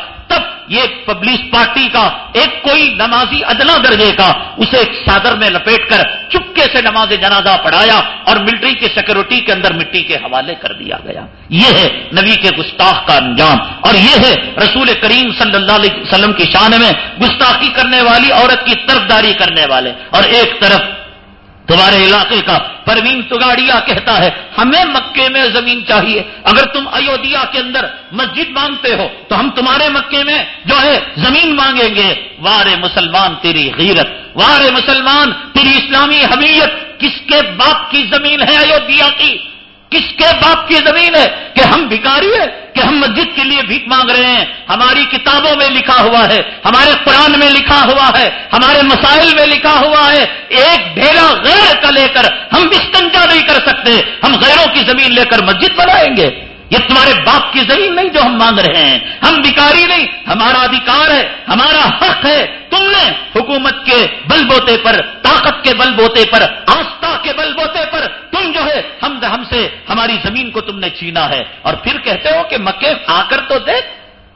یہ پبلش پارٹی کا، ایک کوئی نمازی ادنا درجے کا، اسے ایک صادر میں لپیٹ کر چپکے سے نماز جنازہ پڑھایا اور ملٹری کے سیکورٹی کے اندر مٹی کے حوالے کر دیا گیا۔ یہ ہے نبی کے گستاخ کا انجام اور یہ ہے رسول کریم صلی اللہ علیہ وسلم کی شان میں گستاخی کرنے والی عورت کی طرفداری کرنے والے اور ایک طرف تمہارے علاقے کا پروین تگاڑیا کہتا ہے، ہمیں مکے میں زمین چاہیے۔ اگر تم ایودھیا کے اندر مسجد مانگتے ہو، تو ہم تمہارے مکے میں جو ہے زمین مانگیں گے۔ وار مسلمان، تیری غیرت۔ وار مسلمان، تیری اسلامی حمیت۔ کس کے باپ کی زمین ہے ایودھیا کی؟ کس کے باپ کی زمین ہے کہ ہم بھکاری ہے کہ ہم مسجد کے لیے بھیک مانگ رہے ہیں۔ ہماری کتابوں میں لکھا ہوا ہے، ہمارے قرآن میں لکھا ہوا ہے، ہمارے مسائل میں لکھا ہوا ہے۔ ایک ڈھیلا غیر کا لے کر ہم استنجا نہیں کر سکتے۔ ہم غیروں کی زمین لے کر مسجد بنائیں گے۔ یہ تمہارے باپ کی زمین نہیں جو ہم مانگ رہے ہیں۔ ہم بیکاری نہیں، ہمارا ادھیکار ہے، ہمارا حق ہے۔ تم نے حکومت کے بل بوتے پر، طاقت کے بل بوتے پر آستھا کے بل بوتے پر تم جو ہے، ہم ہم سے ہماری زمین کو تم نے چھینا ہے۔ اور پھر کہتے ہو کہ مکے آ کر تو دیکھ،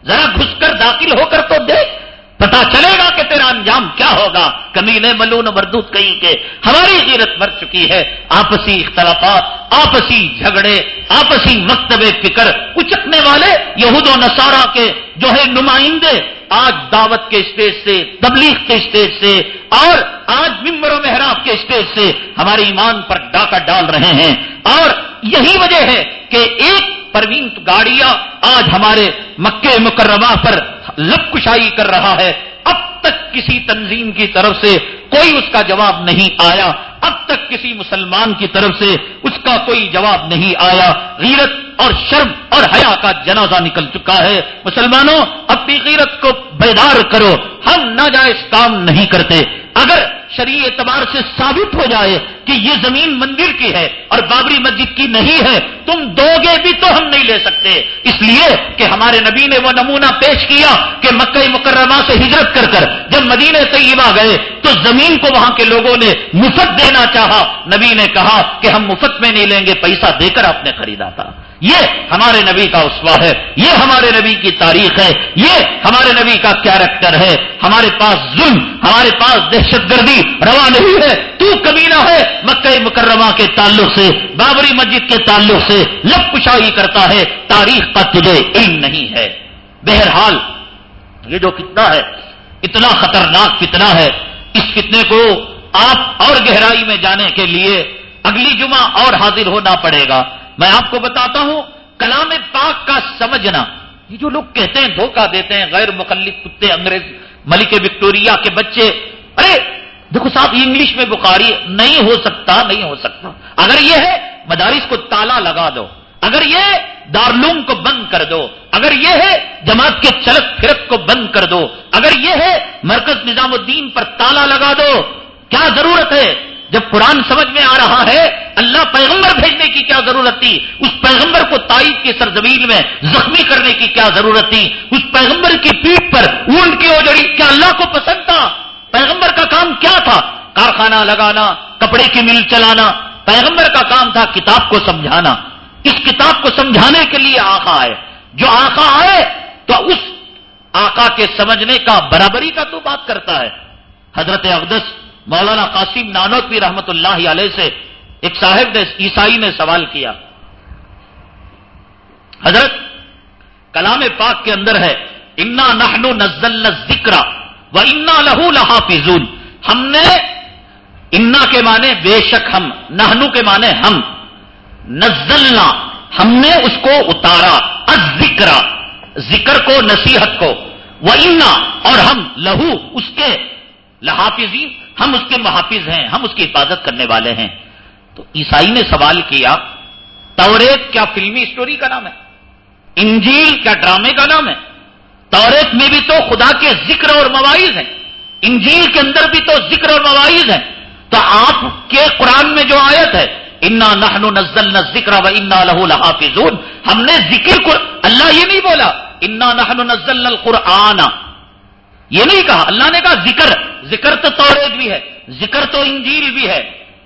ذرا گھس کر داخل ہو کر تو دیکھ۔ پتا چلے گا کہ تیرا انجام کیا ہوگا۔ کمینے ملون مردود کہیں کہ ہماری غیرت مر چکی ہے۔ آپسی اختلافات، آپسی جھگڑے، آپسی مکتب فکر۔ اچکنے والے یہود و نصارہ کے جو ہے نمائندے، آج دعوت کے اسٹیج سے، تبلیغ کے اسٹیج سے، اور آج ممبر و محراب کے اسٹیج سے ہمارے ایمان پر ڈاکہ ڈال رہے ہیں۔ اور یہی وجہ ہے کہ ایک پروین گاڑیاں آج ہمارے مکے مکرمہ پر لب کشائی کر رہا ہے۔ اب تک کسی تنظیم کی طرف سے کوئی اس کا جواب نہیں آیا۔ اب تک کسی مسلمان کی طرف سے اس کا کوئی جواب نہیں آیا۔ غیرت اور شرم اور حیا کا جنازہ نکل چکا ہے۔ مسلمانوں اپنی غیرت کو بیدار کرو۔ ہم ناجائز کام نہیں کرتے۔ اگر شریع اعتبار سے ثابت ہو جائے کہ یہ زمین مندر کی ہے اور بابری مسجد کی نہیں ہے، تم دو گے بھی تو ہم نہیں لے سکتے۔ اس لیے کہ ہمارے نبی نے وہ نمونہ پیش کیا کہ مکہ مکرمہ سے ہجرت کر کر جب مدینہ طیبہ گئے تو زمین کو وہاں کے لوگوں نے مفت دینا چاہا۔ نبی نے کہا کہ ہم مفت میں نہیں لیں گے، پیسہ دے کر آپ نے خریدا تھا۔ یہ ہمارے نبی کا اسوا ہے، یہ ہمارے نبی کی تاریخ ہے، یہ ہمارے نبی کا کیریکٹر ہے۔ ہمارے پاس ظلم، ہمارے پاس دہشت گردی روا نہیں ہے۔ تو کبیلا ہے مکہ مکرمہ کے تعلق سے، بابری مسجد کے تعلق سے لب کشائی کرتا ہے۔ تاریخ کا تجھے علم نہیں ہے۔ بہرحال یہ جو کتنا ہے، اتنا خطرناک فتنہ ہے۔ اس فتنے کو آپ اور گہرائی میں جانے کے لیے اگلی جمعہ اور حاضر ہونا پڑے گا۔ میں آپ کو بتاتا ہوں، کلام پاک کا سمجھنا۔ یہ جو لوگ کہتے ہیں، دھوکہ دیتے ہیں، غیر مخلف کتے، انگریز، ملک وکٹوریا کے بچے۔ ارے، دیکھو صاحب، انگلش میں بخاری نہیں ہو سکتا، نہیں ہو سکتا۔ اگر یہ ہے، مدارس کو تالا لگا دو۔ اگر یہ دارلوم کو بند کر دو۔ اگر یہ ہے، جماعت کے چلک پھرک کو بند کر دو۔ اگر یہ ہے، مرکز نظام الدین پر تالا لگا دو۔ کیا ضرورت ہے؟ جب قرآن سمجھ میں آ رہا ہے، اللہ پیغمبر بھیجنے کی کیا ضرورت تھی؟ اس پیغمبر کو تائید کے سرزمین میں زخمی کرنے کی کیا ضرورت تھی؟ اس پیغمبر کی پیٹ پر اونٹ کی اوجڑی کیا اللہ کو پسند تھا؟ پیغمبر کا کام کیا تھا؟ کارخانہ لگانا، کپڑے کی مل چلانا، پیغمبر کا کام تھا کتاب کو سمجھانا۔ اس کتاب کو سمجھانے کے لیے آقا آئے۔ جو آقا آئے، تو اس آقا کے سمجھنے کا برابری کا تو بات کرتا ہے۔ حضرت اقدس مولانا قاسم نانوتوی رحمت اللہ علیہ سے ایک صاحب نے عیسائی نے سوال کیا۔ حضرت، کلام پاک کے اندر ہے، انا نہنو نزل ذکر و انا لہو لہا فضول ہم نے انا کے معنی بے شک ہم نہنو کے معنی ہم۔ نزلنا، ہم نے اس کو اتارا ذکر ذکر کو، نصیحت کو۔ وہ انا اور ہم لہو اس کے لحافظی ہم اس کے محافظ ہیں، ہم اس کی حفاظت کرنے والے ہیں۔ تو عیسائی نے سوال کیا، توریت کیا فلمی اسٹوری کا نام ہے؟ انجیل کیا ڈرامے کا نام ہے؟ توریت میں بھی تو خدا کے ذکر اور مواعظ ہیں۔ انجیل کے اندر بھی تو ذکر اور مواعظ ہیں۔ تو آپ کے قرآن میں جو آیت ہے، انا نہن نزل نہ ذکر و انا لہو لحافظ ہم نے ذکر کو اللہ یہ نہیں بولا، انا نہن نزل القرآن۔ یہ نہیں کہا، اللہ نے کہا ذکر ذکر تو توریت بھی ہے، ذکر تو انجیل بھی ہے،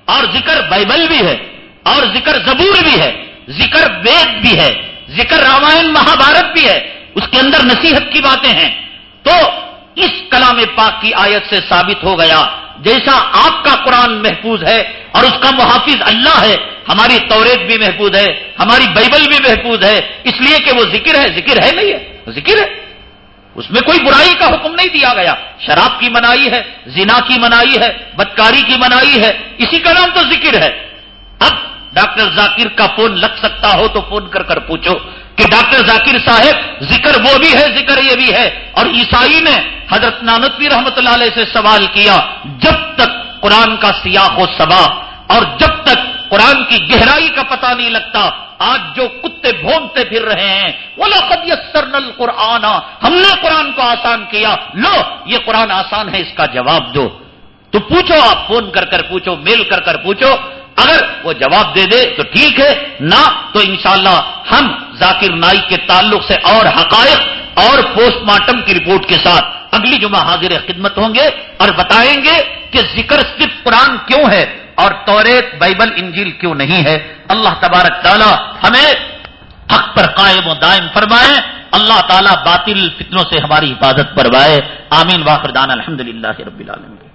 اور ذکر بائبل بھی ہے، اور ذکر زبور بھی ہے، ذکر وید بھی ہے، ذکر رامائن مہابھارت بھی ہے، اس کے اندر نصیحت کی باتیں ہیں۔ تو اس کلام پاک کی آیت سے ثابت ہو گیا، جیسا آپ کا قرآن محفوظ ہے اور اس کا محافظ اللہ ہے، ہماری توریت بھی محفوظ ہے، ہماری بائبل بھی محفوظ ہے، اس لیے کہ وہ ذکر ہے ذکر ہے نہیں ہے ذکر ہے۔ اس میں کوئی برائی کا حکم نہیں دیا گیا۔ شراب کی منائی ہے، زنا کی منائی ہے، بدکاری کی منائی ہے، اسی کا نام تو ذکر ہے۔ اب ڈاکٹر ذاکر کا فون لگ سکتا ہو تو فون کر کر پوچھو کہ ڈاکٹر ذاکر صاحب، ذکر وہ بھی ہے، ذکر یہ بھی ہے۔ اور عیسائی نے حضرت نانتوی رحمت اللہ علیہ سے سوال کیا، جب تک قرآن کا سیاح و سبا اور جب تک قرآن کی گہرائی کا پتہ نہیں لگتا آج جو کتے بھونتے پھر رہے ہیں وہ لقد یسرن قرآن ہم نے قرآن کو آسان کیا، لو، یہ قرآن آسان ہے، اس کا جواب دو۔ تو پوچھو آپ، فون کر کر پوچھو، میل کر کر پوچھو، اگر وہ جواب دے دے تو ٹھیک ہے، نہ تو انشاءاللہ ہم ذاکر نائک کے تعلق سے اور حقائق اور پوسٹ مارٹم کی رپورٹ کے ساتھ اگلی جمعہ حاضر خدمت ہوں گے اور بتائیں گے کہ ذکر صرف قرآن کیوں ہے؟ اور توریت بائبل انجیل کیوں نہیں ہے؟ اللہ تبارک تعالی ہمیں حق پر قائم و دائم فرمائے، اللہ تعالیٰ باطل فتنوں سے ہماری حفاظت پروائے آمین واخردان الحمد للہ رب العالمین۔